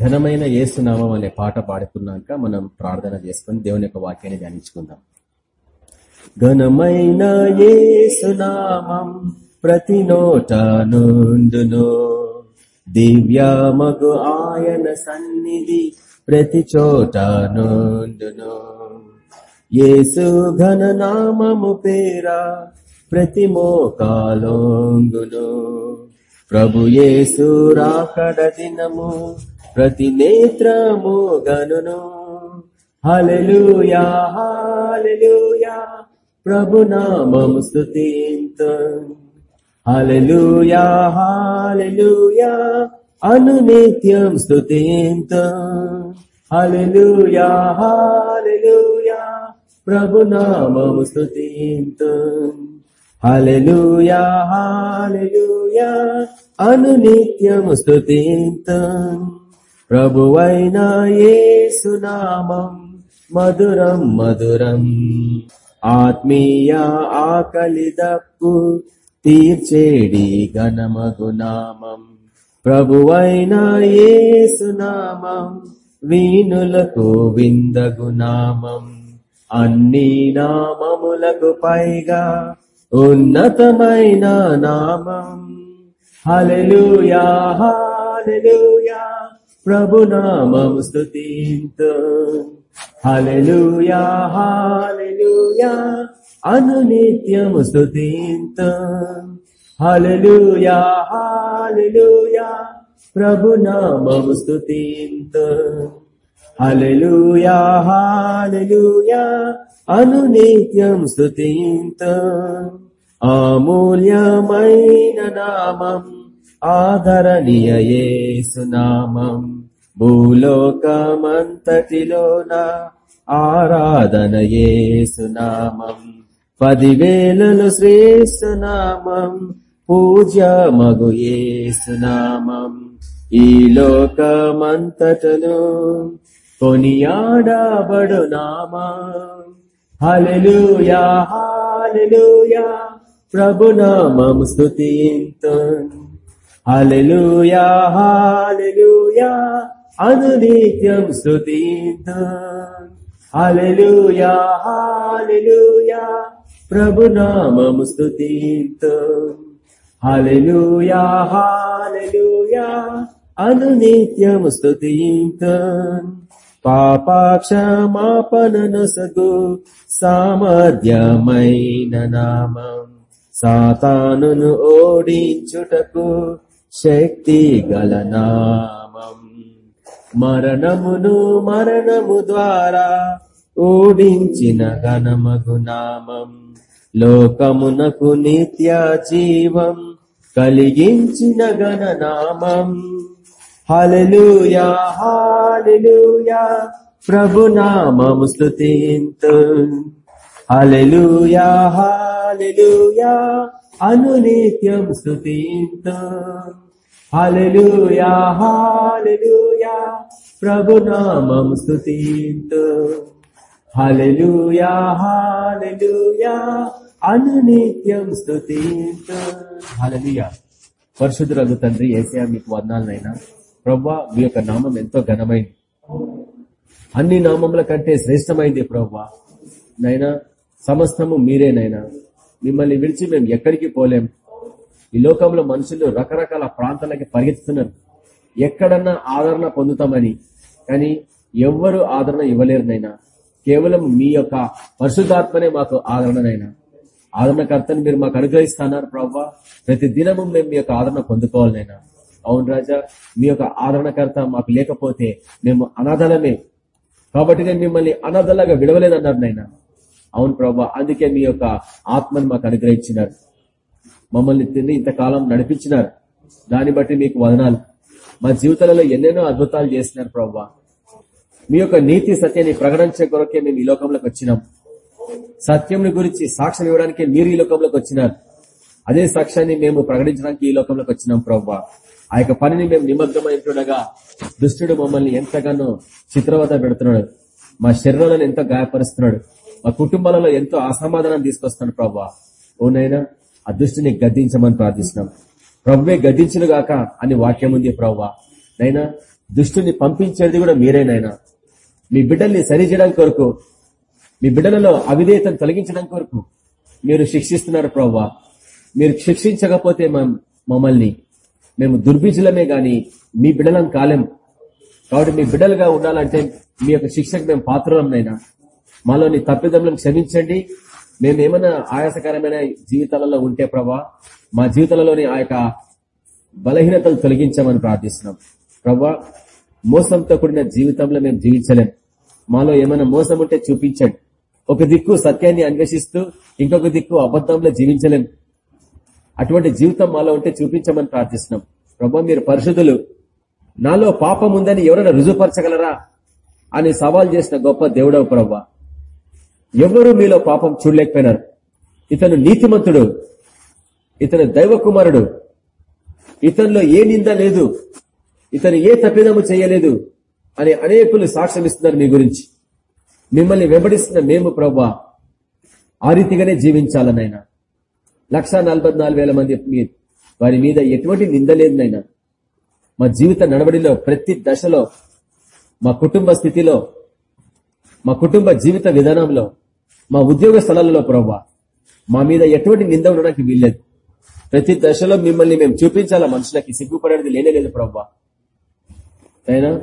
ఘనమైన ఏసునామం అనే పాట పాడుకున్నాక మనం ప్రార్థన చేసుకుని దేవుని యొక్క వాక్యాన్ని ధ్యానించుకుందాం. ఘనమైన ఏసునామం ప్రతి నోట నుండును దివ్యామగు ఆయన సన్నిధి ప్రతి చోట నుండును ఏసు ఘన నామము పేరా ప్రతి మోకాలోంగును. ప్రభు ఏసు రాకడ దినము ప్రతి నేత్రము గనును. హల్లెలూయా హల్లెలూయా. ప్రభు నామం స్తుతింత. హల్లెలూయా హల్లెలూయా. అను నిత్యం స్తుతింత. హల్లెలూయా ప్రభు నామం స్తుతింత. హల్లెలూయా హల్లెలూయా. అను నిత్యము ప్రభువైన యేసునామం మధురం మధురం. ఆత్మీయ ఆకలి దప్పు తీర్చేడి గణమగునామం ప్రభువైన యేసునామం వీణులకు విందగునామం అన్ని నామములకు పైగా ఉన్నతమైన నామం. హలలుయా హలలుయా ప్రభునామం నామం స్తుతింత. హల్లెలూయా హల్లెలూయా అను నిత్యము స్తుతింత. హల్లెలూయా హల్లెలూయా ప్రభు నామం స్తుతింత. హల్లెలూయా అమూల్యమైన నామం ఆదరణీయ యేసునామం. భూలోకమంతటిలోన ఆరాధన యేసునామం పదివేలలో శ్రేష్ఠనామం పూజ్య మగు యేసునామం ఈ లోకమంతటను కొనియాడబడు నామా. హల్లెలూయా హల్లెలూయా ప్రభునామం నామం స్తుతింతు హల్లెలూయా అనునిత్యం స్తుతింతు. హల్లెలూయా హల్లెలూయా. ప్రభు నామం స్తుతింతు. హల్లెలూయా హల్లెలూయా. అనునిత్యం స్తుతింతు. పాపాక్షమాపణ నొసగు సామర్థ్యమైన నామం. సాతానును ఓడించుటకు శక్తి గల నామం. మరణమును మరణము ద్వారా ఓడించిన ఘనమగు నామం. లోకమునకు నిత్య జీవం కలిగించిన గణనామం హలలుయా హల్లెలూయా ప్రభు నామము స్తుతింతు. హల్లెలూయా హల్లెలూయా అనునిత్యం స్తుతింతు. హలలుయా హల్లెలూయా. ప్రభు నామం స్తుతింతు. హల్లెలూయా అనునిత్యం స్తుతింతు. హల్లెలూయా. పరిశుద్ధులకు తండ్రి ఏసయా మీకు వందాలనైనా ప్రవ్వా మీ యొక్క నామం ఎంతో ఘనమైంది. అన్ని నామముల కంటే శ్రేష్టమైంది ప్రవ్వా నైనా సమస్తము మీరేనైనా మిమ్మల్ని విడిచి మేము ఎక్కడికి పోలేం. ఈ లోకంలో మనుషులు రకరకాల ప్రాంతాలకి పరిగెత్తుతున్నారు. ఎక్కడన్నా ఆదరణ పొందుతామని. కానీ ఎవ్వరు ఆదరణ ఇవ్వలేరునైనా కేవలం మీ యొక్క పరిశుద్ధాత్మనే మాకు ఆదరణనైనా ఆదరణకర్తను మీరు మాకు అనుగ్రహిస్తున్నారు ప్రవ్వా. ప్రతి దినము మేము మీ యొక్క ఆదరణ పొందుకోవాలనైనా అవును రాజా మీ యొక్క ఆదరణకర్త మాకు లేకపోతే మేము అనాథలమే. కాబట్టి నేను మిమ్మల్ని అనాథలాగా విడవలేదన్నారు నైనా. అవును ప్రభా అందుకే మీ యొక్క ఆత్మను మాకు అనుగ్రహించినారు. మమ్మల్ని తిని ఇంతకాలం నడిపించినారు. దాన్ని బట్టి మీకు వదనాలు. మా జీవితాలలో ఎన్నెన్నో అద్భుతాలు చేసినారు ప్రభా మీ యొక్క నీతి సత్యాన్ని ప్రకటించే కొరకే మేము ఈ లోకంలోకి వచ్చినాం. సత్యం గురించి సాక్ష్యం ఇవ్వడానికి మీరు ఈ లోకంలోకి వచ్చినారు. అదే సాక్ష్యాన్ని మేము ప్రకటించడానికి ఈ లోకంలోకి వచ్చినాం ప్రవ్వా. ఆ యొక్క పనిని మేము నిమగ్నమైంటుండగా దుష్టుడు మమ్మల్ని ఎంతగానో చిత్రవత పెడుతున్నాడు. మా శరీరాలను ఎంతో గాయపరుస్తున్నాడు. మా కుటుంబాలలో ఎంతో అసమాధానం తీసుకొస్తున్నాడు ప్రవ్వా. ఓనైనా ఆ దుష్టిని గద్దించమని ప్రార్థిస్తున్నాం. ప్రభువే గద్దించును గాక అని వాక్యం ఉంది ప్రవ్వా. నైనా దుష్టుని పంపించేది కూడా మీరేనైనా మీ బిడ్డల్ని సరిచేయడం కొరకు మీ బిడ్డలలో అవిధేయతను తొలగించడం కొరకు మీరు శిక్షిస్తున్నారు ప్రవ్వా. మీరు శిక్షించకపోతే మమ్మల్ని మేము దుర్బీజులమే గాని మీ బిడ్డలం కాలేం. కాబట్టి మీ బిడ్డలుగా ఉండాలంటే మీ యొక్క శిక్షకు మేము పాత్రలమైనా మాలోని తప్పిదములను క్షమించండి మేము ఏమైనా ఆయాసకరమైన జీవితాలలో ఉంటే ప్రభా మా జీవితాలలోని ఆ యొక్క బలహీనతలు తొలగించమని ప్రార్థిస్తున్నాం. ప్రభా మోసంతో కూడిన జీవితంలో మేము జీవించలేం. మాలో ఏమైనా మోసం ఉంటే చూపించండి. ఒక దిక్కు సత్యాన్ని అన్వేషిస్తూ ఇంకొక దిక్కు అబద్ధంలో జీవించలేం. అటువంటి జీవితం మాలో ఉంటే చూపించమని ప్రార్థిస్తున్నాం. ప్రభా మీరు పరిశుద్ధులు. నాలో పాపం ఉందని ఎవరైనా రుజుపరచగలరా అని సవాల్ చేసిన గొప్ప దేవుడవు ప్రభా. ఎవరు మీలో పాపం చూడలేకపోయినారు? ఇతను నీతిమంతుడు ఇతను దైవ కుమారుడు ఇతనిలో ఏ నింద లేదు ఇతను ఏ తప్పిదము చేయలేదు అని అనేకులు సాక్ష్యం ఇస్తున్నారు మీ గురించి. మిమ్మల్ని వెంబడిస్తున్న మేము ప్రభా ఆ రీతిగానే జీవించాలనైనా. లక్ష మంది వారి మీద ఎటువంటి నింద లేదునైనా మా జీవిత నడవడిలో ప్రతి దశలో మా కుటుంబ స్థితిలో మా కుటుంబ జీవిత విధానంలో మా ఉద్యోగ స్థలాలలో ప్రభా మా మీద ఎటువంటి నింద ఉండడానికి వీల్లేదు. ప్రతి దశలో మిమ్మల్ని మేము చూపించాలా మనుషులకి? సిగ్గుపడేది లేనే లేదు ప్రభా. అయినా?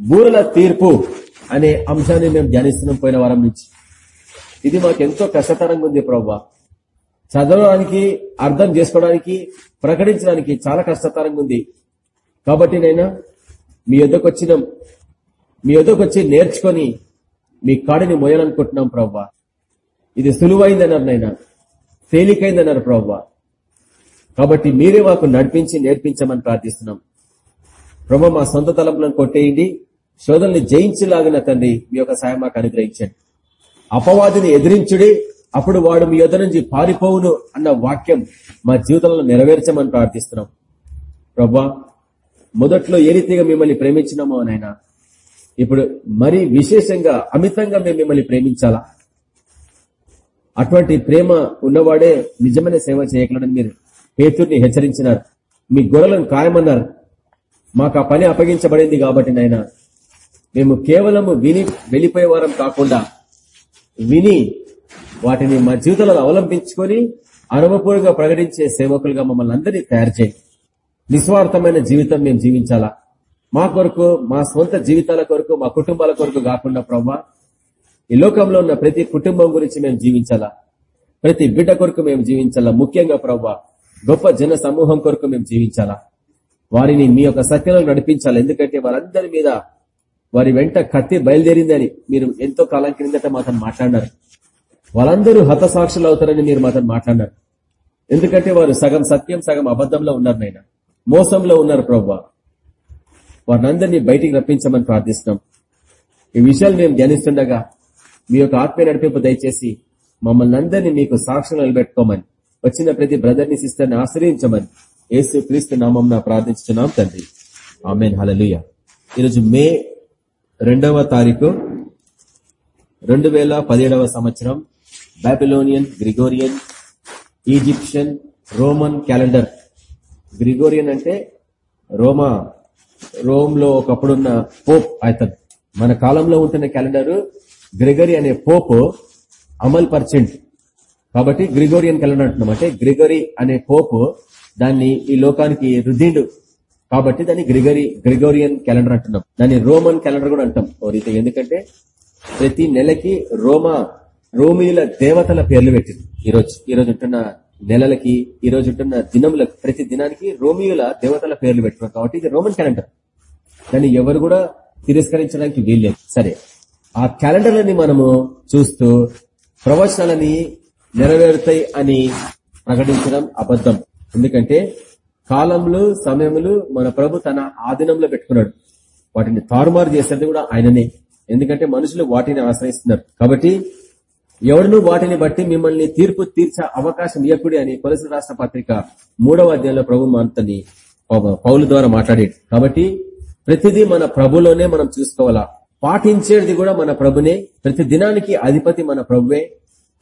బూరల తీర్పు అనే అంశాన్ని మేము ధ్యానిస్తున్నాం పోయిన వారం నుంచి. ఇది మాకు ఎంతో కష్టతరంగా ఉంది ప్రభా. చదవడానికి అర్థం చేసుకోవడానికి ప్రకటించడానికి చాలా కష్టతరంగా ఉంది. కాబట్టి నైనా మీ యొద్దకు వచ్చినాం మీ యొద్దకు వచ్చి నేర్చుకొని మీ కాడిని మోయాలనుకుంటున్నాం ప్రవ్వా. ఇది సులువైందన్నారు నైనా తేలికైందన్నారు ప్రవ్వా. కాబట్టి మీరే మాకు నడిపించి నేర్పించమని ప్రార్థిస్తున్నాం. ప్రభు మా సొంత తలంపులను కొట్టేయండి. శోధనని జయించలాగిన తండ్రి మీ యొక్క సాయం మాకు అనుగ్రహించండి. అపవాదిని ఎదిరించుడి అప్పుడు వాడు మీ యొద్ద నుంచి పారిపోవును అన్న వాక్యం మా జీవితంలో నెరవేర్చమని ప్రార్థిస్తున్నాం. ప్రభా మొదట్లో ఏ రీతిగా మిమ్మల్ని ప్రేమించినామో నాయన ఇప్పుడు మరి విశేషంగా అమితంగా మేము మిమ్మల్ని ప్రేమించాలా? అటువంటి ప్రేమ ఉన్నవాడే నిజమైన సేవ చేయగలడని మీరు పేతుర్ని హెచ్చరించినారు. మీ గొర్రెలను ఖాయమన్నారు మాకు ఆ పని అప్పగించబడింది కాబట్టి నాయన. మేము కేవలము విని వెళ్ళిపోయే వారం కాకుండా విని వాటిని మా జీవితంలో అవలంబించుకొని అనుభవపూర్వకంగా ప్రకటించే సేవకులుగా మమ్మల్ని అందరినీ తయారు చేయి నిస్వార్థమైన జీవితం మేము జీవించాలా? మా కొరకు మా సొంత జీవితాల కొరకు మా కుటుంబాల కొరకు కాకుండా ప్రవ్వా ఈ లోకంలో ఉన్న ప్రతి కుటుంబం గురించి మేము జీవించాలా? ప్రతి బిడ్డ కొరకు మేము జీవించాలా? ముఖ్యంగా ప్రభా గొప్ప జన సమూహం కొరకు మేము జీవించాలా? వారిని మీ యొక్క సత్యంలో నడిపించాలి? ఎందుకంటే వారందరి మీద వారి వెంట కత్తి బయలుదేరిందని మీరు ఎంతో కాలం క్రిందట మాతో మాట్లాడారు వాళ్ళందరూ హతసాక్షులు అవుతారని మీరు మాతో మాట్లాడారు ఎందుకంటే వారు సగం సత్యం సగం అబద్ధంలో ఉన్నారు నాయన. మోసంలో ఉన్నారు ప్రభా వారినందరినీ బయటికి రప్పించమని ప్రార్థిస్తున్నాం. ఈ విషయాలు మేము ధ్యానిస్తుండగా మీ యొక్క ఆత్మీయ నడిపింపు దయచేసి మమ్మల్ని అందరినీ మీకు సాక్ష్యం నిలబెట్టుకోమని వచ్చిన ప్రతి బ్రదర్ని సిస్టర్ని ఆశ్రయించమని యేసు క్రీస్తు నామం ప్రార్థించున్నాం తండ్రి. ఆమెన్. హలలుయ ఈరోజు మే రెండవ తారీఖు రెండు వేల పదిహేడవ సంవత్సరం. Babylonian Gregorian Egyptian Roman calendar. Gregorian అంటే రోమా రోమ్లో ఒకప్పుడున్న పోప్ అవుతుంది మన కాలంలో ఉంటున్న క్యాలెండర్ గ్రిగరీ అనే పోప్ అమల్ పర్చెంట్ కాబట్టి గ్రిగోరియన్ క్యాలెండర్ అంటున్నాం. అంటే గ్రిగరీ అనే పోపు దాన్ని ఈ లోకానికి రుద్దిండు. కాబట్టి దాన్ని గ్రిగరీ గ్రిగోరియన్ క్యాలెండర్ అంటున్నాం. దాన్ని రోమన్ క్యాలెండర్ కూడా అంటాం. ఓ రీతి ఎందుకంటే ప్రతి నెలకి రోమా రోమిల దేవతల పేర్లు పెట్టింది. ఈరోజు ఈ రోజు ఉంటున్న నెలలకి ఈ రోజు ఉంటున్న దినములకు ప్రతి దినానికి రోమియుల దేవతల పేర్లు పెట్టుకున్నారు. కాబట్టి ఇది రోమన్ క్యాలెండర్. దాన్ని ఎవరు కూడా తిరస్కరించడానికి వీల్లేదు. సరే. ఆ క్యాలెండర్లని మనము చూస్తూ ప్రవచనాలని నెరవేరుతాయి అని ప్రకటించడం అబద్ధం. ఎందుకంటే కాలములు సమయములు మన ప్రభు తన ఆధీనంలో పెట్టుకున్నాడు. వాటిని తారుమారు చేసేది కూడా ఆయననే. ఎందుకంటే మనుషులు వాటిని ఆశ్రయిస్తున్నారు. కాబట్టి ఎవరిను వాటిని బట్టి మిమ్మల్ని తీర్పు తీర్చే అవకాశం ఇవ్వకుడి అని కొలసిన రాష్ట్ర పత్రిక మూడవ అధ్యాయంలో ప్రభు మనతని పౌలు ద్వారా మాట్లాడేది కాబట్టి ప్రతిదీ మన ప్రభులోనే మనం చూసుకోవాలా. పాటించేది కూడా మన ప్రభునే. ప్రతి దినానికి అధిపతి మన ప్రభువే.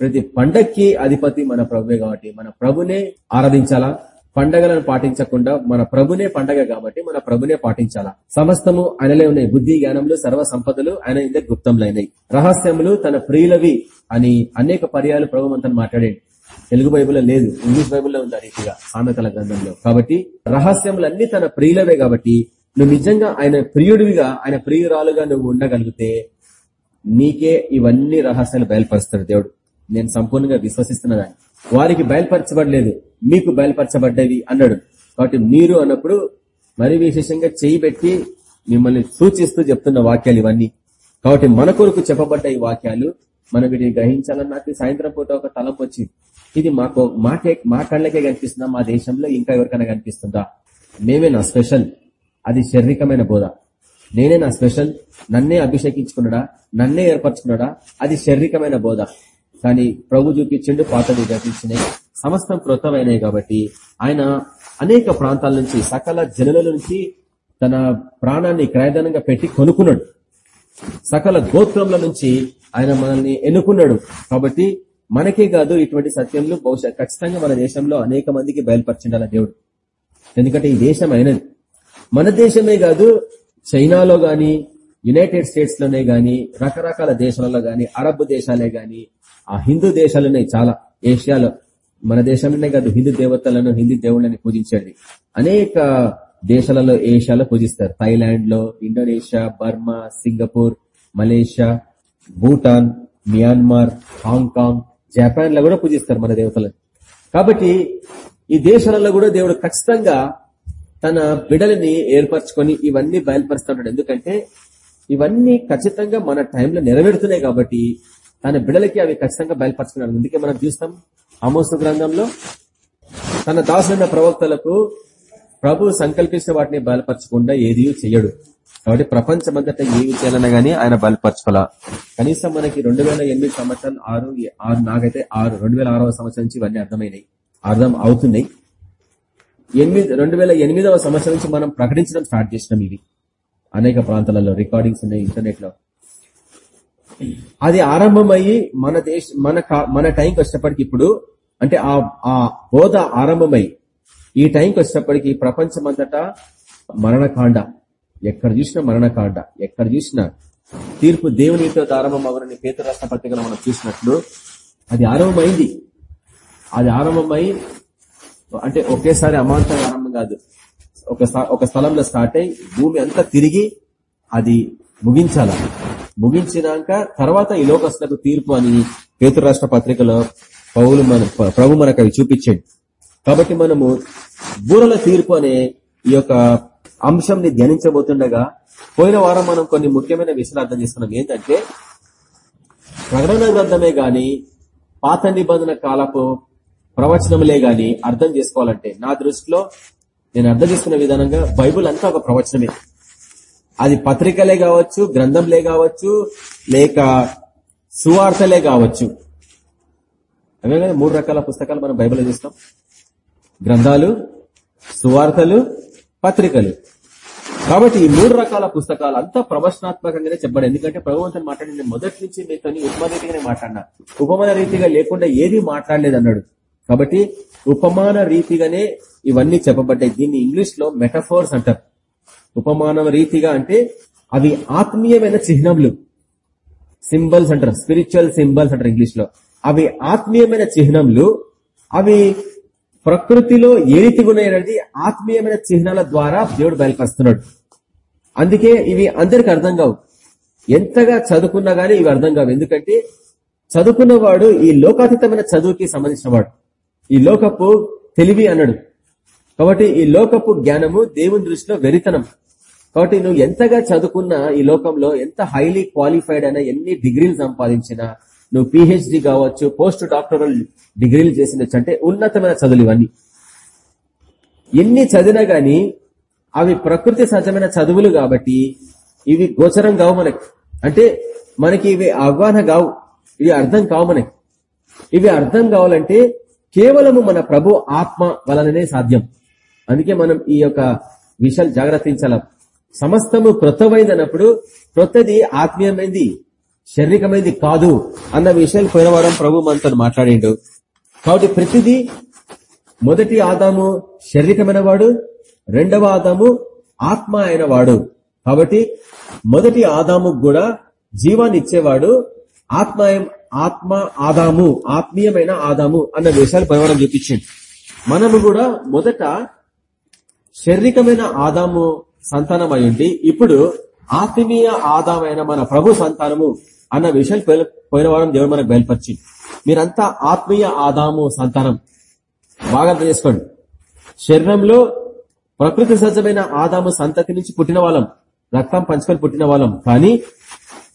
ప్రతి పండక్కి అధిపతి మన ప్రభువే కాబట్టి మన ప్రభునే ఆరాధించాలా? పండగలను పాటించకుండా మన ప్రభునే పండగ కాబట్టి మన ప్రభునే పాటించాలా? సమస్తము ఆయనలే ఉన్నాయి. బుద్ధి జ్ఞానములు సర్వ సంపదలు ఆయన ఇందే గుప్తంలైనవి రహస్యములు తన ప్రియులవి అని అనేక పర్యాలు ప్రభు అంతా మాట్లాడండి. తెలుగు బైబుల్లో లేదు. ఇంగ్లీష్ బైబిల్లో ఉంది ఆ రీతిగా సామెతల గ్రంథంలో. కాబట్టి రహస్యములన్నీ తన ప్రియులవే కాబట్టి నువ్వు నిజంగా ఆయన ప్రియుడివిగా ఆయన ప్రియురాలుగా నువ్వు ఉండగలిగితే నీకే ఇవన్నీ రహస్యాలు బయలుపరుస్తాడు దేవుడు. నేను సంపూర్ణంగా విశ్వసిస్తున్నదాన్ని వారికి బయలుపరచబడలేదు. మీకు బయలుపరచబడ్డవి అన్నాడు. కాబట్టి మీరు అన్నప్పుడు మరి విశేషంగా చేయి పెట్టి మిమ్మల్ని సూచిస్తూ చెప్తున్న వాక్యాలు ఇవన్నీ. కాబట్టి మన కొరకు చెప్పబడ్డ ఈ వాక్యాలు మనం వీటిని గ్రహించాలని నాకు సాయంత్రం పూట ఒక తలంపు వచ్చింది ఇది మాకు మాకే మా కళ్ళకే కనిపిస్తుందా? మా దేశంలో ఇంకా ఎవరికైనా కనిపిస్తుందా? మేమే నా స్పెషల్. అది శారీరకమైన బోధ. నేనే నా స్పెషల్. నన్నే అభిషేకించుకున్నాడా? నన్నే ఏర్పరచుకున్నాడా? అది శారీరకమైన బోధ. కానీ ప్రభు చూపించిండు పాతది చూపించినాయి సమస్తం క్రొత్తమైనవి కాబట్టి ఆయన అనేక ప్రాంతాల నుంచి సకల జనుల నుంచి తన ప్రాణాన్ని క్రయధనంగా పెట్టి కొనుక్కున్నాడు. సకల గోత్రముల నుంచి ఆయన మనల్ని ఎన్నుకున్నాడు. కాబట్టి మనకే కాదు ఇటువంటి సత్యంలో బహుశా ఖచ్చితంగా మన దేశంలో అనేక మందికి బయలుపరిచిండాల దేవుడు. ఎందుకంటే ఈ దేశం అయినది మన దేశమే కాదు చైనాలో గాని యునైటెడ్ స్టేట్స్లోనే గాని రకరకాల దేశాలలో గాని అరబ్ దేశాలే గాని ఆ హిందూ దేశాలున్నాయి చాలా ఏషియాలో. మన దేశంలోనే కాదు హిందూ దేవతలను హిందూ దేవుళ్ళని పూజించండి. అనేక దేశాలలో ఏషియాలో పూజిస్తారు. థైలాండ్లో Indonesia Burma Singapore Malaysia Bhutan Myanmar Hong Kong జపాన్లో కూడా పూజిస్తారు మన దేవతలను. కాబట్టి ఈ దేశాలలో కూడా దేవుడు ఖచ్చితంగా తన బిడలని ఏర్పరచుకొని ఇవన్నీ బయలుపరుస్తున్నాడు ఎందుకంటే ఇవన్నీ ఖచ్చితంగా మన టైంలో నెరవేరుతున్నాయి కాబట్టి తన బిడలకి అవి ఖచ్చితంగా బయలుపరచుకున్నాడు అందుకే మనం చూస్తాం అమోస గ్రంథంలో తన దాసులైన ప్రవక్తలకు ప్రభు సంకల్పిస్తే వాటిని బలపరచకుండా ఏది చెయ్యడు కాబట్టి ప్రపంచమంతటా ఏమి చేయాలన్నా గానీ ఆయన బలపరచుకోవాలా కనీసం మనకి రెండు వేల ఎనిమిది సంవత్సరాలు ఆరు ఆరు నాకైతే ఆరు రెండు వేల ఆరవ సంవత్సరం నుంచి ఇవన్నీ అర్థమైనాయి. అర్థం అవుతున్నాయి. ఎనిమిది రెండు వేల ఎనిమిదవ సంవత్సరం నుంచి మనం ప్రకటించడం స్టార్ట్ చేసినాం ఇవి. అనేక ప్రాంతాలలో రికార్డింగ్స్ ఉన్నాయి ఇంటర్నెట్లో అది ఆరంభమయ్యి మన దేశ మన మన టైంకి వచ్చేటప్పటికి ఇప్పుడు అంటే ఆ ఆ బోధ ఆరంభమై ఈ టైంకి వచ్చేటప్పటికి ప్రపంచమంతటా మరణకాండ. ఎక్కడ చూసినా మరణకాండ. ఎక్కడ చూసినా తీర్పు దేవునితో ఆరంభం అవరని పేద రాష్ట్ర పత్రికలో మనం చూసినట్లు అది ఆరంభమైంది. అది ఆరంభమై అంటే ఒకేసారి అమాంతం ఆరంభం కాదు. ఒక ఒక స్థలంలో స్టార్ట్ అయి భూమి అంతా తిరిగి అది ముగించాల? ముగించినాక తర్వాత ఈ లోకస్తులకు తీర్పు అని పేతు రాష్ట్ర పత్రికలో పౌలు మన ప్రభు మనకు అవి చూపించండి. కాబట్టి మనము బూరల తీర్పు అనే ఈ యొక్క అంశంని ధ్యానించబోతుండగా పోయిన వారం మనం కొన్ని ముఖ్యమైన విషయాలు అర్థం చేసుకున్నాం. ఏంటంటే ప్రకటన గ్రంథమే గాని పాత నిబంధన కాలపు ప్రవచనములే గాని అర్థం చేసుకోవాలంటే నా దృష్టిలో నేను అర్థం చేసుకున్న విధానంగా బైబుల్ అంతా ఒక ప్రవచనమే. అది పత్రికలే కావచ్చు గ్రంథంలే కావచ్చు లేక సువార్తలే కావచ్చు. అవే కదా మూడు రకాల పుస్తకాలు మనం బైబిల్ చూస్తాం. గ్రంథాలు సువార్తలు పత్రికలు. కాబట్టి ఈ మూడు రకాల పుస్తకాలు అంతా ప్రవచనాత్మకంగానే చెప్పాడు ఎందుకంటే ప్రభుత్వం మాట్లాడిన మొదటి నుంచి మీతో ఉపమాన రీతిగానే మాట్లాడినా. ఉపమాన రీతిగా లేకుండా ఏది మాట్లాడలేదు అన్నాడు కాబట్టి ఉపమాన రీతిగానే ఇవన్నీ చెప్పబడ్డాయి. దీన్ని ఇంగ్లీష్లో మెటఫోర్స్ అంటారు. ఉపమానం రీతిగా అంటే అవి ఆత్మీయమైన చిహ్నములు. సింబల్స్ అంటారు స్పిరిచువల్ సింబల్స్ అంటారు ఇంగ్లీష్లో అవి ఆత్మీయమైన చిహ్నములు అవి ప్రకృతిలో ఏ రీతిగా ఉన్నాయనేది ఆత్మీయమైన చిహ్నాల ద్వారా దేవుడు బయలుపరుస్తున్నాడు. అందుకే ఇవి అందరికి అర్థం కావు. ఎంతగా చదువుకున్నా గానీ ఇవి అర్థం కావు. ఎందుకంటే చదువుకున్నవాడు ఈ లోకాతీతమైన చదువుకి సంబంధించిన వాడు ఈ లోకపు తెలివి అన్నాడు. కాబట్టి ఈ లోకపు జ్ఞానము దేవుని దృష్టిలో వెరితనం. కాబట్టి నువ్వు ఎంతగా చదువుకున్నా ఈ లోకంలో ఎంత హైలీ క్వాలిఫైడ్ అయినా ఎన్ని డిగ్రీలు సంపాదించినా నువ్వు పిహెచ్డి కావచ్చు పోస్ట్ డాక్టరల్ డిగ్రీలు చేసినచ్చు అంటే ఉన్నతమైన చదువులు ఇవన్నీ. ఎన్ని చదివినా గాని అవి ప్రకృతి సహజమైన చదువులు కాబట్టి ఇవి గోచరం కావు మనకి. అంటే మనకి ఇవి అవగాహన కావు ఇవి అర్థం కావు మనకి. ఇవి అర్థం కావాలంటే కేవలము మన ప్రభు ఆత్మ వలననే సాధ్యం. అందుకే మనం ఈ యొక్క విషయాలు జాగ్రత్తించాల. సమస్తము క్రొత్తమైంది అన్నప్పుడు క్రొత్తది ఆత్మీయమైంది శారీరకమైంది కాదు అన్న విషయాలు పోయిన వారం ప్రభు మనతో మాట్లాడిండు. కాబట్టి ప్రతిదీ మొదటి ఆదాము శారీరకమైన వాడు రెండవ ఆదాము ఆత్మ అయిన వాడు కాబట్టి మొదటి ఆదాము కూడా జీవాన్ని ఇచ్చేవాడు ఆత్మ ఆత్మ ఆదాము ఆత్మీయమైన ఆదాము అన్న విషయాలు పరివారం చూపించింది మనము కూడా మొదట శారీరకమైన ఆదాము సంతానం అయ్యుండి ఇప్పుడు ఆత్మీయ ఆదామైన మన ప్రభు సంతానము అన్న విషయాలు పోయిన వారం దేవుడు మనకు బయలుపరిచి. మీరంతా ఆత్మీయ ఆదాము సంతానం. బాగా అర్థం చేసుకోండి. శరీరంలో ప్రకృతి సహజమైన ఆదాము సంతతి నుంచి పుట్టిన వాళ్ళం. రక్తం పంచుకొని పుట్టిన వాళ్ళం. కానీ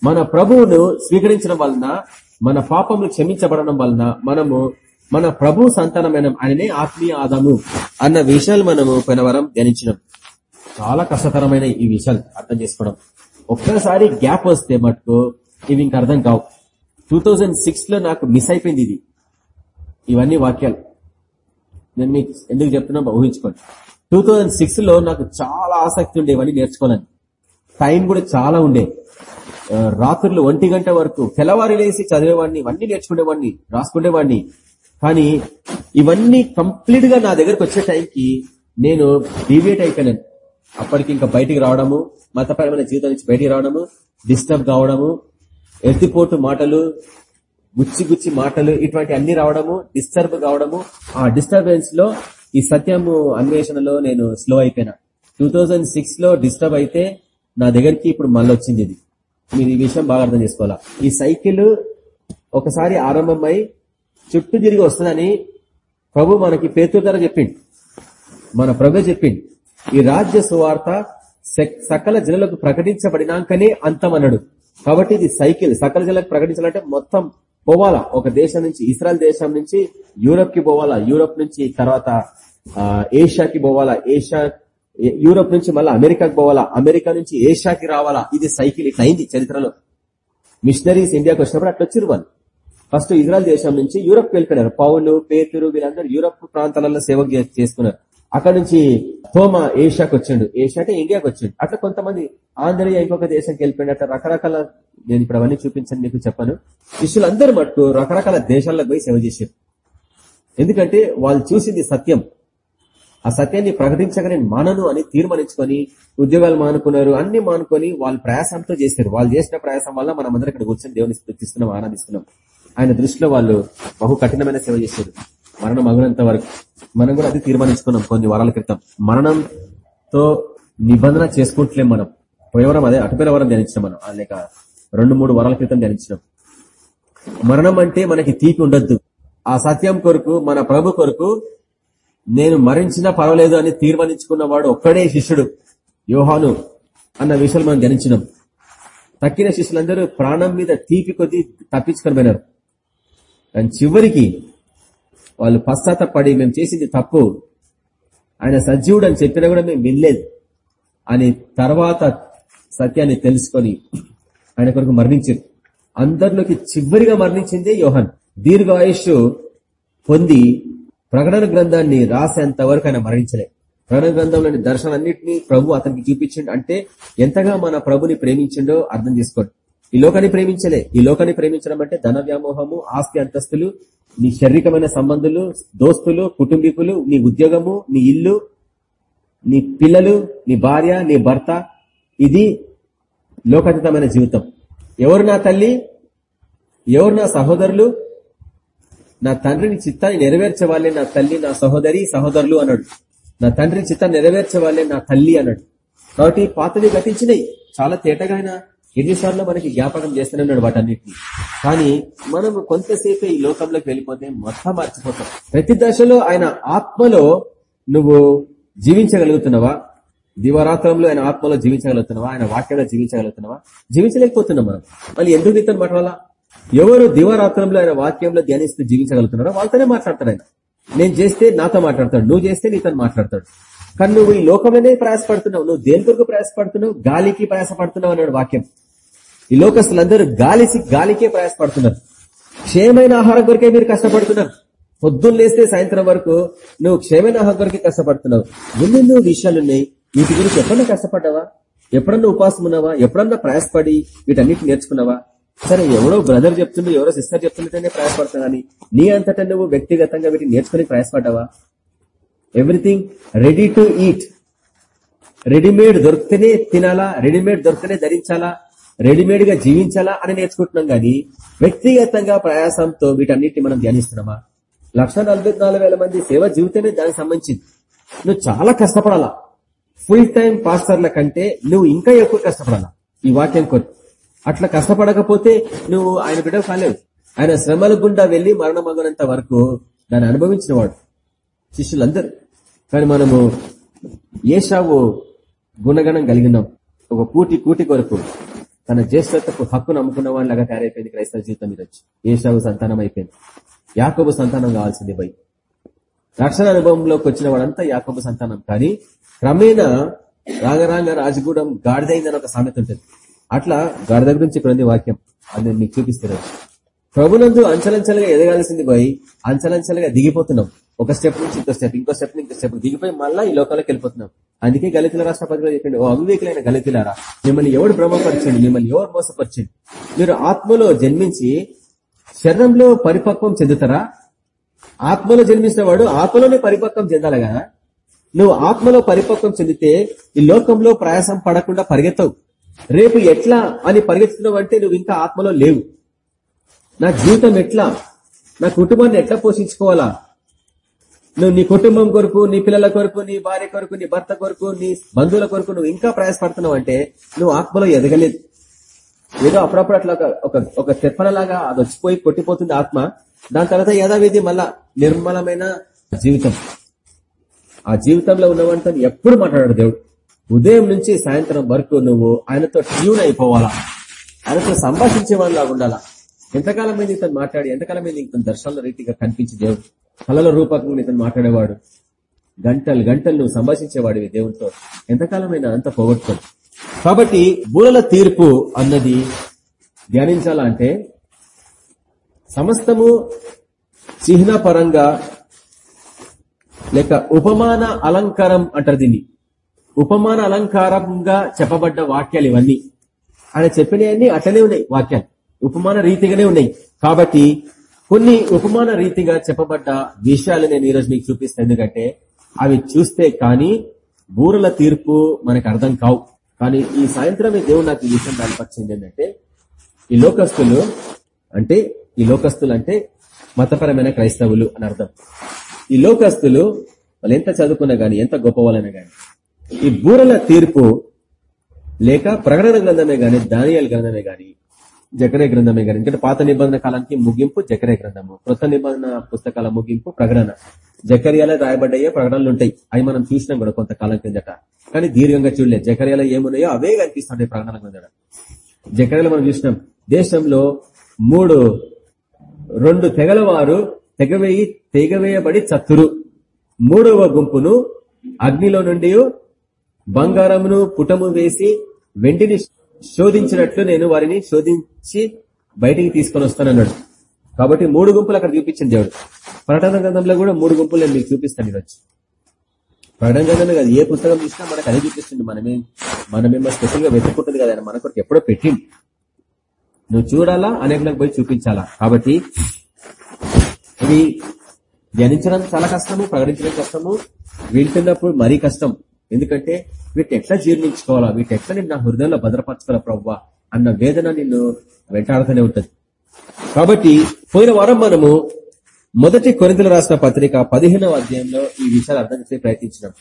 మన ప్రభువును స్వీకరించడం వలన మన పాపములు క్షమించబడడం వలన మనము మన ప్రభు సంతానమైన ఆయననే ఆత్మీయ ఆదాము అన్న విషయాలు మనము పోయిన వారం ధ్యానించినాం. చాలా కష్టతరమైన ఈ విషయాలు అర్థం చేసుకోవడం. ఒక్కసారి గ్యాప్ వస్తే మటుకు ఇవి ఇంక అర్థం కావు. టూ లో నాకు మిస్ అయిపోయింది ఇది. ఇవన్నీ వాక్యాలు. నేను మీకు ఎందుకు చెప్తున్నా ఊహించుకోండి. టూ లో నాకు చాలా ఆసక్తి ఉండే ఇవన్నీ నేర్చుకోవాలని. టైం కూడా చాలా ఉండే. రాత్రులు ఒంటి గంట వరకు తెల్లవారి లేసి చదివేవాడిని ఇవన్నీ నేర్చుకునేవాడిని రాసుకునేవాడిని. కానీ ఇవన్నీ కంప్లీట్గా నా దగ్గరకు వచ్చే టైంకి నేను డీవియేట్ అయిపోయాను. అప్పటికి ఇంకా బయటికి రావడము మతపరమైన జీవితం నుంచి బయటికి రావడము డిస్టర్బ్ కావడము ఎత్తిపోటు మాటలు గుచ్చి గుచ్చి మాటలు ఇటువంటి అన్ని రావడము డిస్టర్బ్ కావడము ఆ డిస్టర్బెన్స్లో ఈ సత్యము అన్వేషణలో నేను స్లో అయిపోయినా. టూ లో డిస్టర్బ్ అయితే నా దగ్గరికి ఇప్పుడు మళ్ళీ వచ్చింది ఇది. మీరు ఈ విషయం బాగా అర్థం చేసుకోవాలా. ఈ సైకిల్ ఒకసారి ఆరంభమై చుట్టూ తిరిగి వస్తుందని ప్రభు మనకి పేతు ధర చెప్పిండు. మన ప్రభు చెప్పిండు. ఈ రాజ్య సువార్త సకల జనులకు ప్రకటించబడినాకనే అంతమన్నాడు కాబట్టి ఇది సైకిల్. సకల జనులకు ప్రకటించాలంటే మొత్తం పోవాలా. ఒక దేశం నుంచి ఇస్రాయల్ దేశం నుంచి యూరప్కి పోవాలా. యూరప్ నుంచి తర్వాత ఏషియాకి పోవాలా. ఏషియా యూరప్ నుంచి మళ్ళీ అమెరికాకి పోవాలా. అమెరికా నుంచి ఏషియాకి రావాలా. ఇది సైకిల్. ఇట్లా అయింది చరిత్రలో. మిషనరీస్ ఇండియాకి వచ్చినప్పుడు అట్లా వచ్చిరు వాళ్ళు. ఫస్ట్ ఇజ్రాయల్ దేశం నుంచి యూరప్ వెళ్ళిపోయినారు. పౌలు పేతురు వీళ్ళందరూ యూరప్ ప్రాంతాలలో సేవ చేసుకున్నారు. అక్కడ నుంచి హోమా ఏషియాకి వచ్చిండు. ఏషియా అంటే ఇండియాకి వచ్చిండు. అట్లా కొంతమంది ఆంధ్రయ్య ఇంకొక దేశంకి వెళ్ళిపోయింది అట్లా రకరకాల నేను ఇప్పుడు అవన్నీ చూపించండి మీకు చెప్పాను. శిష్యులందరూ మట్టు రకరకాల దేశాలకు పోయి సేవ చేశారు. ఎందుకంటే వాళ్ళు చూసింది సత్యం. ఆ సత్యాన్ని ప్రకటించగానే మానను అని తీర్మానించుకొని ఉద్యోగాలు మానుకున్నారు అన్ని మానుకొని వాళ్ళు ప్రయాసంతో చేస్తారు వాళ్ళు చేసిన ప్రయాసం వల్ల మనం అందరం ఇక్కడ కూర్చొని దేవుని స్థుతిస్తున్నాం ఆనందిస్తున్నాం ఆయన దృష్టిలో వాళ్ళు బహు కఠినమైన సేవ చేశారు. మరణం అగునంత వరకు. మనం కూడా అది తీర్మానించుకున్నాం కొన్ని వారాల క్రితం. మరణంతో నిబంధన చేసుకుంటలేం మనం. పోయేవరం అదే అటుపేల వరం ధ్యానించినాం మనం. లేక రెండు మూడు వారాల క్రితం ధ్యానించినాం. మరణం అంటే మనకి తీపి ఉండొద్దు. ఆ సత్యం కొరకు మన ప్రభు కొరకు నేను మరించినా పర్వాలేదు అని తీర్మానించుకున్న వాడు ఒక్కడే శిష్యుడు. యోహాను అన్న విషయాలు మనం ధ్యానించినాం. తక్కిన శిష్యులందరూ ప్రాణం మీద తీపి కొద్ది తప్పించుకొని పోయినారు. కానీ చివరికి వాళ్ళు పశ్చాత్తపడి మేము చేసింది తప్పు. ఆయన సజీవుడు అని చెప్పినా కూడా మేము వినలేదు. అని తర్వాత సత్యాన్ని తెలుసుకొని ఆయన కొరకు మరణించారు. అందరిలోకి చివరిగా మరణించిందే యోహన్. దీర్ఘ పొంది ప్రకటన గ్రంథాన్ని రాసేంత వరకు ఆయన మరణించలే ప్రకటన గ్రంథంలోని దర్శనాలన్నింటినీ ప్రభు అతనికి చూపించిండు. అంటే ఎంతగా మన ప్రభుని ప్రేమించిండో అర్థం చేసుకోండి. ఈ లోకాన్ని ప్రేమించలే. ఈ లోకాన్ని ప్రేమించడం అంటే ధన వ్యామోహము ఆస్తి అంతస్తులు నీ శారీరకమైన సంబంధులు దోస్తులు కుటుంబీకులు నీ ఉద్యోగము నీ ఇల్లు నీ పిల్లలు నీ భార్య నీ భర్త. ఇది లోకాతీతమైన జీవితం. ఎవరు నా తల్లి? ఎవరు నా సహోదరులు? నా తండ్రిని చిత్తాన్ని నెరవేర్చవాలే నా తల్లి నా సహోదరి సహోదరులు అన్నాడు. నా తండ్రి చిత్తాన్ని నెరవేర్చవాలే నా తల్లి అన్నాడు. కాబట్టి పాతవి గతించినాయి చాలా తేటగా ఎన్నిసార్లు మనకి జ్ఞాపకం చేస్తూనే ఉన్నాడు వాటన్నిటిని. కానీ మనం కొంతసేపే ఈ లోకంలోకి వెళ్ళిపోతే మొత్తం మర్చిపోతాం. ప్రతి దశలో ఆయన ఆత్మలో నువ్వు జీవించగలుగుతున్నావా? దివరాత్రంలో ఆయన ఆత్మలో జీవించగలుగుతున్నావా? ఆయన వాక్యంలో జీవించగలుగుతున్నావా? జీవించలేకపోతున్నాం మనం. మళ్ళీ ఎందుకు ఇతను మాట్లాడాలా? ఎవరు దివరాత్రంలో ఆయన వాక్యంలో ధ్యానిస్తూ జీవించగలుగుతున్నారో వాళ్ళతోనే మాట్లాడతాడు ఆయన. నేను చేస్తే నాతో మాట్లాడతాడు నువ్వు చేస్తే నీతో మాట్లాడతాడు. కానీ నువ్వు ఈ లోకంలోనే ప్రయాసపడుతున్నావు నువ్వు దేని కొరకు ప్రయాసపడుతున్నావు? గాలికి ప్రయాసపడుతున్నావు అన్నాడు వాక్యం. ఈ లోకస్తులందరూ గాలిసి గాలికే ప్రయాసపడుతున్నారు. క్షేమైన ఆహారం కొరకే మీరు కష్టపడుతున్నారు. పొద్దున్న లేస్తే సాయంత్రం వరకు నువ్వు క్షేమైన ఆహారం కొరకే కష్టపడుతున్నావు. ఎన్నెన్నో విషయాలున్నాయి వీటి గురించి ఎప్పుడన్నా కష్టపడ్డావా? ఎప్పుడన్నా ఉపాసం ఉన్నావా? ఎప్పుడన్నా ప్రయాసపడి వీటన్నిటి నేర్చుకున్నావా? సరే ఎవరో బ్రదర్ చెప్తుండే ఎవరో సిస్టర్ చెప్తుంటేనే ప్రయాసపడుతున్నా నీ అంతటా నువ్వు వ్యక్తిగతంగా వీటిని నేర్చుకుని ప్రయాసపడ్డావా? Everything ready to eat readymade దొరికితేనే తినాలా? రెడీమేడ్ దొరికితేనే ధరించాలా? రెడీమేడ్గా జీవించాలా అని నేర్చుకుంటున్నాం కానీ వ్యక్తిగతంగా ప్రయాసంతో వీటన్నిటిని మనం ధ్యానిస్తున్నామా? లక్ష మంది సేవ జీవితమే దానికి సంబంధించింది. నువ్వు చాలా కష్టపడాలా. ఫుల్ టైం పాస్టర్ల కంటే నువ్వు ఇంకా ఎక్కువ కష్టపడాలా. ఈ వాక్యం కొద్ది. అట్లా కష్టపడకపోతే నువ్వు ఆయన బిడ్డ కాలేవు. ఆయన శ్రమల గుండా వెళ్ళి మరణమగనంత వరకు దాన్ని అనుభవించిన వాడు. శిష్యులందరూ. కానీ మనము ఏషావు గుణగణం కలిగినాం ఒక కూటి కూటి కొరకు. తన జ్యేష్ఠతకు హక్కు నమ్ముకున్న వాళ్ళగా తయారైపోయింది క్రైస్తవ జీవితం మీద వచ్చి. ఏషావు సంతానం అయిపోయింది. యాకోబు సంతానం కావాల్సింది పోయి. రక్షణ అనుభవంలోకి వచ్చిన వాడంతా యాకోబు సంతానం. కానీ క్రమేణా రాగరాంగ రాజగూడెం గాడిదైందని ఒక సామెత ఉంటుంది. అట్లా గాడిద గురించి ఇక్కడ వాక్యం. అది మీకు చూపిస్తున్నారు ప్రభునందు అంచలంచలుగా ఎదగాల్సింది పోయి అంచలంచలుగా దిగిపోతున్నాం. ఒక స్టెప్ నుంచి ఇంకో స్టెప్ ఇంకో స్టెప్ ఇంకో స్టెప్ దిగిపోయి మళ్ళీ ఈ లోకాలకు వెళ్ళిపోతున్నాం. అందుకే గలితుల రాష్ట్రపతిలో చెప్పండి ఓ అవివేకులైన గలితులారా మిమ్మల్ని ఎవడు భ్రమపరచండి మిమ్మల్ని ఎవరు మోసపరచండి? మీరు ఆత్మలో జన్మించి శరీరంలో పరిపక్వం చెందుతారా? ఆత్మలో జన్మించిన వాడు ఆత్మలోనే పరిపక్వం చెందాలి కదా? నువ్వు ఆత్మలో పరిపక్వం చెందితే ఈ లోకంలో ప్రయాసం పడకుండా పరిగెత్తవు. రేపు ఎట్లా అని పరిగెత్తుతున్నావు అంటే నువ్వు ఇంకా ఆత్మలో లేవు. నా జీవితం ఎట్లా? నా కుటుంబాన్ని ఎట్లా పోషించుకోవాలా? నువ్వు నీ కుటుంబం కొరకు నీ పిల్లల కొరకు నీ భార్య కొరకు నీ భర్త కొరకు నీ బంధువుల కొరకు నువ్వు ఇంకా ప్రయాసపడుతున్నావు అంటే నువ్వు ఆత్మలో ఎదగలేదు. ఏదో అప్పుడప్పుడు అట్లా ఒక ఒక తెప్పనలాగా అది వచ్చిపోయి కొట్టిపోతుంది ఆత్మ. దాని తర్వాత యథావిధి మళ్ళా నిర్మలమైన జీవితం. ఆ జీవితంలో ఉన్నవంతా ఎప్పుడు మాట్లాడాడు దేవుడు. ఉదయం నుంచి సాయంత్రం వరకు నువ్వు ఆయనతో ట్యూన్ అయిపోవాలా? ఆయనతో సంభాషించే వాళ్ళలాగా ఉండాలా? ఎంతకాలం మీద ఇతను మాట్లాడి ఎంతకాలం మీద ఇతను దర్శనాల రీతిగా కనిపించి దేవుడు? కళల రూపకంగా ఇతను మాట్లాడేవాడు. గంటలు గంటలు నువ్వు సంభాషించేవాడివి దేవుడితో. ఎంతకాలమైనా అంత పోగొట్టుకోడు. కాబట్టి బూరల తీర్పు అన్నది ధ్యానించాలంటే సమస్తము చిహ్న పరంగా లేక ఉపమాన అలంకారం అంటారు దీన్ని. ఉపమాన అలంకారంగా చెప్పబడ్డ వాక్యాలు ఇవన్నీ. ఆయన చెప్పినవన్నీ అట్లనే ఉన్నాయి వాక్యాలు. ఉపమాన రీతిగానే ఉన్నాయి. కాబట్టి కొన్ని ఉపమాన రీతిగా చెప్పబడ్డ విషయాలు నేను ఈరోజు మీకు చూపిస్తాను ఎందుకంటే అవి చూస్తే కానీ బూరల తీర్పు మనకు అర్థం కావు. కానీ ఈ సాయంత్రం దేవుడు నాకు ఈ విషయం బయలుపరిచింది ఏంటంటే ఈ లోకస్తులు అంటే ఈ లోకస్తులు అంటే మతపరమైన క్రైస్తవులు అని అర్థం. ఈ లోకస్తులు వాళ్ళు ఎంత చదువుకున్నా గాని ఎంత గొప్ప వాళ్ళైనా గాని ఈ బూరల తీర్పు లేక ప్రకటన గ్రంథమే గాని దానియాల గ్రంథమే గాని జకరే గ్రంథమే కానీ ఎందుకంటే పాత నిబంధన కాలానికి ముగింపు జకరే గ్రంథము. కృత నిబంధన పుస్తకాల ముగింపు ప్రకటన. జకర్యాలో రాయబడ్డాయే ప్రకటనలు ఉంటాయి. అవి మనం చూసినాం కూడా కొంతకాలం కిందట. కానీ దీర్ఘంగా చూడలేదు. జకర్యాలో ఏమున్నాయో అవే కనిపిస్తుంటాయి ప్రకటన కిందట జకర్యాలో మనం చూసినాం. దేశంలో మూడు రెండు తెగల వారు తెగవేయి తెగవేయబడి చత్తురు. మూడవ గుంపును అగ్నిలో నుండి బంగారమును పుటము వేసి వెంటిని శోధించినట్లు నేను వారిని శోధించి బయటికి తీసుకొని వస్తానన్నాడు. కాబట్టి మూడు గుంపులు అక్కడ చూపించింది దేవుడు. ప్రకటన గ్రంథంలో కూడా మూడు గుంపులు నేను మీకు చూపిస్తాను ఈరోజు. ప్రకటన గ్రంథంలో కాదు ఏ పుస్తకం చూసినా మనకు అదే చూపిస్తుంది. మనమే మనమేమో స్పెషల్గా వెతుక్కుంటుంది కదా మన కొరకు ఎప్పుడో పెట్టింది నువ్వు చూడాలా? అనేకులకు పోయి చూపించాలా? కాబట్టి ఇది ధ్యానించడం చాలా కష్టము ప్రకటించడం కష్టము వింటున్నప్పుడు మరీ కష్టం. ఎందుకంటే వీటిని ఎట్లా జీర్ణించుకోవాలా? వీటి ఎట్లా నేను నా హృదయంలో భద్రపరచుకోవాలా ప్రవ్వా? అన్న వేదన నిన్ను వెంటాడుతూనే ఉంటుంది. కాబట్టి పోయిన వారం మనము మొదటి కొరింతలు రాసిన పత్రిక పదిహేనవ అధ్యాయంలో ఈ విషయాలు అర్థం చేసే ప్రయత్నించినాం.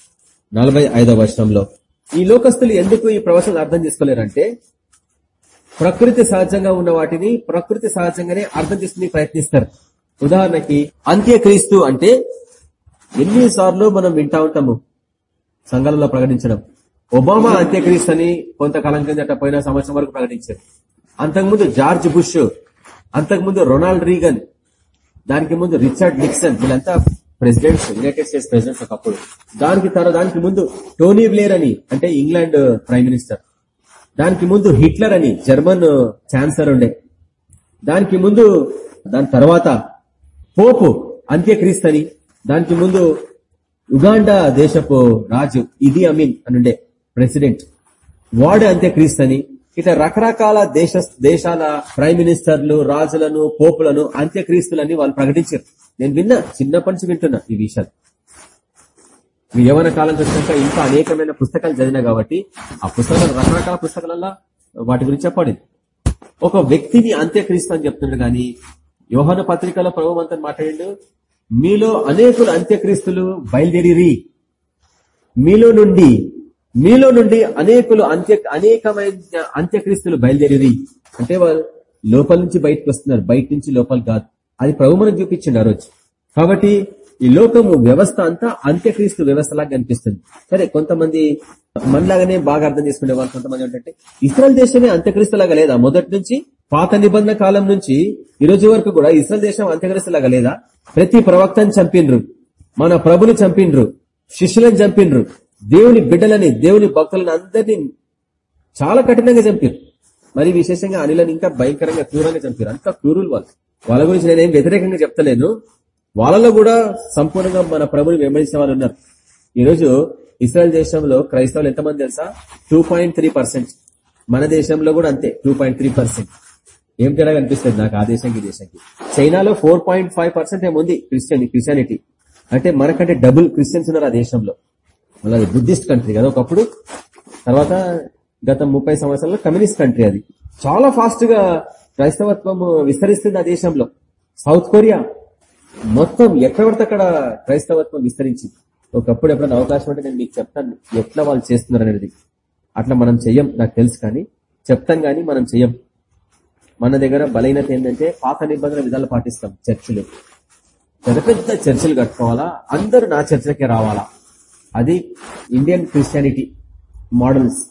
నలభై ఐదవ వర్షంలో ఈ లోకస్తులు ఎందుకు ఈ ప్రవచనం అర్థం చేసుకోలేరంటే ప్రకృతి సహజంగా ఉన్న వాటిని ప్రకృతి సహజంగానే అర్థం చేసుకుని ప్రయత్నిస్తారు. ఉదాహరణకి అంత్యక్రీస్తు అంటే ఎన్నిసార్లు మనం వింటా ఉంటాము సంఘాలలో ప్రకటించడం. ఒబామా అంత్యక్రీస్తు అని కొంతకాలం కిందట పోయిన సంవత్సరం వరకు ప్రకటించారు. అంతకుముందు జార్జ్ బుష్ అంతకుముందు రొనాల్డ్ రీగన్ దానికి ముందు రిచర్డ్ నిక్సన్ వీళ్ళంతా ప్రెసిడెంట్స్ యునైటెడ్ స్టేట్స్ ప్రెసిడెంట్స్ ఒకప్పుడు. దానికి తర్వాత దానికి ముందు టోనీ బ్లేర్ అని అంటే ఇంగ్లాండ్ ప్రైమ్ మినిస్టర్. దానికి ముందు హిట్లర్ అని జర్మన్ ఛాన్సలర్ ఉండే. దానికి ముందు దాని తర్వాత పోపు అంత్యక్రీస్తని దానికి ముందు ఉగాండా దేశపు రాజు ఇది అమీన్ అనుండే ప్రెసిడెంట్. వాడు అంత్యక్రీస్తు అని ఇట్లా రకరకాల దేశ దేశాల ప్రైమ్ మినిస్టర్లు రాజులను పోపులను అంత్యక్రీస్తులని వాళ్ళు ప్రకటించారు. నేను విన్నా చిన్నప్పటి నుంచి వింటున్నా ఈ విషయాలు. యవన కాలం వచ్చినాక ఇంకా అనేకమైన పుస్తకాలు చదివినా కాబట్టి ఆ పుస్తకాలు రకరకాల పుస్తకాలలో వాటి గురించి చెప్పడింది ఒక వ్యక్తిని అంత్యక్రీస్తు అని చెప్తున్నాడు గాని యోహన పత్రికలో ప్రభు అంతా మాట్లాడిండు మీలో అనేకులు అంత్యక్రీస్తులు బయలుదేరి మీలో నుండి మీలో నుండి అనేకులు అంత్య అనేకమైన అంత్యక్రీస్తులు బయలుదేరి అంటే వాళ్ళు లోపల నుంచి బయటకు వస్తున్నారు. బయట నుంచి లోపల కాదు. అది ప్రభు మనం చూపించింది ఆ రోజు. కాబట్టి ఈ లోకము వ్యవస్థ అంతా అంత్యక్రీస్తు వ్యవస్థలాగా కనిపిస్తుంది. సరే కొంతమంది మనలాగానే బాగా అర్థం చేసుకునే వాళ్ళు కొంతమంది ఏంటంటే ఇస్రాయల్ దేశమే అంత్యక్రీస్తులాగా లేదా? మొదటి నుంచి పాత నిబంధన కాలం నుంచి ఈ రోజు వరకు కూడా ఇస్రాయల్ దేశం అంత్యక్రీస్తులాగా లేదా? ప్రతి ప్రవక్తను చంపిండ్రు. మన ప్రభుని చంపిండ్రు. శిష్యులను చంపిండ్రు. దేవుని బిడ్డలని దేవుని భక్తులని అందరినీ చాలా కఠినంగా చంపారు. మరి విశేషంగా అనిలని ఇంకా భయంకరంగా క్రూరంగా చంపారు. అంత క్రూరులు వాళ్ళు. వాళ్ళ గురించి నేనేం వ్యతిరేకంగా చెప్తలేను. వాళ్ళలో కూడా సంపూర్ణంగా మన ప్రభుని వెంబడించిన వాళ్ళు ఉన్నారు. ఈరోజు ఇస్రాయల్ దేశంలో క్రైస్తవులు ఎంతమంది తెలుసా? టూ మన దేశంలో కూడా అంతే టూ ఏం తేడా కనిపిస్తుంది? నాకు ఆ దేశానికి దేశానికి చైనాలో ఫోర్ పాయింట్ ఫైవ్ పర్సెంట్ ఏముంది? Christian Christianity. అంటే మనకంటే డబుల్ క్రిస్టియన్స్ ఉన్నారు ఆ దేశంలో. మళ్ళీ బుద్ధిస్ట్ కంట్రీ కదా ఒకప్పుడు. తర్వాత గత ముప్పై సంవత్సరాల్లో కమ్యూనిస్ట్ కంట్రీ అది. చాలా ఫాస్ట్గా క్రైస్తవత్వం విస్తరిస్తుంది ఆ దేశంలో. సౌత్ కొరియా మొత్తం ఎక్కడ పడితే అక్కడ క్రైస్తవత్వం విస్తరించింది. ఒకప్పుడు ఎప్పుడైనా అవకాశం ఉంటే నేను మీకు చెప్తాను ఎట్లా వాళ్ళు చేస్తున్నారు అనేది. అట్లా మనం చెయ్యం నాకు తెలుసు కానీ. చెప్తాం కానీ మనం చెయ్యం. మన దగ్గర బలహీనత ఏంటంటే పాత నిబంధన విధాలు పాటిస్తాం చర్చిలు. పెద్ద పెద్ద చర్చలు కట్టుకోవాలా? అందరూ నా చర్చలకే రావాలా? అది ఇండియన్ క్రిస్టియానిటీ మోడల్స్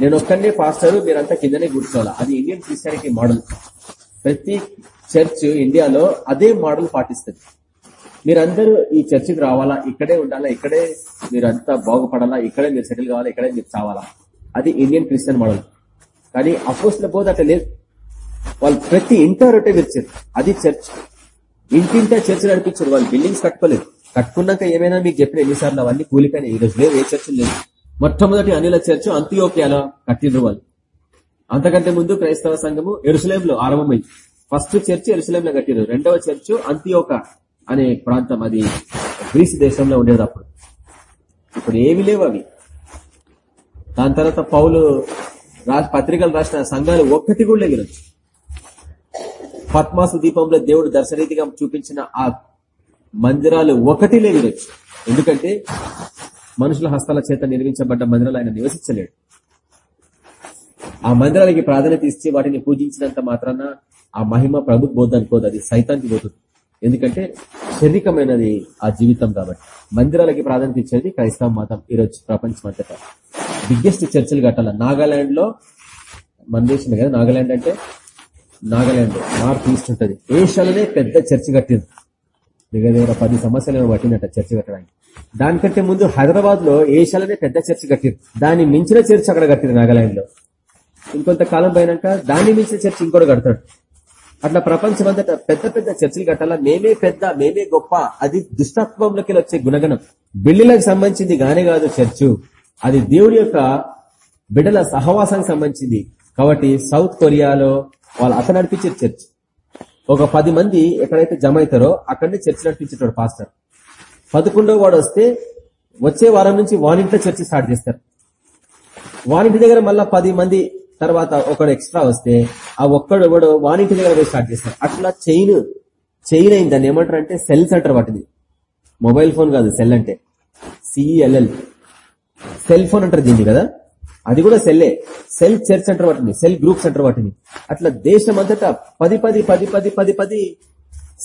నేను ఒక్కనే పాస్టర్ మీరంతా కిందనే కూర్చోవాలి? అది ఇండియన్ క్రిస్టియానిటీ మోడల్ ప్రతి చర్చ్ ఇండియాలో అదే మోడల్ పాటిస్తుంది. మీరందరూ ఈ చర్చికి రావాలా? ఇక్కడే ఉండాలా? ఇక్కడే మీరంతా బాగుపడాలా? ఇక్కడే మీరు సెటిల్ కావాలా? ఇక్కడే మీరు చావాలా? అది ఇండియన్ క్రిస్టియన్ మోడల్ కానీ అపోస్ల బోధ అట్లా లేదు. వాళ్ళు ప్రతి ఇంట రొట్టె విరిచారు. అది చర్చ్ ఇంటింటా చర్చ్ నడిపించారు. వాళ్ళు బిల్డింగ్స్ కట్టుకోలేదు. కట్టుకున్నాక ఏమైనా మీకు చెప్పిన ఎన్నిసార్లు అవన్నీ కూలిపోయినాయి. ఈ రోజు లేవు ఏ చర్చ లేదు. మొట్టమొదటి అనిల చర్చ్ అంత్యోక్యాలో కట్టిండ్రు వాళ్ళు. అంతకంటే ముందు క్రైస్తవ సంఘము ఎరుసలేంలో ఆరంభమైంది. ఫస్ట్ చర్చ్ ఎరుసలేంలో కట్టిరు రెండవ చర్చ్ అంత్యోక అనే ప్రాంతం. అది గ్రీస్ దేశంలో ఉండేది అప్పుడు. ఇప్పుడు ఏమి లేవు అవి. దాని తర్వాత పౌలు పత్రికలు రాసిన సంఘాలు ఒక్కటి కూడా లేవు పద్మాసు దీపంలో దేవుడు దర్శనీతిగా చూపించిన ఆ మందిరాలు ఒకటి లేవు ఎందుకంటే మనుషుల హస్తాల చేత నిర్మించబడ్డ మందిరాలు ఆయన నివసించలేడు. ఆ మందిరాలకి ప్రాధాన్యత ఇచ్చి వాటిని పూజించినంత మాత్రాన ఆ మహిమ ప్రభు బోధ అనుకోదు అది సైతానికి పోతుంది. ఎందుకంటే శారీరకమైనది ఆ జీవితం కాబట్టి. మందిరాలకి ప్రాధాన్యత ఇచ్చేది క్రైస్తవ మతం ఈరోజు ప్రపంచం అంతటా. బిగ్గెస్ట్ చర్చలు కట్టాల. నాగాలాండ్లో మన దేశమే కదా. నాగాలాండ్ అంటే నాగాలాండ్ నార్త్ ఈస్ట్ ఉంటుంది. ఏషియాలోనే పెద్ద చర్చి కట్టింది. దగ్గర దగ్గర పది సంవత్సరాలు పట్టిందట చర్చి కట్టడానికి. దానికంటే ముందు హైదరాబాద్లో ఏషియాలోనే పెద్ద చర్చి కట్టింది దాన్ని మించిన చర్చి అక్కడ కట్టింది నాగాలాండ్లో ఇంకొంత కాలం పోయినాక దాన్ని మించిన చర్చి ఇంకోటి కడతాడు. అట్లా ప్రపంచం అంతటా పెద్ద పెద్ద చర్చలు కట్టాలా? మేమే పెద్ద మేమే గొప్ప. అది దుష్టత్వంలోకి వచ్చే గుణగణం. బిల్లులకు సంబంధించింది గానే కాదు చర్చు. అది దేవుడి యొక్క బిడ్డల సహవాసానికి సంబంధించింది. కాబట్టి సౌత్ కొరియాలో వాళ్ళు అతను నడిపించే చర్చ్. ఒక పది మంది ఎక్కడైతే జమ అవుతారో అక్కడనే చర్చ్ నడిపించేటాడు పాస్టర్. పదకొండవ వాడు వస్తే వచ్చే వారం నుంచి వానింట్లో చర్చి స్టార్ట్ చేస్తారు. వానింటి దగ్గర మళ్ళా పది మంది తర్వాత ఒకడు ఎక్స్ట్రా వస్తే ఆ ఒక్కడు ఎవడు వానింటి దగ్గర స్టార్ట్ చేస్తారు. అట్లా చైన్ చైన్ అయింది దాన్ని ఏమంటారు అంటే సెల్స్ అంటారు వాటిని మొబైల్ ఫోన్ కాదు సెల్ అంటే. C E L L cell phone అంటారు దీన్ని కదా? అది కూడా సెల్లే సెల్ చర్చ్ అంటారు వాటిని సెల్ గ్రూప్స్ అంటారు వాటిని. అట్లా దేశం అంతటా పది పది పది పది పది పది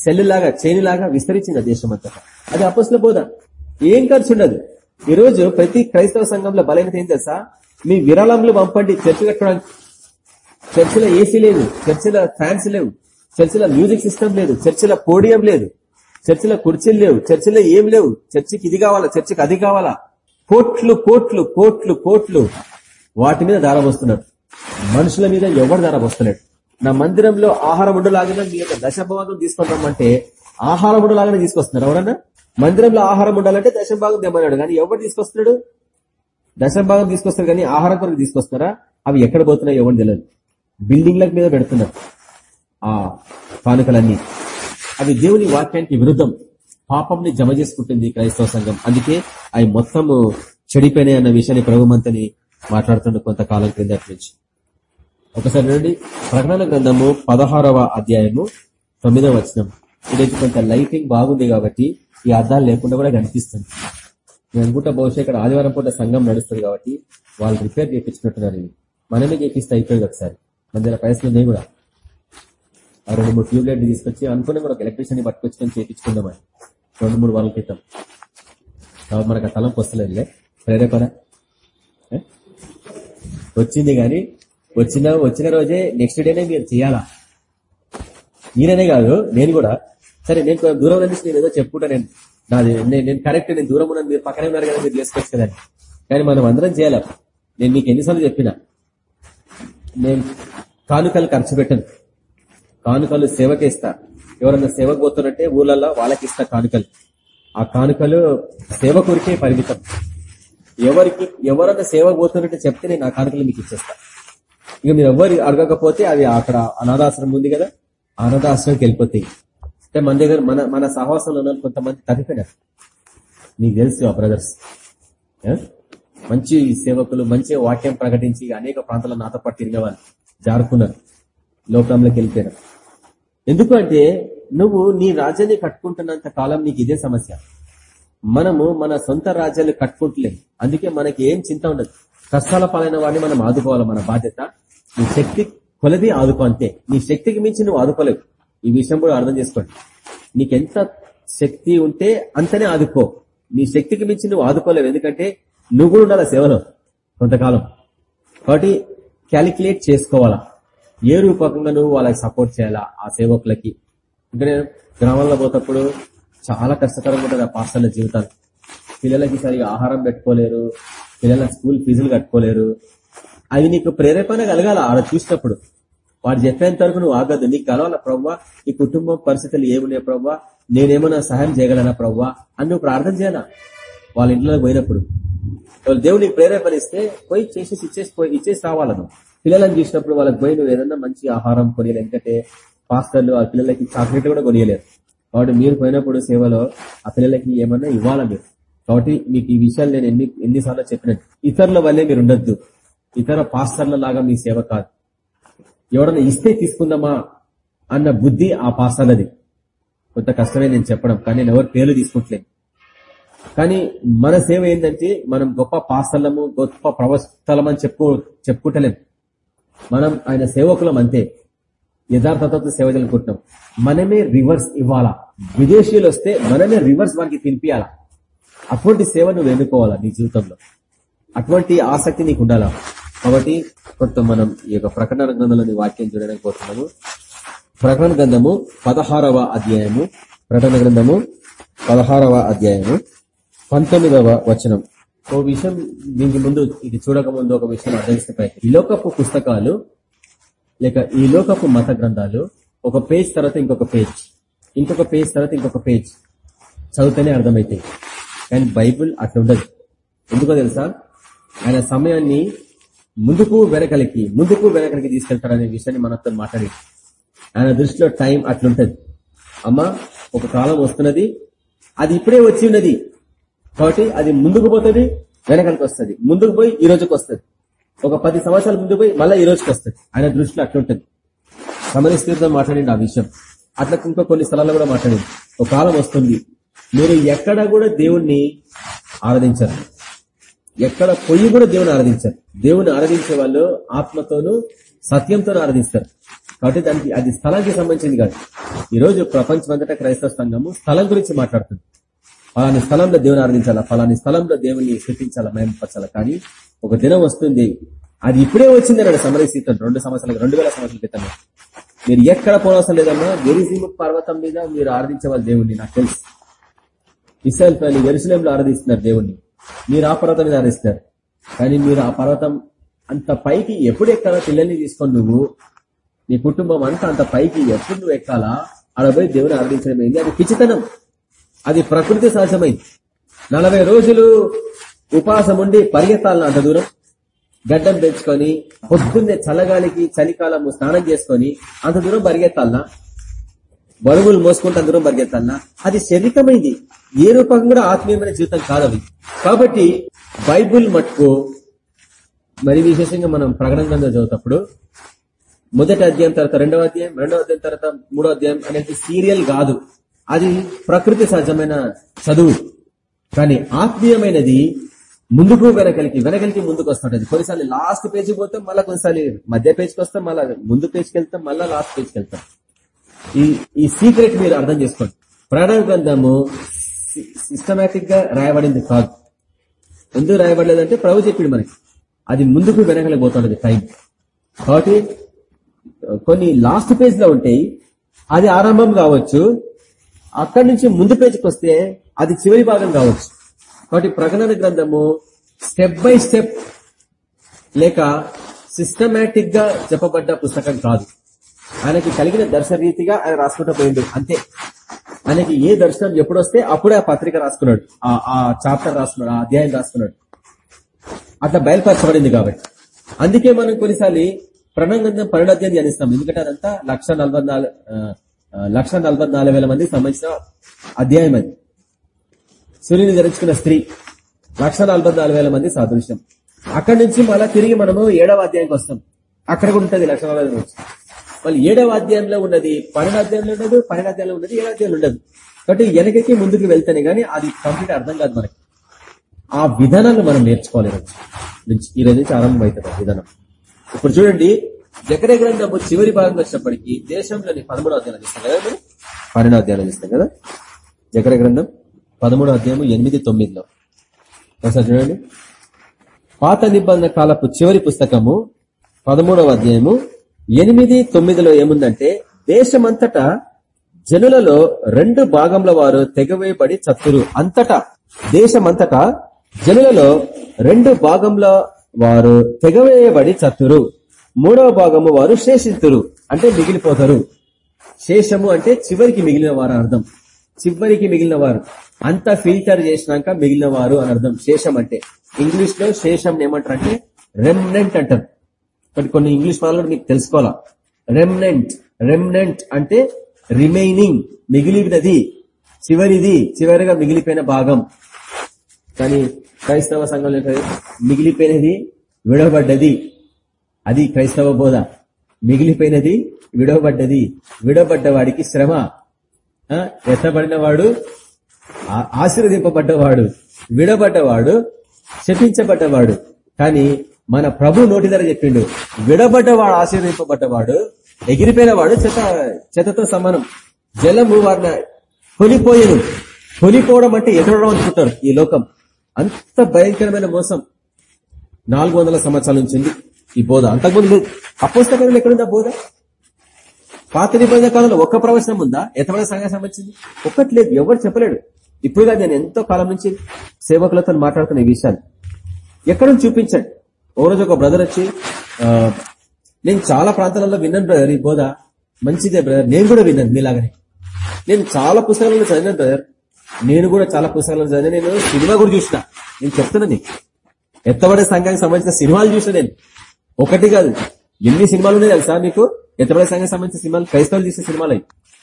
సెల్ లాగా చైన్ లాగా విస్తరించింది దేశం అంతటా అది అపస్ల బోధ. ఏం ఖర్చు ఉండదు. ఈరోజు ప్రతి క్రైస్తవ సంఘంలో బలహీనత ఏం తెలుసా? మీ విరాళంలో పంపండి చర్చ కట్టడానికి చర్చిలో ఏసీ లేదు చర్చిలో ఫ్యాన్స్ లేవు. చర్చిలో మ్యూజిక్ సిస్టమ్ లేదు చర్చిలో పోడియం లేదు. చర్చిలో కుర్చీలు లేవు చర్చిలో ఏం లేవు. చర్చికి ఇది కావాలా చర్చికి అది కావాలా? కోట్లు కోట్లు కోట్లు కోట్లు. వాటి మీద దారబోస్తున్నారు మనుషుల మీద ఎవరు దారబోస్తున్నాడు నా మందిరంలో ఆహారం ఉండలాగానే మీ యొక్క దశభాగం తీసుకుంటామంటే ఆహారం ఉండలాగానే తీసుకొస్తున్నారు ఎవరన్నా మందిరంలో ఆహారం ఉండాలంటే దశభాగం తెమ్మన్నాడు. కానీ ఎవరు తీసుకొస్తున్నాడు? దశభాగం తీసుకొస్తారు కానీ ఆహారం కొరకు తీసుకొస్తారా అవి ఎక్కడ పోతున్నాయి ఎవరు తెలియదు బిల్డింగ్ల మీద పెడుతున్నారు ఆ కానుకలన్నీ. అవి దేవుని వాక్యానికి విరుద్ధం. పాపంని జమ చేసుకుంటుంది క్రైస్తవ సంఘం. అందుకే అవి మొత్తము చెడిపోయినాయి అన్న విషయాన్ని ప్రభుమంతని మాట్లాడుతుండే కొంతకాలం క్రిందటి నుంచి. ఒకసారి నుండి ప్రకటన గ్రంథము పదహారవ అధ్యాయము తొమ్మిదవ వచనం. ఇది కొంత లైటింగ్ బాగుంది కాబట్టి ఈ అద్దాలు లేకుండా కూడా కనిపిస్తుంది. నేను అనుకుంటా బహుశా ఇక్కడ ఆదివారం పూట సంఘం నడుస్తుంది కాబట్టి వాళ్ళు రిపేర్ చేయించినట్టున్నారు ఇవి మనమే చేపిస్తే అయిపోయింది ఒకసారి. మన దగ్గర పైసలు ఉన్నాయి కూడా. ఆ రెండు మూడు ట్యూబ్ లైట్ తీసుకొచ్చి అనుకునే కూడా ఒక ఎలక్ట్రీషియన్ పట్టుకొచ్చుకొని చేయించుకుందామని రెండు మూడు వాళ్ళ క్రితం. కాబట్టి మనకు ఆ తలంపు వస్తలేదులే. ప్రేరేపణ. వచ్చింది కానీ వచ్చిన వచ్చిన రోజే నెక్స్ట్ డేనే మీరు చేయాలా? మీరనే కాదు నేను కూడా. సరే నేను కొంచెం దూరం నుంచి నేను ఏదో చెప్పుకుంటా నేను నాది నేను కరెక్ట్ నేను దూరం ఉన్నాను మీరు పక్కనే ఉన్నారు కదా మీరు చేసుకోవచ్చు కదా కానీ మనం అందరం చేయాలి? నేను మీకు ఎన్నిసార్లు చెప్పిన. నేను కానుకలు ఖర్చు పెట్టను. కానుకలు సేవకి ఇస్తా. ఎవరన్నా సేవకు పోతున్నట్టే ఊళ్ళల్లో వాళ్ళకి ఇస్తా కానుకలు. ఆ కానుకలు సేవ కొరికే పరిమితం. ఎవరికి ఎవరన్నా సేవ పోతున్నట్టు చెప్తే నేను ఆ కానుకలు మీకు ఇచ్చేస్తా. ఇక మీరు ఎవరు అడగకపోతే అవి అక్కడ అనాథాశ్రమం ఉంది కదా అనాథాశ్రమంకి వెళ్ళిపోతాయి అంటే మన దగ్గర మన మన సహవాసంలో ఉన్న కొంతమంది తగ్గిపోయినారు నీకు తెలుసు ఆ బ్రదర్స్ మంచి సేవకులు మంచి వాక్యం ప్రకటించి అనేక ప్రాంతాల్లో నాతో పాటు తిరిగే వాళ్ళు జారుకున్నారు. లోకంలోకి వెళ్ళిపోయారు ఎందుకంటే నువ్వు నీ రాజ్యాన్ని కట్టుకుంటున్నంత కాలం నీకు ఇదే సమస్య. మనము మన సొంత రాజ్యాలు కట్టుకుంటలేం అందుకే మనకి ఏం చింత ఉండదు. కష్టాల పాలైన వాడిని మనం ఆదుకోవాలి మన బాధ్యత. నీ శక్తి కొలది ఆదుకో అంతే. నీ శక్తికి మించి నువ్వు ఆదుకోలేవు. ఈ విషయం కూడా అర్థం చేసుకోండి. నీకెంత శక్తి ఉంటే అంతనే ఆదుకో. నీ శక్తికి మించి నువ్వు ఆదుకోలేవు. ఎందుకంటే నువ్వు కూడా ఉండాలి సేవలో కొంతకాలం. కాబట్టి క్యాలిక్యులేట్ చేసుకోవాలా. ఏ రూపకంగా నువ్వు వాళ్ళకి సపోర్ట్ చేయాలా ఆ సేవకులకి? ఇంకా నేను గ్రామాల్లో పోతప్పుడు చాలా కష్టతరంగా ఉంటుంది ఆ పాఠశాల జీవితాలు. పిల్లలకి సరిగా ఆహారం పెట్టుకోలేరు పిల్లల స్కూల్ ఫీజులు కట్టుకోలేరు. అవి నీకు ప్రేరేపణ కలగాల ఆడ చూసినప్పుడు. వాడు చెప్పేంత వరకు నువ్వు ఆగద్దు. నీకు కలవాల ప్రవ్వా? ఈ కుటుంబం పరిస్థితులు ఏమున్నాయి ప్రవ్వా? నేనేమన్నా సహాయం చేయగలనా ప్రవ్వా? అని నువ్వు ప్రార్థన చేయాలా వాళ్ళ ఇంట్లో పోయినప్పుడు. వాళ్ళు దేవుడికి ప్రేరేపణ ఇస్తే పోయి చేసేసి ఇచ్చేసి పోయి ఇచ్చేసి రావాలను పిల్లలను చూసినప్పుడు వాళ్ళకి పోయి నువ్వు ఏదన్నా మంచి ఆహారం కొనియలేదు ఎందుకంటే పాస్టర్లు ఆ పిల్లలకి చాక్లెట్ కూడా కొనియలేరు. కాబట్టి మీరు పోయినప్పుడు సేవలో ఆ పిల్లలకి ఏమన్నా ఇవ్వాలా మీరు? కాబట్టి మీకు ఈ విషయాలు నేను ఎన్ని ఎన్నిసార్లు చెప్పినట్టు. ఇతరుల వల్లే మీరు ఉండొద్దు. ఇతర పాస్టర్ల లాగా మీ సేవ కాదు. ఎవడన్నా ఇస్తే తీసుకుందామా అన్న బుద్ధి ఆ పాస్టర్లది. కొంత కష్టమే నేను చెప్పడం కానీ నేను ఎవరు పేర్లు తీసుకుంటలేను కానీ మన సేవ ఏంటంటే మనం గొప్ప పాస్టర్లము గొప్ప ప్రవస్థలం అని చెప్పు చెప్పుకుంటలేం. మనం ఆయన సేవకులం అంతే. యథార్థతతో సేవ చేయాలనుకుంటున్నాం మనమే రివర్స్ ఇవ్వాలా? విదేశీయులు వస్తే మనమే రివర్స్ వారికి తినిపియాలా? అటువంటి సేవ నువ్వు ఎన్నుకోవాలా నీ జీవితంలో? అటువంటి ఆసక్తి నీకు ఉండాలా? కాబట్టి కొంత మనం ఈ యొక్క ప్రకటన గ్రంథంలోని వాక్యం చూడడానికి కోరుతున్నాము ప్రకటన గ్రంథము పదహారవ అధ్యాయము. ప్రకటన గ్రంథము పదహారవ అధ్యాయము. పంతొమ్మిదవ వచనం. ఓ విషయం దీనికి ముందు ఇది చూడక ముందు ఒక విషయం అర్థిస్తే ప్రయత్నం ఈ లోకపు పుస్తకాలు లేక ఈ లోకపు మత గ్రంథాలు ఒక పేజ్ తర్వాత ఇంకొక పేజ్ ఇంకొక పేజ్ తర్వాత ఇంకొక పేజ్ చదివితేనే అర్థమైతాయి. కానీ బైబుల్ అట్లా ఉండదు. ఎందుకో తెలుసా? ఆయన సమయాన్ని ముందుకు వెనకలికి ముందుకు వెనకలికి తీసుకెళ్తారనే విషయాన్ని మనతో మాట్లాడి ఆయన దృష్టిలో టైం అట్లుంటది. అమ్మా ఒక కాలం వస్తున్నది అది ఇప్పుడే వచ్చి ఉన్నది. కాబట్టి అది ముందుకు పోతుంది వెనకలికి వస్తుంది. ముందుకు పోయి ఈ రోజుకి వస్తుంది. ఒక పది సంవత్సరాల ముందు పోయి మళ్ళీ ఈ రోజుకి వస్తుంది. ఆయన దృష్టిలో అట్లుంటది గమనిస్తూ మాట్లాడింది ఆ విషయం. అట్లా ఇంకా కొన్ని స్థలాల్లో కూడా మాట్లాడింది. ఒక కాలం వస్తుంది. మీరు ఎక్కడ కూడా దేవుణ్ణి ఆరాధించరు. ఎక్కడ పొయ్యి కూడా దేవుని ఆరాధించారు. దేవుని ఆరాధించే వాళ్ళు ఆత్మతోనూ సత్యంతో ఆరాధిస్తారు. కాబట్టి దానికి అది స్థలానికి సంబంధించింది కాదు. ఈ రోజు ప్రపంచమంతటా క్రైస్తవ సంఘము స్థలం గురించి మాట్లాడుతుంది. ఫలాని స్థలంలో దేవుని ఆరాధించాలా? ఫలాని స్థలంలో దేవుని స్థితించాలా మేమపరచాలా కానీ ఒక దినం వస్తుంది. అది ఇప్పుడే వచ్చింది అన్నాడు సమరయ సీతం రెండు సంవత్సరాల రెండు వేల సంవత్సరాల క్రితం. మీరు ఎక్కడ పోనవసరం లేదన్నా వెరిసిము పర్వతం మీద మీరు ఆరాధించే వాళ్ళు దేవుణ్ణి నాకు తెలుసు. ఇస్రాయల్ పల్లి వెరుసలేంలో ఆరాధిస్తున్నారు దేవుణ్ణి. మీరు ఆ పర్వతం మీద ఆరాధిస్తారు. కానీ మీరు ఆ పర్వతం అంత పైకి ఎప్పుడు ఎక్కాలో? పిల్లల్ని తీసుకొని నువ్వు నీ కుటుంబం అంతా అంత పైకి ఎప్పుడు నువ్వు ఎక్కాలా? అడబోయి దేవుని ఆరాధించడం ఏంది అది పిచ్చితనం. అది ప్రకృతి సహజమైంది నలభై రోజులు ఉపాసం ఉండి పరిగెత్తాలని అంత దూరం గడ్డం పెంచుకొని పొద్దున్నే చల్లగాలికి చలికాలము స్నానం చేసుకొని అంత దూరం పరిగెత్తాలనా? బరువులు మోసుకుంటే దూరం పరిగెత్తాలనా? అది శరీరమైంది ఏ రూపంగా కూడా ఆత్మీయమైన జీవితం కాదు కాబట్టి బైబుల్ మట్టుకు మరి విశేషంగా మనం ప్రకటన గ్రంథం చదువుతప్పుడు మొదటి అధ్యాయం తర్వాత రెండవ అధ్యాయం రెండవ అధ్యాయం తర్వాత మూడో అధ్యాయం అనేది సీరియల్ కాదు. అది ప్రకృతి సహజమైన చదువు. కానీ ఆత్మీయమైనది ముందుకు వెనకలికి వెనకలికి ముందుకు వస్తుంటది. కొన్నిసార్లు లాస్ట్ పేజ్కి పోతే మళ్ళీ కొన్నిసార్లు మధ్య పేజ్కి వస్తాం మళ్ళీ ముందు పేజ్కి వెళ్తాం మళ్ళీ లాస్ట్ పేజ్కి వెళ్తాం. ఈ ఈ సీక్రెట్ మీరు అర్థం చేసుకోండి. ప్రకటన గ్రంథము సిస్టమేటిక్గా రాయబడింది కాదు. ఎందుకు రాయబడలేదంటే ప్రభు చెప్పిండు మనకి. అది ముందుకు వెనకలకి పోతుంటది టైం. కాబట్టి కొన్ని లాస్ట్ పేజ్లో ఉంటాయి. అది ఆరంభం కావచ్చు. అక్కడి నుంచి ముందు పేజీకి వస్తే అది చివరి భాగం కావచ్చు. కాబట్టి ప్రకటన గ్రంథము స్టెప్ బై స్టెప్ లేక సిస్టమేటిక్గా చెప్పబడ్డ పుస్తకం కాదు. ఆయనకి కలిగిన దర్శన రీతిగా ఆయన రాసుకుంటూ పోయిండు అంతే. ఆయనకి ఏ దర్శనం ఎప్పుడొస్తే అప్పుడే ఆ పత్రిక రాసుకున్నాడు ఆ- ఆ చాప్టర్ రాసుకున్నాడు ఆ అధ్యాయం రాసుకున్నాడు. అట్లా బయలుపరచబడింది కాబట్టి. అందుకే మనం కొన్నిసార్లు ప్రణంగంధం పన్నెండు అధ్యాయం ధ్యానిస్తాం. ఎందుకంటే అదంతా లక్ష నలభై నాలుగు లక్ష నలభై నాలుగు వేల మందికి సంబంధించిన అధ్యాయం అది. సూర్యుని ధరించుకున్న స్త్రీ లక్ష నలభై నాలుగు వేల మంది సాదృశ్యం. అక్కడి నుంచి మళ్ళా తిరిగి మనము ఏడవ అధ్యాయంకి వస్తాం. అక్కడ కూడా ఉంటుంది లక్ష నలభై నుంచి మళ్ళీ ఏడవ అధ్యాయంలో ఉన్నది పన్నెండు అధ్యాయంలో ఉండదు పన్నెండు అధ్యాయంలో ఉన్నది ఏడవ అధ్యాయంలో ఉండదు. కాబట్టి వెనకకి ముందుకు వెళ్తేనే గానీ అది కంప్లీట్ అర్థం కాదు మనకి. ఆ విధానాన్ని మనం నేర్చుకోవాలి ఈరోజు. నుంచి ఈ రోజు నుంచి ఆరంభం అవుతుంది విధానం. ఇప్పుడు చూడండి జకరే గ్రంథము చివరి భాగంగా వచ్చినప్పటికీ దేశంలోని పదమూడో అధ్యాయం ఇస్తాం కదా మీరు? పన్నెండో అధ్యాయం ఇస్తాం కదా? జకర గ్రంథం పదమూడో అధ్యాయం ఎనిమిది తొమ్మిదిలో. ఒకసారి చూడండి. పాత నిబంధన కాలపు చివరి పుస్తకము పదమూడవ అధ్యాయము ఎనిమిది తొమ్మిదిలో ఏముందంటే దేశమంతటా జనులలో రెండు భాగంలో వారు తెగవేయబడి చత్తురు. అంతటా దేశమంతటా జనులలో రెండు భాగంలో వారు తెగవేయబడి చత్తురు. మూడవ భాగము వారు శేషితురు అంటే మిగిలిపోతారు. శేషము అంటే చివరికి మిగిలిన వారు అర్థం. చివరికి మిగిలిన వారు. అంత ఫిల్టర్ చేసినాక మిగిలిన వారు అని అర్థం. శేషం అంటే. ఇంగ్లీష్లో శేషం ఏమంటారు అంటే రెమ్నెంట్ అంటారు. బట్ కొన్ని ఇంగ్లీష్ పదాలు మీకు తెలుసుకోవాలా? రెమ్నెంట్ రెమ్నెంట్ అంటే రిమైనింగ్ మిగిలినది చివరిది చివరిగా మిగిలిపోయిన భాగం. కానీ క్రైస్తవ సంఘంలో మిగిలిపోయినది విడబడ్డది అది క్రైస్తవ బోధ. మిగిలిపోయినది విడవబడ్డది. విడవబడ్డవాడికి శ్రమ. ఎత్తబడినవాడు ఎత్తబడిన వాడు ఆశీర్వదింపబడ్డవాడు విడబడ్డవాడు శపించబడ్డవాడు. కానీ మన ప్రభు నోటి ధర చెప్పిండు విడబడ్డవాడు ఆశీర్వదింపబడ్డవాడు ఎగిరిపోయిన వాడు చెత చెతతో సమానం. జలము వారిని కొనిపోయేను. కొనిపోవడం అంటే ఎగరడం అనుకుంటారు ఈ లోకం. అంత భయంకరమైన మోసం. నాలుగు వందల సంవత్సరాల నుంచి ఈ బోధ. అంతకుముందు లేదు అపోస్తకంలో ఎక్కడుందా బోధ? పాత నిబంధన కాలంలో ఒక్క ప్రవచనం ఉందా? ఎంతమంది సంఘం సంబంధించింది? ఒక్కటి లేదు ఎవరు చెప్పలేడు. ఇప్పుడు నేను ఎంతో కాలం నుంచి సేవకులతో మాట్లాడుతున్న ఈ విషయాలు ఎక్కడ నుంచి చూపించండి. ఓ రోజు ఒక బ్రదర్ వచ్చి నేను చాలా ప్రాంతాలలో విన్నాను బ్రదర్ ఈ బోధ. మంచిదే బ్రదర్ నేను కూడా విన్నాను మీలాగనే. నేను చాలా పుస్తకాలను చదివాను బ్రదర్ నేను కూడా చాలా పుస్తకాలను చదివాను. నేను సినిమా కూడా చూసిన. నేను చెప్తున్నా నీకు ఎత్తబడే సంఘానికి సంబంధించిన సినిమాలు చూసిన నేను. ఒకటి కాదు. ఎన్ని సినిమాలు ఉన్నాయి తెలుసా మీకు? ఎత్తబడే సంఘం సంబంధించిన సినిమాలు క్రైస్తవులు తీసిన సినిమాలు.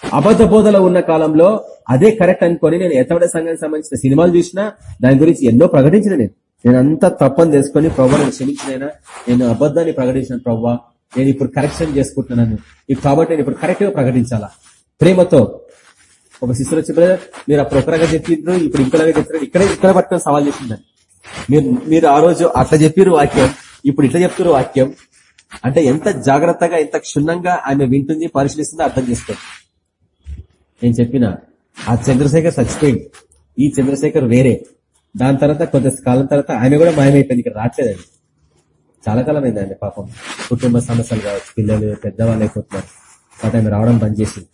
అబద్ధ బోధలో ఉన్న కాలంలో అదే కరెక్ట్ అనుకొని నేను ఎత్తబడే సంఘానికి సంబంధించిన సినిమాలు చూసినా దాని గురించి ఎన్నో ప్రకటించిన నేను. నేను అంతా తప్పని తెలుసుకొని ప్రభావ నేను క్షమించినైనా నేను అబద్ధాన్ని ప్రకటించిన ప్రవ్వా నేను ఇప్పుడు కరెక్షన్ చేసుకుంటున్నాను కాబట్టి నేను ఇప్పుడు కరెక్ట్గా ప్రకటించాలా? ప్రేమతో. ఒక శిష్యులు వచ్చి మీరు అప్పుడు ఒకలాగా చెప్పిండ్రు ఇప్పుడు ఇంకోలాగా చెప్తారు ఇక్కడ ఇక్కడ పట్టుకొని సవాల్ చేసిందని మీరు మీరు ఆ రోజు అట్లా చెప్పారు వాక్యం. ఇప్పుడు ఇట్లా చెప్తున్నారు వాక్యం. అంటే ఎంత జాగ్రత్తగా ఎంత క్షుణ్ణంగా ఆమె వింటుంది పరిశీలిస్తుందో అర్థం చేసుకోండి. నేను చెప్పిన ఆ చంద్రశేఖర్ చచ్చిపోయింది. ఈ చంద్రశేఖర్ వేరే. దాని తర్వాత కొంత కాలం తర్వాత ఆమె కూడా మాయమైపోయింది. ఇక్కడ రావట్లేదండి చాలా కాలం అయిందండి పాపం. కుటుంబ సమస్యలు కావచ్చు పిల్లలు పెద్దవాళ్ళు అయిపోతున్నారు. కాబట్టి ఆమె రావడం బంద్ చేసింది.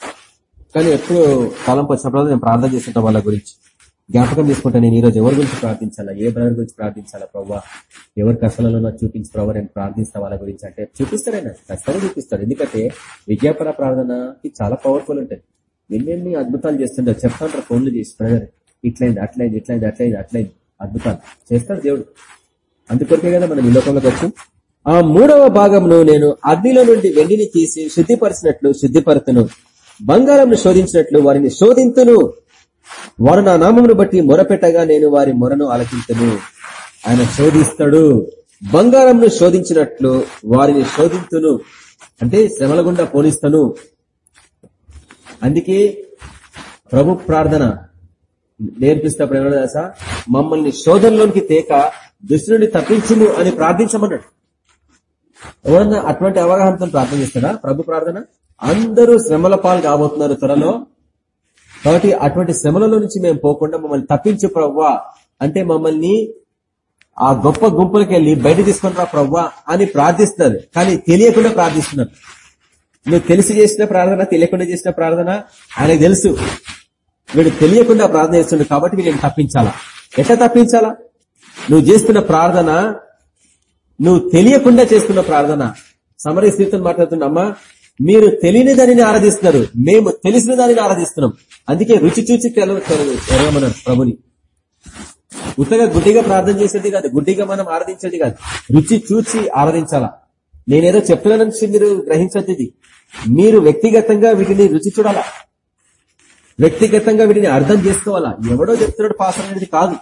కానీ ఎప్పుడు కాలం వచ్చినప్పుడు నేను ప్రార్థన చేస్తుంటాం వాళ్ళ గురించి. జ్ఞాపకం చేసుకుంటా నేను ఈ రోజు ఎవరి గురించి ప్రార్థించాలా? ఏ బ్రదర్ గురించి ప్రార్థించాలా ప్రవ్వా? ఎవరి కష్టాలలో నాకు చూపించి ప్రవ్వా నేను ప్రార్థిస్తా వాళ్ళ గురించి. అంటే చూపిస్తారైనా ఖచ్చితంగా చూపిస్తాడు. ఎందుకంటే విజ్ఞాపన ప్రార్థనకి చాలా పవర్ఫుల్ ఉంటుంది. ఎన్నెన్ని అద్భుతాలు చేస్తుంటారు చెప్తాంటారు ఫోన్లు చేసి బ్రదర్ ఇట్లయింది అట్లయింది ఇట్లయింది అట్లయింది అట్లయింది అద్భుతాలు చేస్తాడు దేవుడు. అందుకొరకే కదా మనం ఈ లోకంలోకి వచ్చాం. ఆ మూడవ భాగంలో నేను అగ్నిలో నుండి వెండిని తీసి శుద్ధిపరిచినట్లు శుద్ధిపరతను బంగారంను శోధించినట్లు వారిని శోధింతును. వారు నా నామమును బట్టి మొరపెట్టగా నేను వారి మొరను ఆలకించను. ఆయన శోధిస్తాడు. బంగారంను శోధించినట్లు వారిని శోధించును. అంటే శ్రమల గుండా పోలిస్తాను అందుకే ప్రభు ప్రార్థన. నేర్పిస్తప్పుడు ఏమన్నా మమ్మల్ని శోధనలోనికి తేక దృష్టి నుండి తప్పించుము అని ప్రార్థించమన్నాడు. ఎవరన్నా అటువంటి అవగాహనతో ప్రార్థన చేస్తాడా? ప్రభు ప్రార్థన? అందరూ శ్రమల పాలు కాబోతున్నారు త్వరలో. కాబట్టి అటువంటి శ్రమలలో నుంచి మేము పోకుండా మమ్మల్ని తప్పించు ప్రవ్వా అంటే మమ్మల్ని ఆ గొప్ప గుంపులకి వెళ్ళి బయట తీసుకుని రా ప్రవ్వా అని ప్రార్థిస్తున్నారు. కానీ తెలియకుండా ప్రార్థిస్తున్నారు. నువ్వు తెలిసి చేసిన ప్రార్థన తెలియకుండా చేసిన ప్రార్థన ఆయనకు తెలుసు. వీడు తెలియకుండా ప్రార్థన చేస్తున్నాడు కాబట్టి వీళ్ళని తప్పించాలా? ఎట్లా తప్పించాలా? నువ్వు చేస్తున్న ప్రార్థన నువ్వు తెలియకుండా చేస్తున్న ప్రార్థన. సమరీ స్థితితో మాట్లాడుతున్నమ్మా మీరు తెలియని దానిని ఆరాధిస్తున్నారు. మేము తెలిసిన దానిని ఆరాధిస్తున్నాం. అందుకే రుచి చూచి ఎరగమన్నారు ప్రభుని. ఉత్తగా గుడ్డిగా ప్రార్థన చేసేది కాదు. గుడ్డిగా మనం ఆరాధించేది కాదు. రుచి చూచి ఆరాధించాలా. నేనేదో చెప్తున్నానని మీరు గ్రహించద్దు ఇది మీరు వ్యక్తిగతంగా వీటిని రుచి చూడాలా? వ్యక్తిగతంగా వీటిని అర్థం చేసుకోవాలా? ఎవడో చెప్తున్నాడు పాస్ అనేది కాదు.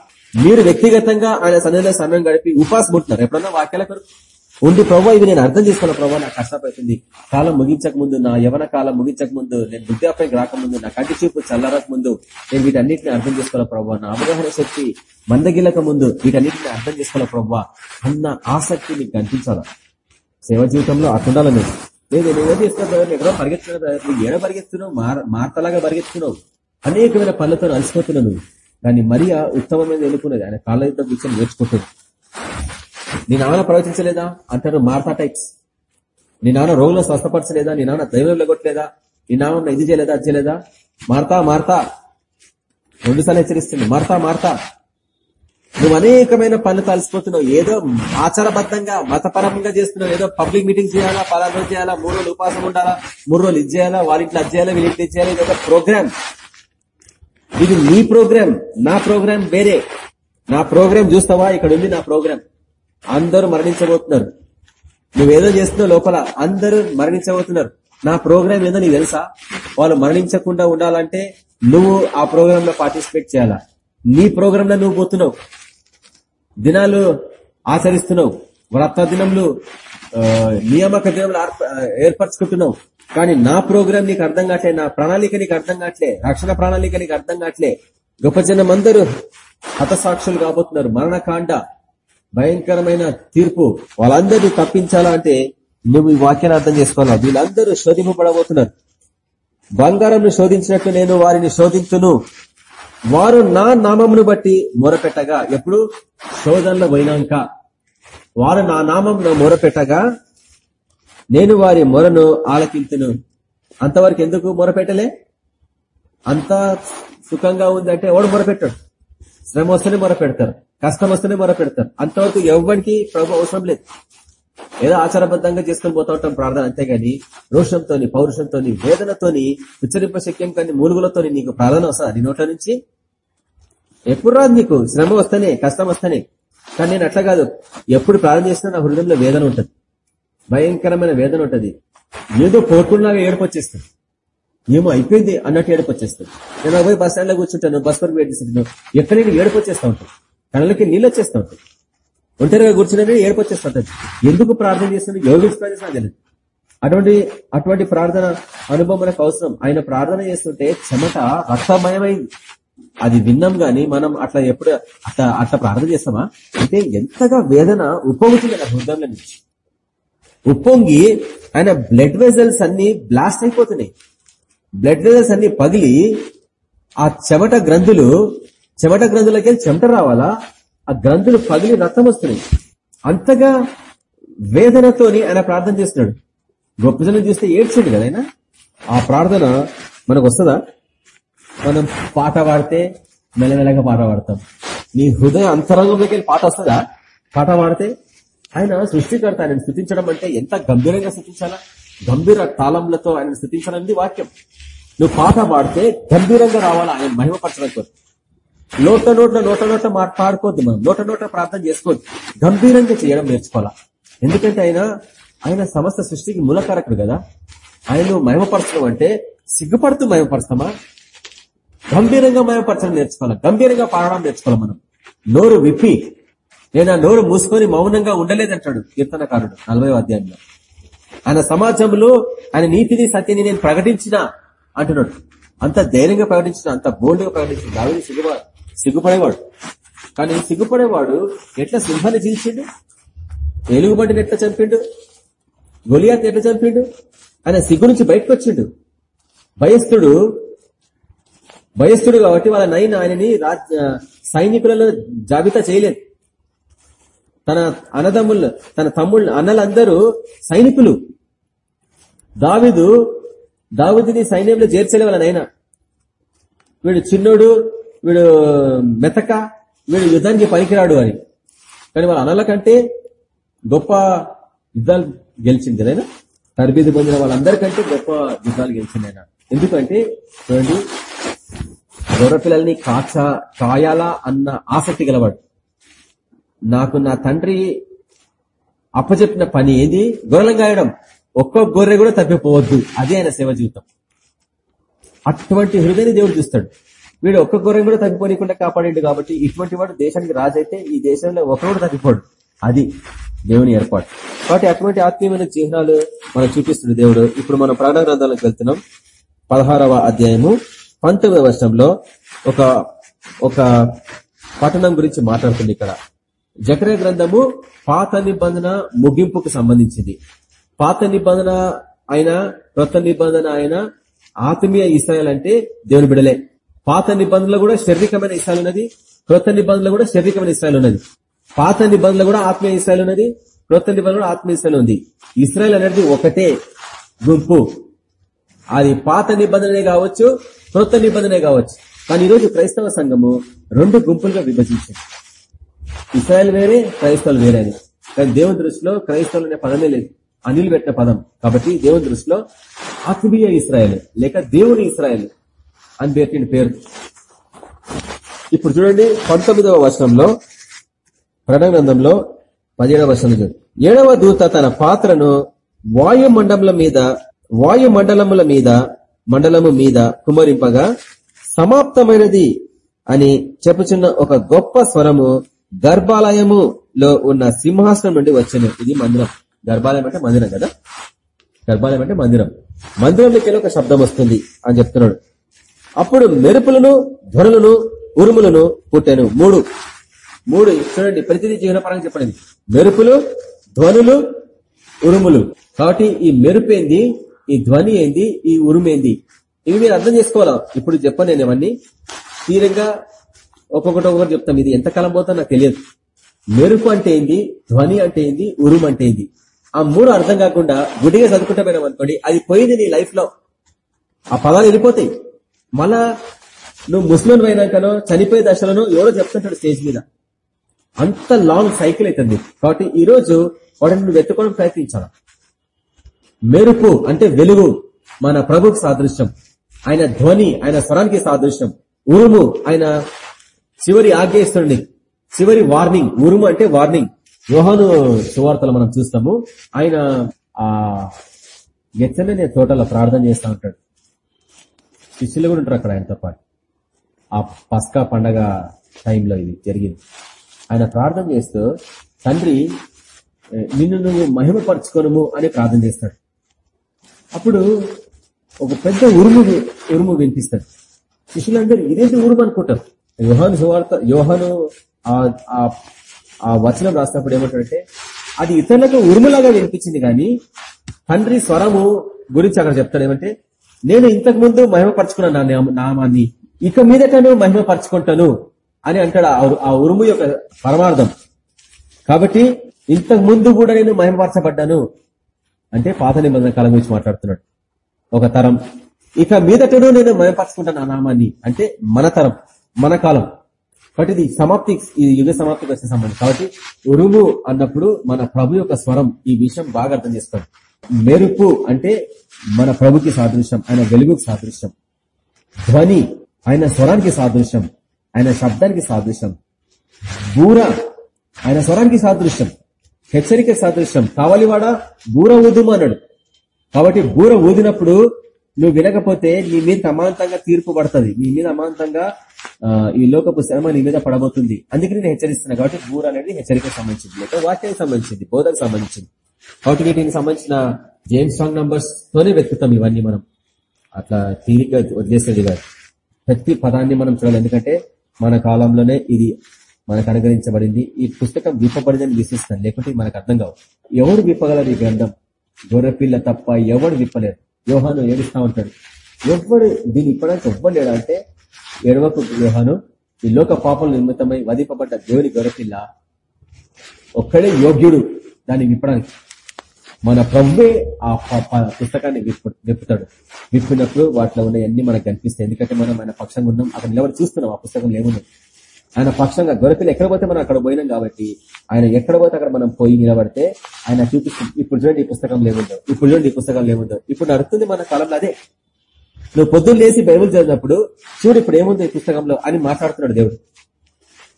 మీరు వ్యక్తిగతంగా ఆయన సన్నిధిలో సమయం గడిపి ఉపాసం ఉంటున్నారు ఎప్పుడన్నా వాక్యాల కొరకు? ఉండి ప్రభావ ఇవి నేను అర్థం చేసుకున్న ప్రభావ నాకు కష్టపడుతుంది కాలం ముగించక ముందు నా యవన కాలం ముగించక ముందు నేను వృద్ధాపైకి రాకముందు నా కంటి చూపు చల్లరక ముందు నేను వీటన్నిటిని అర్థం చేసుకోవాలి ప్రభావ నా అవగాహన శక్తి మందగిలక ముందు వీటన్నిటిని అర్థం చేసుకోవాలి ప్రభావ అన్న ఆసక్తి నీకు కనిపించాలా సేవ జీవితంలో అట్టుండాలని లేదు నేను ఏదో చేస్తున్నా ఎక్కడో పరిగెత్తున్నావు నువ్వు ఏడ పరిగెత్తున్నావు మార్తలాగా పరిగెత్తున్నావు అనేకమైన పనులతో అలసిపోతున్నావు నువ్వు. కానీ మరియా ఉత్తమమైన ఎన్నుకున్నది. ఆయన కాళ్ళ యుద్ధం కూర్చొని నేర్చుకుంటుంది నీ నాన్న ప్రవచించలేదా? అంటారు మార్తా టైప్స్. నీ నాన్న రోగులను స్వస్థపరచలేదా? నీ నాన్న దైవం కొట్టలేదా నీ నాన్న ఇది చేయలేదా? అది చేయలేదా? Martha Martha. రెండుసార్లు హెచ్చరిస్తుంది. Martha Martha. నువ్వు అనేకమైన పనులు కలిసిపోతున్నావు ఏదో ఆచారబద్ధంగా మతపరంగా చేస్తున్నావు. ఏదో పబ్లిక్ మీటింగ్ చేయాలా? పలా రోజు చేయాలా? మూడు రోజులు ఉపాసం ఉండాలా? మూడు రోజులు ఇది చేయాలా? వాళ్ళింట్లో అది చేయాలా? వీళ్ళింట్లో ఇది చేయాలి? ఇది ఒక ప్రోగ్రామ్. ఇది నీ ప్రోగ్రామ్. నా ప్రోగ్రామ్ వేరే. నా ప్రోగ్రామ్ చూస్తావా? ఇక్కడ ఉంది నా ప్రోగ్రామ్. అందరూ మరణించబోతున్నారు. నువ్వేదో చేస్తున్నావు లోపల అందరూ మరణించబోతున్నారు. నా ప్రోగ్రామ్ ఏదో నీకు తెలుసా? వాళ్ళు మరణించకుండా ఉండాలంటే నువ్వు ఆ ప్రోగ్రామ్లో పార్టిసిపేట్ చేయాలా? నీ ప్రోగ్రామ్లో నువ్వు పోతున్నావు. దినాలు ఆచరిస్తున్నావు. వ్రత దినములు నియామక దినములు ఏర్పరచుకుంటున్నావు. కానీ నా ప్రోగ్రామ్ నీకు అర్థం కావట్లే నా ప్రణాళిక నీకు అర్థం కావట్లే రక్షణ ప్రణాళిక నీకు అర్థం కావట్లే. గొప్ప జనం అందరూ హతసాక్షులు కాబోతున్నారు. మరణకాండ భయంకరమైన తీర్పు వాళ్ళందరినీ తప్పించాలా అంటే నువ్వు ఈ వాక్యాన్ని అర్థం చేసుకోవాలా? వీళ్ళందరూ శోధింపబడబోతున్నారు. బంగారంను శోధించినట్టు నేను వారిని శోధించును. వారు నా నామమును బట్టి మొరపెట్టగా ఎప్పుడు? శోధనలో పోయినాక. వారు నా నామంను మొరపెట్టగా నేను వారి మొరను ఆలకింతును అంతవరకు ఎందుకు మొరపెట్టలే? అంత సుఖంగా ఉందంటే ఎవడు మొరపెట్టాడు? శ్రమ వస్తేనే మొరపెడతారు. కష్టం వస్తేనే మొరపెడతారు. అంతవరకు ఎవరికి ప్రభు అవసరం లేదు. ఏదో ఆచారబద్ధంగా చేసుకుని పోతా ఉంటాం ప్రార్థన అంతేగాని రోషంతోని పౌరుషంతోని వేదనతోని ఉచ్చరింప శక్యం కానీ మూలుగులతోని నీకు ప్రార్థన వస్తా నీ నోట్ల నుంచి ఎప్పుడు రాదు నీకు. శ్రమ వస్తేనే కష్టం వస్తేనే. కానీ నేను అట్లా కాదు. ఎప్పుడు ప్రార్థన చేసినా నా హృదయంలో వేదన ఉంటుంది. భయంకరమైన వేదన ఉంటుంది. ఏదో పోటులాగా ఏడుపు ఏమో అయిపోయింది అన్నట్టు ఏడుపొచ్చేస్తుంది నేను పోయి బస్ స్టాండ్లో కూర్చుంటాను. బస్ వరకు వెయిట్ చేస్తుంటాను. ఎక్కడైనా ఏడుపు వచ్చేస్తా ఉంటాను కళ్ళకి నీళ్ళు వచ్చేస్తా ఉంటాయి ఒంటరిగా కూర్చునే ఏడుపు ఎందుకు ప్రార్థన చేస్తుంది? యోగించి ప్రార్థన తెలియదు. అటువంటి అటువంటి ప్రార్థన అనుభవం మనకు అవసరం. ఆయన ప్రార్థన చేస్తుంటే చెమట రక్తమయమైంది. అది విన్నాం గాని మనం అట్లా ఎప్పుడు అట్లా అట్లా ప్రార్థన చేస్తామా? అంటే ఎంతగా వేదన ఉప్పొంగుతుంది ఆ హృదయంలో నుంచి. ఉప్పొంగి ఆయన బ్లడ్ వెజల్స్ అన్ని బ్లాస్ట్ అయిపోతున్నాయి. బ్లడ్ వెజల్స్ అన్ని పగిలి ఆ చెమట గ్రంథులు చెమట గ్రంథులకి చెమట రావాలా? ఆ గ్రంథులు పగిలి రక్తం వస్తున్నాయి. అంతగా వేదనతోని ఆయన ప్రార్థన చేస్తున్నాడు. గొప్ప జనం చూస్తే ఏడ్చిండు కదా ఆయన? ఆ ప్రార్థన మనకు వస్తుందా? మనం పాట పాడితే మెల్లమెల్లగా పాట పాడతాం. నీ హృదయ అంతరంగంలోకి వెళ్ళి పాట వస్తుందా? పాట పాడితే ఆయన సృష్టికర్త ఆయన స్థుతించడం అంటే ఎంత గంభీరంగా స్థుతించాలా? గంభీర తాళంలతో ఆయన స్థుతించాలనేది వాక్యం. నువ్వు పాట పాడితే గంభీరంగా రావాలా? ఆయన మహిమపరచడం కోసం. నోట నోట్ల నోట నోట మాట్లాడుకోవద్దు మనం. నోట నోట ప్రార్థన చేసుకోవద్దు. గంభీరంగా చేయడం నేర్చుకోవాలా? ఎందుకంటే ఆయన ఆయన సమస్త సృష్టికి మూలకారకుడు కదా. ఆయన మయమపరచడం అంటే సిగ్గుపడుతూ మయమపరచమా గంభీరంగా మయమపరచడం నేర్చుకోవాలి? గంభీరంగా పాడడం నేర్చుకోవాలి మనం? నోరు విప్పి నేను ఆ నోరు మూసుకొని మౌనంగా ఉండలేదంటాడు కీర్తనకారుడు నలభై అధ్యాయంలో. ఆయన సమాజంలో ఆయన నీతిని సత్యని నేను ప్రకటించిన అంటున్నాడు. అంత ధైర్యంగా ప్రకటించిన అంత బోల్డ్గా ప్రకటించిన దావిని సిగ్గు సిగ్గుపడేవాడు. కానీ సిగ్గుపడేవాడు ఎట్లా సింహాన్ని జీల్చిండు ఎలుగుబంటిని ఎట్లా చంపిండు? గొలియాత్ ఎట్లా చంపిండు? ఆయన సిగ్గు నుంచి బయటకు వచ్చిండు భయస్థుడు భయస్థుడు కాబట్టి వాళ్ళ నైన్ ఆయనని సైనికులలో జాబితా చేయలేదు. తన అన్నదమ్ముళ్ళు తన తమ్ముళ్ళు అన్నలందరూ సైనికులు. దావిదు దావిదిని సైన్యంలో చేర్చలే వాళ్ళ నైనా. వీడు చిన్నోడు వీడు మెతక వీడు యుద్ధానికి పనికిరాడు అని. కానీ వాళ్ళ అన్నల కంటే గొప్ప యుద్ధాలు గెలిచింది కదైనా తరబీదు పొందిన వాళ్ళందరికంటే గొప్ప యుద్ధాలు గెలిచింది ఆయన. ఎందుకంటే చూడండి గొర్రె పిల్లల్ని కాచ కాయాలా అన్న ఆసక్తి గలవాడు. నాకు నా తండ్రి అప్పచెప్పిన పని ఏంది? గొర్రెలం గాయడం ఒక్క గొర్రె కూడా తప్పిపోవద్దు. అదే ఆయన సేవ జీవితం. అటువంటి హృదయాన్ని దేవుడు చూస్తాడు. వీడు ఒక్క గొర్రె కూడా తప్పిపోనీకుండా కాపాడిండు కాబట్టి ఇటువంటి వాడు దేశానికి రాజు అయితే ఈ దేశంలో ఒకరోడు తగ్గిపోడు. అది దేవుని ఏర్పాటు. కాబట్టి అటువంటి ఆత్మీయమైన చిహ్నాలు మనం చూపిస్తుంది దేవుడు. ఇప్పుడు మనం ప్రాణ గ్రంథాలకు వెళ్తున్నాం. పదహారవ అధ్యాయము పంతొమ్మిదవ వర్షంలో ఒక ఒక పట్టణం గురించి మాట్లాడుతుంది ఇక్కడ. జకర గ్రంథము పాత నిబంధన ముగింపుకు సంబంధించింది. పాత నిబంధన అయిన కొత్త నిబంధన అయిన ఆత్మీయ ఇస్రాయల్ అంటే దేవుని బిడలే. పాత నిబంధనలు కూడా శారీరకమైన ఇస్రాయల్ ఉన్నది క్రొత్త నిబంధనలు కూడా శారీరకమైన ఇస్రాయల్ ఉన్నది. పాత నిబంధనలు కూడా ఆత్మీయ ఇస్రాయల్ ఉన్నది క్రొత్త నిబంధన కూడా ఆత్మీయ ఇస్రాయల్ ఉంది. ఇస్రాయల్ అనేది ఒకటే గుంపు. అది పాత నిబంధనే కావచ్చు క్రొత్త నిబంధనే కావచ్చు. కానీ ఈరోజు క్రైస్తవ సంఘము రెండు గుంపులుగా విభజించింది. ఇస్రాయల్ వేరే క్రైస్తవులు వేరే అని. కానీ దేవుని దృష్టిలో క్రైస్తవులు అనే పదమే లేదు. అనిల్ పెట్టిన పదం. కాబట్టి దేవుని దృష్టిలో ఆత్మీయ ఇస్రాయల్ లేక దేవుని ఇస్రాయల్. అని పెట్టిన పేరు. ఇప్పుడు చూడండి పంతొమ్మిదవ వర్షంలో ప్రణగ్రంథంలో పదిహేడవ వర్షం చూడండి. ఏడవ దూత తన పాత్రను వాయుమండముల మీద వాయుమండలముల మీద మండలము మీద కుమరింపగా సమాప్తమైనది అని చెప్పుచున్న ఒక గొప్ప స్వరము గర్భాలయములో ఉన్న సింహాసనం నుండి వచ్చిన ఇది మందిరం. గర్భాలయం అంటే మందిరం కదా? గర్భాలయం అంటే మందిరం. మందిరంలోకి ఒక శబ్దం వస్తుంది అని చెప్తున్నాడు. అప్పుడు మెరుపులను ధ్వనులను ఉరుములను పుట్టాను. మూడు. మూడు చూడండి ప్రతిదీ జీవనపరంగా చెప్పండి. మెరుపులు ధ్వనులు ఉరుములు. కాబట్టి ఈ మెరుపు ఏంది? ఈ ధ్వని ఏంది? ఈ ఉరుమేంది ఇవి మీరు అర్థం చేసుకోవాలా? ఇప్పుడు చెప్పను నేను ఇవన్నీ. తీరంగా ఒక్కొక్కటి ఒక్కొక్కటి చెప్తాం. ఇది ఎంతకాలం పోతా నాకు తెలియదు. మెరుపు అంటే ఏంది? ధ్వని అంటే ఏంది? ఉరుము అంటే ఏంది? ఆ మూడు అర్థం కాకుండా గుడిగా చదువుకుంటా పోయినాం అనుకోండి అది పోయింది నీ లైఫ్లో. ఆ పదాలు వెళ్ళిపోతాయి. మళ్ళా నువ్వు ముస్లిం అయినాకనో చనిపోయే దశలను ఎవరో చెప్తుంటాడు స్టేజ్ మీద. అంత లాంగ్ సైకిల్ అవుతుంది కాబట్టి ఈ రోజు నువ్వు వెతుకోవడం ప్రయత్నించాలి? మెరుపు అంటే వెలుగు మన ప్రభుకి సాదృశ్యం. ఆయన ధ్వని ఆయన స్వరానికి సాదృశ్యం. ఉరుము ఆయన చివరి ఆజ్ఞయిస్తుంది చివరి వార్నింగ్ ఉరుము అంటే వార్నింగ్. యోహాను సువార్తలు మనం చూస్తాము. ఆయన ఆ గెచ్చనే తోటలో ప్రార్థన చేస్తూ ఉంటాడు. శిష్యులు కూడా ఉంటారు అక్కడ ఆయనతో పాటు. ఆ పస్కా పండగ టైంలో ఇది జరిగింది. ఆయన ప్రార్థన చేస్తూ తండ్రి నిన్ను నువ్వు మహిమపరచుకోను అని ప్రార్థన చేస్తాడు. అప్పుడు ఒక పెద్ద ఉరుము ఉరుము వినిపిస్తాడు శిష్యులందరూ ఇదేంటి ఉరుము అనుకుంటారు? యోహాను సువార్త యోహాను ఆ వచనం రాసినప్పుడు ఏమంటాడంటే అది ఇతరులకు ఉరుములాగా వినిపించింది కానీ తండ్రి స్వరము గురించి అక్కడ చెప్తాడు ఏమంటే నేను ఇంతకు ముందు మహిమపరచుకున్నాను నా నామాన్ని ఇక మీదటను మహిమపరచుకుంటాను అని అంటాడు ఆ ఉరుము యొక్క పరమార్థం. కాబట్టి ఇంతకు ముందు కూడా నేను మహిమపరచబడ్డాను అంటే పాత నిబంధన కాలం గురించి మాట్లాడుతున్నాడు. ఒక తరం. ఇక మీదటను నేను మయపరచుకుంటాను ఆ నామాన్ని అంటే మన తరం మన కాలం. కాబట్టి ఇది సమాప్తి ఇది యుగ సమాప్తికి వచ్చే సంబంధం. కాబట్టి ఉరుము అన్నప్పుడు మన ప్రభు యొక్క స్వరం ఈ విషయం బాగా అర్థం చేసుకోండి మెరుపు అంటే మన ప్రభుకి సాదృశ్యం ఆయన వెలుగుకి సాదృశ్యం. ధ్వని ఆయన స్వరానికి సాదృశ్యం ఆయన శబ్దానికి సాదృశ్యం. బూర ఆయన స్వరానికి సాదృశ్యం. హెచ్చరిక సాదృశ్యం. కావలివాడ బూర ఊదుము అన్నాడు. కాబట్టి బూర ఊదినప్పుడు నువ్వు వినకపోతే నీ మీద అమాంతంగా తీర్పు పడుతుంది. నీ మీద అమాంతంగా ఆ, ఈ లోకపు శ్రమ నీ మీద పడబోతుంది. అందుకని నేను హెచ్చరిస్తున్నా కాబట్టి బూర అనేది హెచ్చరికకు సంబంధించింది లేక వాక్యానికి సంబంధించింది బోధకు సంబంధించింది. కాబట్టి వీటికి సంబంధించిన జేమ్స్ స్ట్రాంగ్ నంబర్స్ తోనే వెతుకుతాం ఇవన్నీ మనం. అట్లా తీరిక వదిలేసేది కాదు. ప్రతి పదాన్ని మనం చూడాలి. ఎందుకంటే మన కాలంలోనే ఇది మనకు అనుగ్రహించబడింది. ఈ పుస్తకం విప్పబడిందని విశ్వసిస్తాను. లేకుంటే మనకు అర్థం కావు. ఎవడు విప్పగలరు ఈ గ్రంథం? గొర్రెపిల్ల తప్ప ఎవడు విప్పలేరు యోహాను ఏడుస్తా ఉంటాడు. ఎవడు దీన్ని ఇప్పడానికి ఎవ్వలేడు అంటే ఎడవకు యోహాను ఈ లోక పాపం నిమిత్తమై వదిపబడ్డ దేవుని గొర్రెపిల్ల ఒక్కడే యోగ్యుడు దాన్ని విప్పడానికి. మన ప్రభువే ఆ పుస్తకాన్ని విప్పుతాడు. విప్పినప్పుడు వాటిలో ఉన్న అన్ని మనకు కనిపిస్తాయి. ఎందుకంటే మనం ఆయన పక్షంగా ఉన్నాం. అక్కడ నిలబడి చూస్తున్నాం. ఆ పుస్తకం ఏమున్నాం ఆయన పక్షంగా గొరపిల్లి ఎక్కడ పోతే మనం అక్కడ పోయినాం కాబట్టి ఆయన ఎక్కడ పోతే అక్కడ మనం పోయి నిలబడితే ఆయన చూపిస్తుంది. ఇప్పుడు చూడండి ఈ పుస్తకం లేవుందో ఇప్పుడు చూడండి ఈ పుస్తకం లేముందో ఇప్పుడు నడుస్తుంది మన కాలంలో అదే. నువ్వు పొద్దున్న లేసి బైబుల్ చదివినప్పుడు చూడు ఇప్పుడు ఏముందో ఈ పుస్తకంలో అని మాట్లాడుతున్నాడు దేవుడు.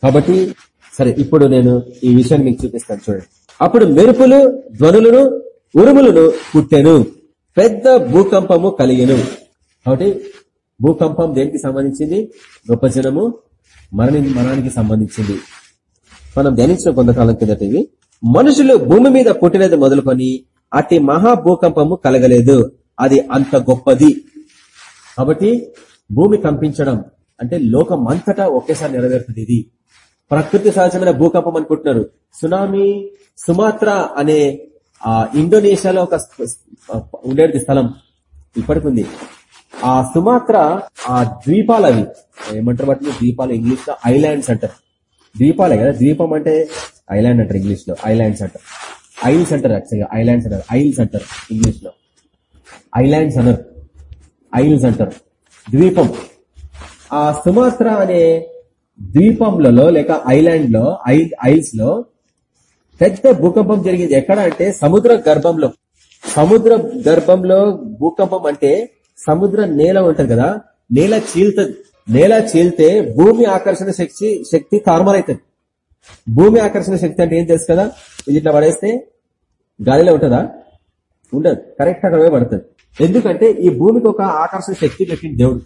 కాబట్టి సరే ఇప్పుడు నేను ఈ విషయాన్ని మీకు చూపిస్తాను చూడండి. అప్పుడు మెరుపులు ధ్వనులను ఉరుములను పుట్టెను పెద్ద భూకంపము కలిగెను కాబట్టి భూకంపం దేనికి సంబంధించింది? గొప్ప జనము మరణి మరణానికి సంబంధించింది. మనం ధ్యానించిన కొంతకాలం కిందట ఇవి. మనుషులు భూమి మీద పుట్టినది మొదలుకొని అతి మహా భూకంపము కలగలేదు. అది అంత గొప్పది. కాబట్టి భూమి కంపించడం అంటే లోకం అంతటా ఒకేసారి నెరవేరుతుంది ఇది ప్రకృతి సహజమైన భూకంపం అనుకుంటున్నారు. సునామీ సుమాత్రా అనే ఆ ఇండోనేషియాలో ఒక ఉండేది స్థలం ఇప్పటికుంది. ఆ సుమాత్ర ఆ ద్వీపాలు అవి ఏమంటారు వాటిని? ద్వీపాలు ఇంగ్లీష్లో ఐలాండ్స్ అంటారు ద్వీపాలే కదా? ద్వీపం అంటే ఐలాండ్ అంటారు ఇంగ్లీష్లో ఐలాండ్స్ అంటారు ఐల్స్ అంటారు యాక్చువల్గా. ఐలాండ్స్ అంటారు ఐల్స్ అంటారు ఇంగ్లీష్లో ఐలాండ్స్ అనరు ఐల్స్ అంటారు ద్వీపం. ఆ సుమాత్ర అనే ద్వీపంలలో లేక ఐలాండ్లో ఐల్స్లో పెద్ద భూకంపం జరిగింది. ఎక్కడ అంటే సముద్ర గర్భంలో. సముద్ర గర్భంలో భూకంపం అంటే సముద్ర నేల ఉంటది కదా? నేల చీల్తది. నేల చీల్తే భూమి ఆకర్షణ శక్తి శక్తి తారుమారైతుంది భూమి ఆకర్షణ శక్తి అంటే ఏం తెలుసు కదా? ఇది ఇట్లా పడేస్తే గాలిలో ఉంటుందా? ఉండదు. కరెక్ట్ అక్కడ పడుతుంది. ఎందుకంటే ఈ భూమికి ఒక ఆకర్షణ శక్తి పెట్టింది దేవుడు.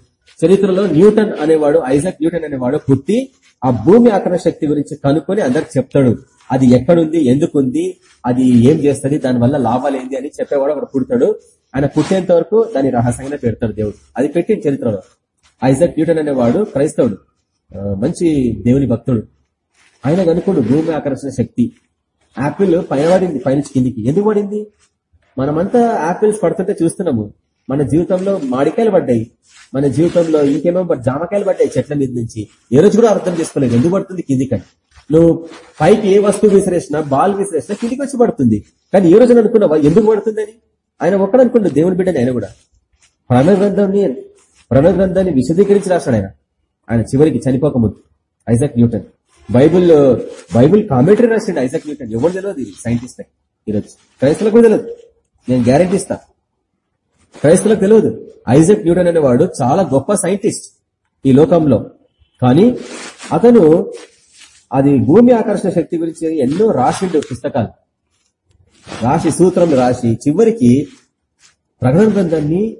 చరిత్రలో న్యూటన్ అనేవాడు ఐజాక్ న్యూటన్ అనేవాడు పుట్టి ఆ భూమి ఆకర్షణ శక్తి గురించి కనుక్కొని అందరికి చెప్తాడు. అది ఎక్కడుంది ఎందుకుంది అది ఏం చేస్తుంది దాని వల్ల లాభాలు ఏంది అని చెప్పేవాడు అక్కడ పుడతాడు. ఆయన పుట్టేంత వరకు దాని రహస్యంగానే పెడతాడు దేవుడు. అది పెట్టిన చరిత్రలో. ఐజాక్ న్యూటన్ అనేవాడు క్రైస్తవుడు. మంచి దేవుని భక్తుడు. ఆయన కనుకోడు భూమి ఆకర్షణ శక్తి. యాపిల్ పైన పడింది పైనుంచి కిందికి. ఎందుకు పడింది? మనమంతా యాపిల్స్ పడుతుంటే చూస్తున్నాము. మన జీవితంలో మాడికాయలు పడ్డాయి. మన జీవితంలో ఇంకేమో జామకాయలు పడ్డాయి చెట్ల మీద నుంచి. ఏ రోజు కూడా అర్థం చేసుకోలేదు. ఎందుకు పడుతుంది? కిందికని నువ్వు పైకి ఏ వస్తువు విసిరేసినా బాల్ విసిరేసినా కిందికి వచ్చి పడుతుంది. కానీ ఈ రోజు అనుకున్నావా ఎందుకు పడుతుందని? ఆయన ఒక్కడ అనుకున్నాడు దేవుని బిడ్డని ఆయన కూడా. ప్రణగ్రంథాన్ని ప్రణగ్రంథాన్ని గ్రంథాన్ని విశదీకరించి రాశాడు ఆయన. ఆయన చివరికి చనిపోకముందు Isaac Newton. Bible Bible commentary రాసిండు ఐజాక్ న్యూటన్. ఎవరు తెలియదు ఇది? సైంటిస్ట్ ఈరోజు. క్రైస్తవులకు కూడా తెలియదు నేను గ్యారెంటీ ఇస్తా. క్రైస్తవులకు తెలియదు ఐజాక్ న్యూటన్ అనేవాడు చాలా గొప్ప సైంటిస్ట్ ఈ లోకంలో. కానీ అతను అది భూమి ఆకర్షణ శక్తి గురించి ఎన్నో రాసిండు పుస్తకాలు. రాసి సూత్రం రాసి చివరికి ప్రకటన గ్రంథాన్ని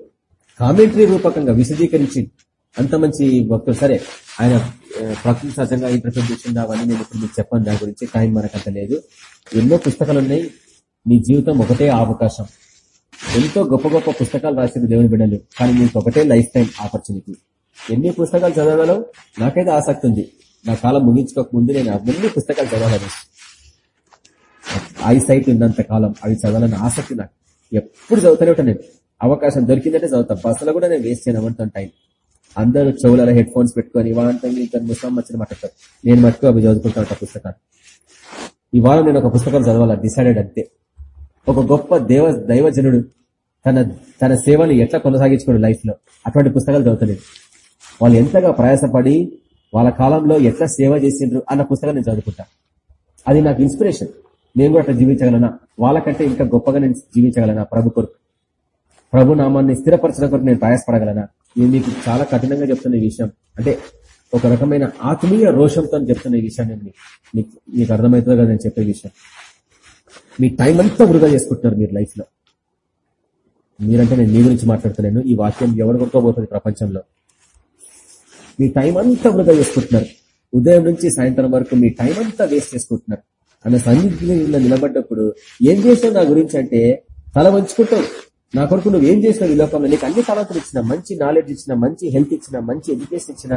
కామెంటరీ రూపకంగా విశదీకరించి అంత మంచి భక్తులు సరే ఆయన ప్రకృతి సహజంగా ఈ చేసింది? అవన్నీ నేను ఇప్పుడు మీకు చెప్పాను. దాని గురించి టైం మనకంత లేదు. ఎన్నో పుస్తకాలు ఉన్నాయి నీ జీవితం ఒకటే అవకాశం. ఎంతో గొప్ప గొప్ప పుస్తకాలు రాసింది దేవుని బిడ్డలు. కానీ నీకు ఒకటే లైఫ్ టైం ఆపర్చునిటీ. ఎన్ని పుస్తకాలు చదవగలవు? నాకైతే ఆసక్తి ఉంది. నా కాలం ముగించుకోక ముందు నేను అన్ని పుస్తకాలు చదవాలని. ఐ సైట్ ఉన్నంత కాలం అవి చదవాలని ఆసక్తి నాకు. ఎప్పుడు చదువుతూనే ఉంటాను నేను. అవకాశం దొరికిందంటే చదువుతా. బస్సులో కూడా నేను వేస్ట్ చేయను అవంటాను టైం అందరూ చెవులలో హెడ్ ఫోన్స్ పెట్టుకొని వారంతంగా ఇద్దరు ముస్లాం వచ్చిన మాట్లాడతారు నేను మట్టుకు అవి చదువుకుంటా ఉంటా పుస్తకాలు. ఈ వారం నేను ఒక పుస్తకం చదవాలా? డిసైడెడ్ అంతే. ఒక గొప్ప దేవ దైవజనుడు తన తన సేవను ఎట్లా కొనసాగించుకోడు లైఫ్లో అటువంటి పుస్తకాలు చదువుతలేదు వాళ్ళు ఎంతగా ప్రయాసపడి వాళ్ళ కాలంలో ఎట్లా సేవ చేసిండ్రు అన్న పుస్తకం నేను చదువుకుంటా. అది నాకు ఇన్స్పిరేషన్ నేను కూడా అట్లా జీవించగలనా? వాళ్ళకంటే ఇంకా గొప్పగా నేను జీవించగలనా? ప్రభు కొరకు. ప్రభు నామాన్ని స్థిరపరచడం కొరకు నేను ప్రయాసపడగలనా? నేను మీకు చాలా కఠినంగా చెప్తున్న ఈ విషయం. అంటే ఒక రకమైన ఆత్మీయ రోషంతో చెప్తున్న ఈ విషయాన్ని మీకు మీకు అర్థమవుతుందో కదా నేను చెప్పే విషయం. మీ టైం అంతా వృధా చేసుకుంటున్నారు మీరు లైఫ్లో మీరంటే నేను మీ గురించి మాట్లాడుతున్నాను ఈ వాక్యం ఎవరు కొనుక్కోబోతుంది ప్రపంచంలో? మీ టైం అంతా వృధా చేసుకుంటున్నారు. ఉదయం నుంచి సాయంత్రం వరకు మీ టైం అంతా వేస్ట్ చేసుకుంటున్నారు. అన్న సన్నిధిలో నిలబడ్డప్పుడు ఏం చేసావు నా గురించి అంటే తల వంచుకుంటావు. నా కొరకు నువ్వు ఏం చేసినావు ఈ లోకంలో? నీకు అన్ని తలతులు ఇచ్చిన మంచి నాలెడ్జ్ ఇచ్చిన మంచి హెల్త్ ఇచ్చిన మంచి ఎడ్యుకేషన్ ఇచ్చిన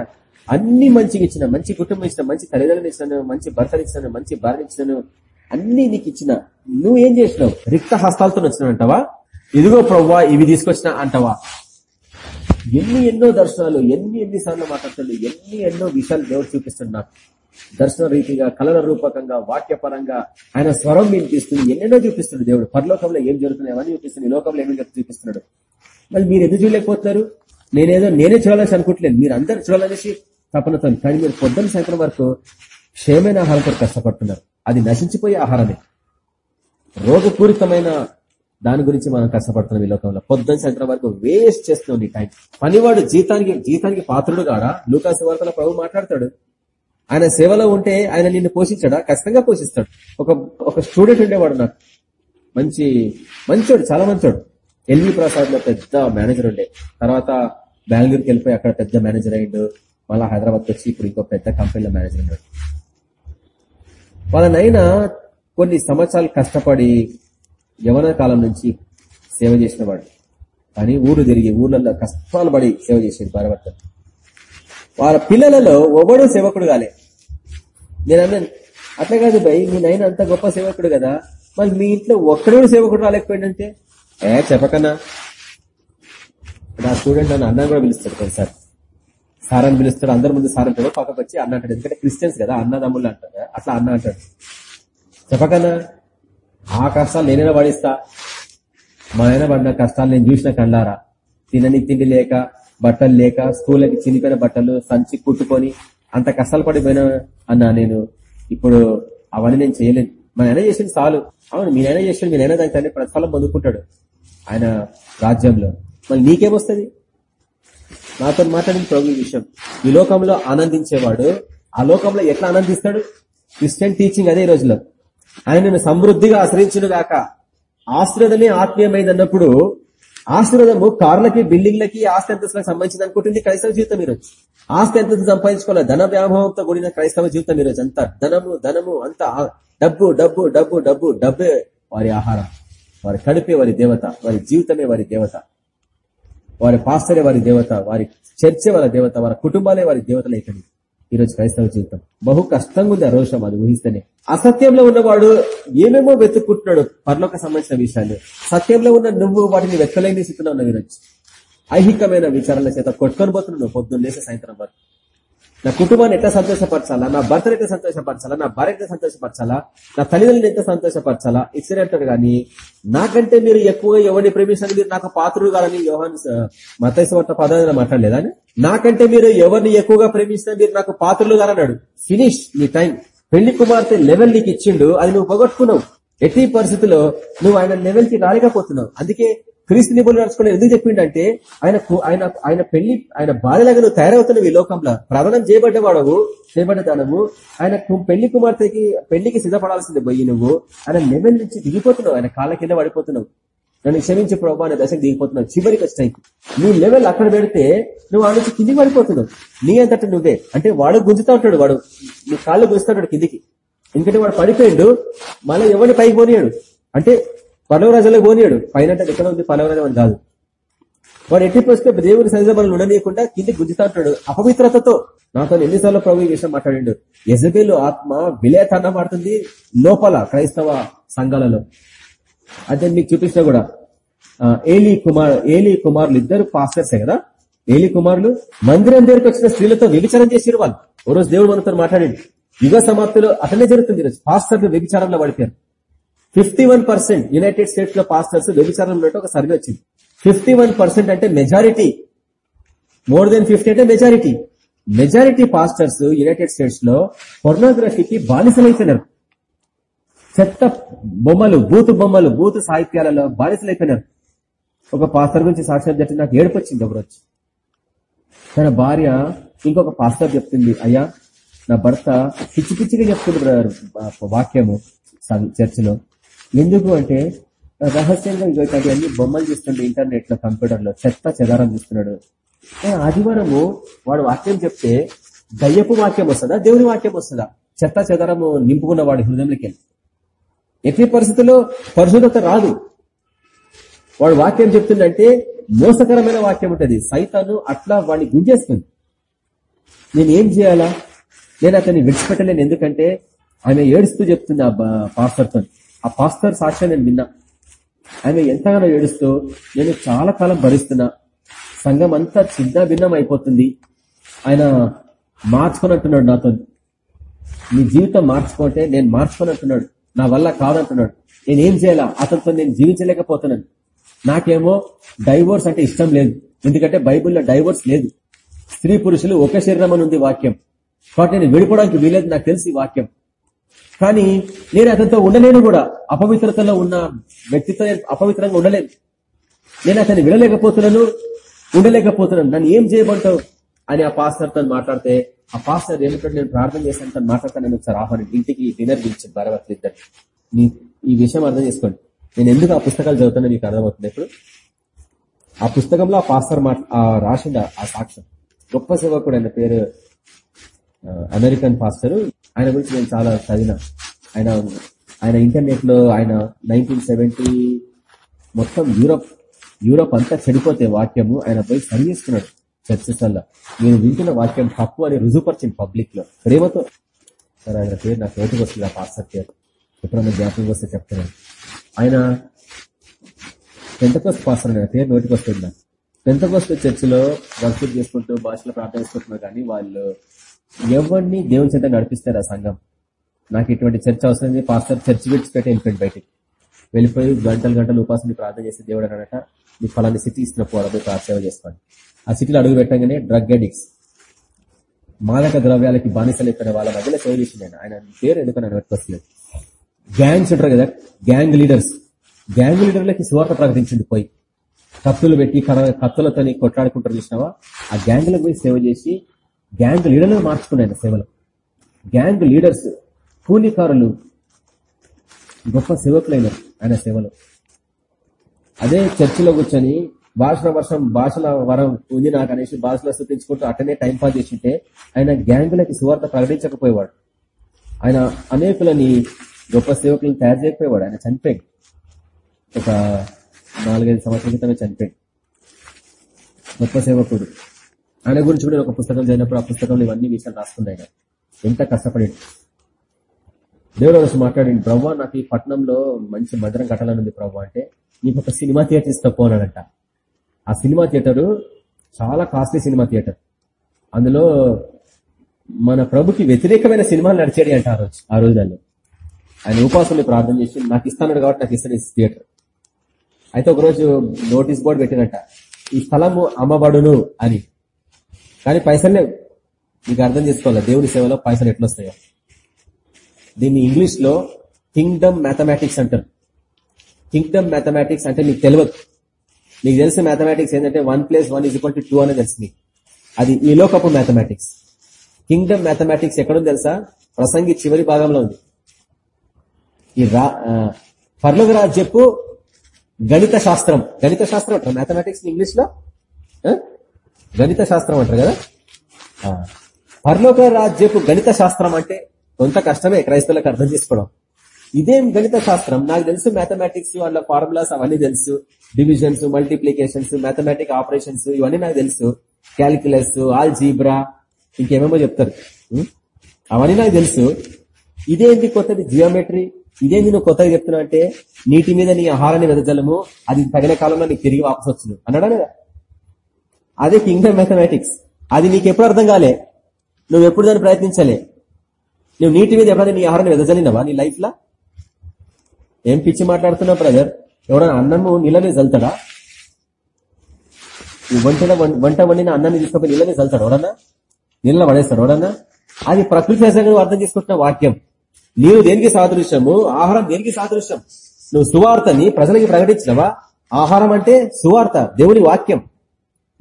అన్ని మంచిగా ఇచ్చిన మంచి కుటుంబం ఇచ్చిన మంచి తల్లిదండ్రులు ఇచ్చినాను మంచి భర్తలు ఇచ్చినాను మంచి భార్య ఇచ్చినాను అన్ని నీకు ఇచ్చిన. నువ్వు ఏం చేసినావు? రిక్త హస్తాలతో వచ్చినావు అంటావా? ఇదిగో ప్రవ్వా ఇవి తీసుకొచ్చిన అంటావా? ఎన్ని ఎన్నో దర్శనాలు ఎన్ని ఎన్ని సార్లు మాట్లాడుతాడు ఎన్ని ఎన్నో విషయాలు దేవుడు చూపిస్తున్నాడు నాకు. దర్శన రీతిగా కలల రూపకంగా వాక్యపరంగా ఆయన స్వరం వినిపిస్తుంది ఎన్నెన్నో చూపిస్తున్నాడు దేవుడు. పరలోకంలో ఏం జరుగుతున్నాయి అవన్నీ చూపిస్తుంది ఈ లోకంలో ఏమేమి చూపిస్తున్నాడు. మరి మీరు ఎందుకు చూడలేకపోతున్నారు? నేనేదో నేనే చూడాలని అనుకుంటలేను. మీరు అందరు చూడాలనేసి తపనతో కానీ మీరు పొద్దున్న సాయంత్రం వరకు క్షేమైన ఆహారంతో కష్టపడుతున్నారు. అది నశించిపోయే ఆహారమే. రోగపూరితమైన దాని గురించి మనం కష్టపడుతున్నాం ఈ లోకంలో. పొద్దున్న సాయంత్రం వరకు వేస్ట్ చేస్తున్నాం నీ టైం పనివాడు జీతానికి జీతానికి పాత్రుడు కాడా? లూకాసు వార్తల ప్రభు మాట్లాడతాడు. ఆయన సేవలో ఉంటే ఆయన నిన్ను పోషించాడా? ఖచ్చితంగా పోషిస్తాడు. ఒక ఒక స్టూడెంట్ ఉండేవాడు నాకు. మంచి మంచోడు చాలా మంచోడు. ఎల్వి ప్రసాద్లో పెద్ద మేనేజర్ ఉండే. తర్వాత బెంగళూరుకి వెళ్ళిపోయి అక్కడ పెద్ద మేనేజర్ అయ్యిండు మళ్ళీ హైదరాబాద్కి వచ్చి ఇప్పుడు ఇంకో పెద్ద కంపెనీలో మేనేజర్ ఉన్నాడు. వాళ్ళనైనా కొన్ని సంవత్సరాలు కష్టపడి యవన కాలం నుంచి సేవ చేసిన వాడు కానీ ఊరు తిరిగి ఊర్లలో కష్టాలు పడి సేవ చేసేది భార్యభర్త వాళ్ళ పిల్లలలో ఒవ్వడు సేవకుడు కాలే. నేను అన్నాను అట్లా కాదు భయ్ మీ నాయన అంత గొప్ప సేవకుడు కదా. మరి మీ ఇంట్లో ఒక్కడు సేవకుడు రాలేకపోయిందంటే? ఏ చెప్పకన్నా. నా స్టూడెంట్ నన్ను అన్న కూడా పిలుస్తాడు కొన్నిసారి సార్ అని పిలుస్తాడు అందరి ముందు సార్ అంటాడు పక్కకు వచ్చి అన్న అంటాడు. ఎందుకంటే క్రిస్టియన్స్ కదా అన్నదమ్ములు అంటారు. అట్లా అన్న అంటాడు. చెప్పకన్నా. ఆ కష్టాలు నేనైనా పడిస్తా. మా ఆయన పడిన కష్టాలు నేను చూసిన కండారా. తినని తిండి లేక బట్టలు లేక స్కూళ్ళకి చినిపోయిన బట్టలు సంచి కుట్టుకొని అంత కష్టాలు పడిపోయినా అన్నా నేను. ఇప్పుడు అవన్నీ నేను చేయలేను. మా నాయన చేసింది చాలు. అవును మీ నాయన చేసిన మీ నాయన దానికి ప్రతిఫలం పొందుకుంటాడు ఆయన రాజ్యంలో. మళ్ళీ నీకేమొస్తుంది నాతో మాట్లాడిన ప్రభు విషయం. ఈ లోకంలో ఆనందించేవాడు ఆ లోకంలో ఎట్లా ఆనందిస్తాడు? క్రిస్టియన్ టీచింగ్ అదే ఈ రోజులో ఆయనను సమృద్ధిగా ఆశ్రయించిన గాక ఆశ్రదమే ఆత్మీయమైంది అన్నప్పుడు ఆశీర్వాదము కార్లకి బిల్డింగ్లకి ఆస్తి అంతస్తులకు సంబంధించింది అనుకుంటుంది క్రైస్తవ జీవితం ఈరోజు ఆస్తి అంతస్తు సంపాదించుకోవాలి? ధన వ్యాభవంతో కూడిన క్రైస్తవ జీవితం ఈరోజు అంత. ధనము ధనము అంత డబ్బు డబ్బు డబ్బు డబ్బు డబ్బే వారి ఆహారం. వారి కడుపే వారి దేవత వారి జీవితమే వారి దేవత. వారి పాస్తరే వారి దేవత వారి చర్చే వారి దేవత వారి కుటుంబాలే వారి దేవతలు ఇక్కడ ఈరోజు క్రైస్తవ జీవితం. బహు కష్టంగా ఉంది ఆ రోషం అది ఊహిస్తేనే. అసత్యంలో ఉన్నవాడు ఏమేమో వెతుక్కుంటున్నాడు పర్లోక సంబంధించిన విషయాలు. సత్యంలో ఉన్న నువ్వు వాటిని వెతకలేని స్థితిలో ఉన్నావు ఈరోజు. ఐహికమైన విచారాల చేత కొట్టుకొని పోతున్నావు పొద్దున్న లేసే సాయంత్రం వరకు. నా కుటుంబాన్ని ఎట్లా సంతోషపరచాలా? నా భర్తను ఎట్లా సంతోషపరచాలా? నా భార్య ఎట్లా సంతోషపరచాలా? నా తల్లిదండ్రులను ఎంత సంతోషపరచాలా? ఇచ్చిన అంటాడు కానీ నాకంటే మీరు ఎక్కువగా ఎవరిని ప్రేమించాలని మీరు నాకు పాత్రుడు కాదని యోహాన్ మతైసవర్త పదాలు మాట్లాడలేదా నాకంటే మీరు ఎవరిని ఎక్కువగా ప్రేమించినా మీరు నాకు పాత్రులు కారన్నాడు. ఫినిష్ నీ టైం. పెళ్ళి కుమార్తె లెవెల్ నీకు ఇచ్చిండు అది నువ్వు పొగొట్టుకున్నావు. ఎట్టి పరిస్థితుల్లో నువ్వు ఆయన లెవెల్కి రాలేకపోతున్నావు. అందుకే క్రీస్తు నిపుణులు నడుచుకుని ఎందుకు చెప్పిండంటే ఆయన ఆయన ఆయన పెళ్ళి ఆయన భార్యలాగా నువ్వు తయారవుతున్నావు ఈ లోకంలో. ప్రధానం చేయబడ్డవాడవు చేయబడ్డదానవు ఆయన పెళ్ళి కుమార్తెకి పెళ్ళికి సిద్ధపడాల్సింది పోయి నువ్వు. ఆయన లెవెల్ నుంచి దిగిపోతున్నావు. ఆయన కాళ్ళ కింద పడిపోతున్నావు. నన్ను క్షమించి ప్రభావ అనే దశకు దిగిపోతున్నావు. చివరికి వచ్చాయి నీ లెవెల్ అక్కడ పెడితే నువ్వు ఆ నుంచి కిందికి పడిపోతున్నావు. నీ అంతటా నువ్వే. అంటే వాడు గుంజుతా ఉంటాడు వాడు. నీ కాళ్ళు గుంజుతాడు కిందికి. ఎందుకంటే వాడు పడిపోయాడు మళ్ళీ ఎవరిని పైకి పోనీయాడు? అంటే పలవరాజులో పోనీయాడు. పైన ఎక్కడ ఉంది? పలవరాజు అని కాదు. వాడు ఎట్టి పోస్తే దేవుని సరిజబలను ఉండనీయకుండా కింది గుంజుతా ఉంటాడు అపవిత్రతతో నాతో ఎన్నిసార్లు ప్రభు ఈ విషయం మాట్లాడిండు. యజబేలు ఆత్మ విలేతనం పడుతుంది లోపల క్రైస్తవ సంఘాలలో. అదే మీకు చూపిస్తే కూడా. ఏలి కుమార్ ఏలి కుమారులు ఇద్దరు పాస్టర్సే కదా? ఏలి కుమారులు మందిరం దగ్గరకు వచ్చిన స్త్రీలతో వ్యభిచారం చేసిరు వాళ్ళు. ఓ రోజు దేవుడు మనతో మాట్లాడండి. యుగ సమాప్తిలో అతనే జరుగుతుంది ఈరోజు. పాస్టర్లు వ్యభిచారంలో పడిపోయారు. ఫిఫ్టీ వన్ పర్సెంట్ యునైటెడ్ స్టేట్స్లో పాస్టర్స్ వ్యభిచారంలో ఒక సర్వే వచ్చింది. ఫిఫ్టీ వన్ పర్సెంట్ అంటే మెజారిటీ. మోర్ దెన్ ఫిఫ్టీ అంటే మెజారిటీ. మెజారిటీ పాస్టర్స్ యునైటెడ్ స్టేట్స్లో పొర్నోగ్రఫీకి బానిసలైపోయినారు. చెత్త బొమ్మలు బూతు బొమ్మలు బూతు సాహిత్యాలలో బానిసలైపోయినారు. ఒక పాస్టర్ గురించి సాక్ష్యం చెప్పి నాకు ఏడుపు వచ్చింది ఒకరోజు. తన భార్య ఇంకొక పాస్టర్ చెప్తుంది అయ్యా నా భర్త పిచ్చి పిచ్చిగా చెప్తుంది వాక్యము చర్చిలో. ఎందుకు అంటే రహస్యంగా ఇటువంటి అన్ని బొమ్మలు చూస్తుండే ఇంటర్నెట్లో కంప్యూటర్లో చెత్త చెదారం చూస్తున్నాడు. ఆదివారము వాడు వాక్యం చెప్తే దయ్యపు వాక్యం వస్తుందా దేవుని వాక్యం వస్తుందా? చెత్త చెదారము నింపుకున్న వాడి హృదయంలోకి ఎట్టి పరిస్థితుల్లో పరిశుద్ధత రాదు. వాడు వాక్యం చెప్తుందంటే మోసకరమైన వాక్యం ఉంటుంది. సైతాను అట్లా వాడిని గుంజేస్తుంది. నేను ఏం చేయాలా? నేను అతన్ని విడిచిపెట్టలేను. ఎందుకంటే ఆమె ఏడుస్తూ చెప్తుంది ఆ పాస్టర్తో. ఆ పాస్టర్ సాక్ష్యం నేను విన్నా. ఆమె ఎంతగానో ఏడుస్తూ నేను చాలా కాలం భరిస్తున్నా. సంఘం అంతా చిన్న భిన్నం అయిపోతుంది. ఆయన మార్చుకొని అంటున్నాడు నాతో. నీ జీవితం మార్చుకుంటే నేను మార్చుకున్నట్టున్నాడు అంటున్నాడు నా వల్ల కాదంటున్నాడు. నేనేం చేయాలా? అతనితో నేను జీవించలేకపోతున్నాను. నాకేమో డైవోర్స్ అంటే ఇష్టం లేదు. ఎందుకంటే బైబుల్లో డైవోర్స్ లేదు. స్త్రీ పురుషులు ఒక శరీరం అని ఉంది వాక్యం. కాబట్టి నేను విడిపోవడానికి వీలేదు నాకు తెలిసి వాక్యం. కానీ నేను అతనితో ఉండలేను కూడా. అపవిత్రతలో ఉన్న వ్యక్తితో అపవిత్రంగా ఉండలేను. నేను అతన్ని విడలేకపోతున్నాను ఉండలేకపోతున్నాను. నన్ను ఏం చేయమంటావు? అని ఆ పాస్టర్తో మాట్లాడితే ఆ పాస్టర్ ఏమిటంటే నేను ప్రార్థన చేశాను తను మాట్లాడతాను. ఒకసారి ఆహ్వాని ఇంటికి డిన్నర్ పిలిచి భారవత్లు ఇద్దరు. ఈ విషయం అర్థం చేసుకోండి. నేను ఎందుకు ఆ పుస్తకాలు చదువుతానో మీకు అర్థమవుతుంది ఇప్పుడు ఆ పుస్తకంలో ఆ పాస్టర్ మాట రాసిండ ఆ సాక్ష్యం. గొప్ప సేవకుడు ఆయన పేరు అమెరికన్ పాస్టర్ ఆయన గురించి నేను చాలా చదివిన. ఆయన ఆయన ఇంటర్నెట్లో ఆయన నైన్టీన్ సెవెంటీ మొత్తం యూరప్ యూరప్ అంతా చెడిపోతే వాక్యము ఆయన పోయి సరి చేసుకున్నాడు చర్చెస్ వల్ల నేను వింటున్న వాక్యం తప్పు అని రుజువుపరిచింది పబ్లిక్లో. ప్రేమతో. సరే ఆయన పేరు నాకు నోటికి వస్తుంది ఆ పాస్టర్ పేరు. ఎప్పుడన్నా జ్ఞాపకం వస్తే చెప్తున్నాను ఆయన పెంతకోస్ పాస్టర్ ఆయన పేరు నోటికి వస్తుంది నాకు. పెంతకోస్ చర్చిలో వర్షిప్ చేసుకుంటూ భాషలో ప్రార్థన చేసుకుంటున్నారు కానీ వాళ్ళు ఎవరిని దేవుని చెంత నడిపిస్తారు ఆ సంఘం? నాకు ఇటువంటి చర్చ అవసరం పాస్టర్ చర్చ్ విడిచిపెట్టి వెళ్ళిపోయింది బయటికి. వెళ్ళిపోయి గంటలు గంటలు ఉపాసం ప్రార్థన చేసి దేవుడు అనట మీ ఫలాన్ని సిటీ ఇస్తున్న పోరాదు ప్రార్థన చేసుకోండి ఆ సిటీలో అడుగు పెట్టగానే డ్రగ్ అడిక్స్ మాదక ద్రవ్యాలకి బానిసలు ఇక్కడ వాళ్ళ మధ్యలో సేవ చేసింది ఆయన. పేరు ఎందుకు నన్ను పెట్టుకొస్తలేదు గ్యాంగ్స్ ఉంటారు కదా గ్యాంగ్ లీడర్స్ గ్యాంగ్ లీడర్లకి సువార్త ప్రకటించింది పోయి. కత్తులు పెట్టి కత్తులతో కొట్లాడుకుంటారు చూసినావా? ఆ గ్యాంగ్లకు పోయి సేవ చేసి గ్యాంగ్ లీడర్లను మార్చుకున్నాయి సేవలు. గ్యాంగ్ లీడర్స్ కూలికారులు గొప్ప సేవకులైనారు ఆయన సేవలు. అదే చర్చిలో కూర్చొని భాషల వర్షం భాషల వరం ఉంది నాకు అనేసి భాషలో స్థుతించుకుంటూ అట్టనే టైం పాస్ చేసింటే ఆయన గ్యాంగులకి సువార్త ప్రకటించకపోయేవాడు. ఆయన అనేకులని గొప్ప సేవకులను తయారు చేయకపోయేవాడు. ఆయన చనిపోయాడు. ఒక నాలుగైదు సంవత్సరాల క్రితమే చనిపోయాడు. గొప్ప సేవకుడు. ఆయన గురించి కూడా ఒక పుస్తకం చదివినప్పుడు ఆ పుస్తకంలో ఇవన్నీ విషయాలు రాసుకున్నాయి ఎంత కష్టపడి దేవుడు వచ్చి మాట్లాడింది ప్రవ్వా నాకు ఈ పట్టణంలో మంచి మధురం కట్టాలనుంది ప్రవ్వా అంటే నీకు ఒక సినిమా థియేటర్ ఇస్తా పోనాడంట ఆ సినిమా థియేటర్ చాలా కాస్ట్లీ సినిమా థియేటర్. అందులో మన ప్రభుకి వ్యతిరేకమైన సినిమాలు నడిచేది అంట ఆ రోజు ఆ రోజుల్లో. ఆయన ఉపాసంలో ప్రార్థన చేసి నాకు ఇస్తాను కాబట్టి నాకు ఇస్తాను థియేటర్. అయితే ఒకరోజు నోటీస్ బోర్డు పెట్టినట్ట ఈ స్థలము అమ్మబడును అని. కానీ పైసలు లేవు. నీకు అర్థం చేసుకోవాలి? దేవుడి సేవలో పైసలు ఎట్లొస్తాయో. దీన్ని ఇంగ్లీష్లో కింగ్డమ్ మ్యాథమెటిక్స్ అంటారు. కింగ్డమ్ మ్యాథమెటిక్స్ అంటే మీకు తెలియదు. మీకు తెలిసిన మ్యాథమెటిక్స్ ఏంటంటే one plus one is equal to two అనేది తెలుసు అది ఈ లోకపు మ్యాథమెటిక్స్. కింగ్డమ్ మ్యాథమెటిక్స్ ఎక్కడుంది తెలుసా? ప్రసంగి చివరి భాగంలో ఉంది. ఈ రా పర్లోక రాజ్యపు గణిత శాస్త్రం. గణిత శాస్త్రం మ్యాథమెటిక్స్ ఇంగ్లీష్లో గణిత శాస్త్రం అంటారు కదా? పర్లోక రాజ్యపు గణిత శాస్త్రం అంటే కొంత కష్టమే క్రైస్తవులకు అర్థం చేసుకోవడం. ఇదేం గణిత శాస్త్రం? నాకు తెలుసు మ్యాథమెటిక్స్ వాళ్ళ ఫార్ములాస్ అవన్నీ తెలుసు. డివిజన్స్ మల్టిప్లికేషన్స్ మ్యాథమెటిక్ ఆపరేషన్స్ ఇవన్నీ నాకు తెలుసు. క్యాలిక్యులస్ ఆల్జీబ్రా ఇంకేమేమో చెప్తారు. అవన్నీ నాకు తెలుసు. ఇదేంటి కొత్తది? జియోమెట్రీ ఇదేంది నువ్వు కొత్తగా చెప్తున్నావు అంటే నీటి మీద నీ ఆహారాన్ని వెదజలము అది తగిన కాలంలో నీకు తిరిగి వాపసు వచ్చింది అన్నాడా లేదా? అదే కింగ్డమ్ మ్యాథమెటిక్స్. అది నీకు ఎప్పుడు అర్థం కాలే? నువ్వు ఎప్పుడు దాన్ని ప్రయత్నించలే? నువ్వు నీటి మీద ఎప్పుడైనా నీ ఆహారాన్ని వెదజల్లినవా నీ లైఫ్ లా ఏం పిచ్చి మాట్లాడుతున్నావు బ్రదర్? ఎవరైనా అన్నము నీళ్ళనే చల్తాడా వంటలో వంట వండిన అన్నాన్ని తీసుకుపోయి నీళ్ళనే జల్తాడు ఎవడన్నా? నీళ్ళ పడేస్తాడు ఎవడన్నా? అది ప్రకృతి సహజంగా అర్థం చేసుకుంటున్న వాక్యం. నీవు దేనికి సాదృశ్యము? ఆహారం దేనికి సాదృశ్యం? నువ్వు సువార్తని ప్రజలకి ప్రకటించినవా? ఆహారం అంటే సువార్త దేవుని వాక్యం.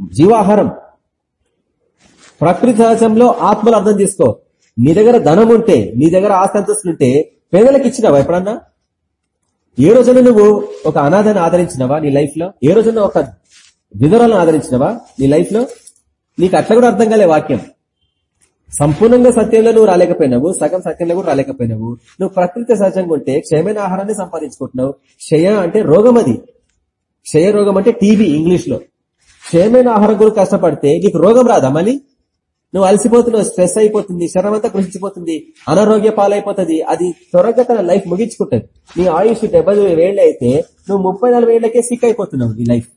జీవాహారం. ప్రకృతి సహజంలో ఆత్మలు అర్థం చేసుకో. నీ దగ్గర ధనం ఉంటే నీ దగ్గర ఆస్తి పేదలకు ఇచ్చినావా ఎప్పుడన్నా? ఏ రోజున నువ్వు ఒక అనాథాన్ని ఆదరించినవా నీ లైఫ్లో ఏ రోజున ఒక విధురాలను ఆదరించినవా నీ లైఫ్లో నీకు అట్లా కూడా అర్థం కాలే వాక్యం. సంపూర్ణంగా సత్యంలో నువ్వు రాలేకపోయినావు సగం సత్యంలో కూడా రాలేకపోయినావు. నువ్వు ప్రకృతి సహజంగా ఉంటే క్షయమైన ఆహారాన్ని సంపాదించుకుంటున్నావు. క్షయ అంటే రోగం అది. క్షయ రోగం అంటే టీబీ ఇంగ్లీష్లో క్షయమైన ఆహారం కొరకు కష్టపడితే నీకు రోగం రాదా మళ్ళీ? నువ్వు అలసిపోతున్నావు స్ట్రెస్ అయిపోతుంది శరీరం అంతా కృషించిపోతుంది అనారోగ్య పాలైపోతుంది అది త్వరగా తన లైఫ్ ముగించుకుంటది. నీ ఆయుష్ డెబ్బై వేళ్ళు అయితే నువ్వు ముప్పై నాలుగు వేళ్ళకే సిక్ అయిపోతున్నావు నీ లైఫ్.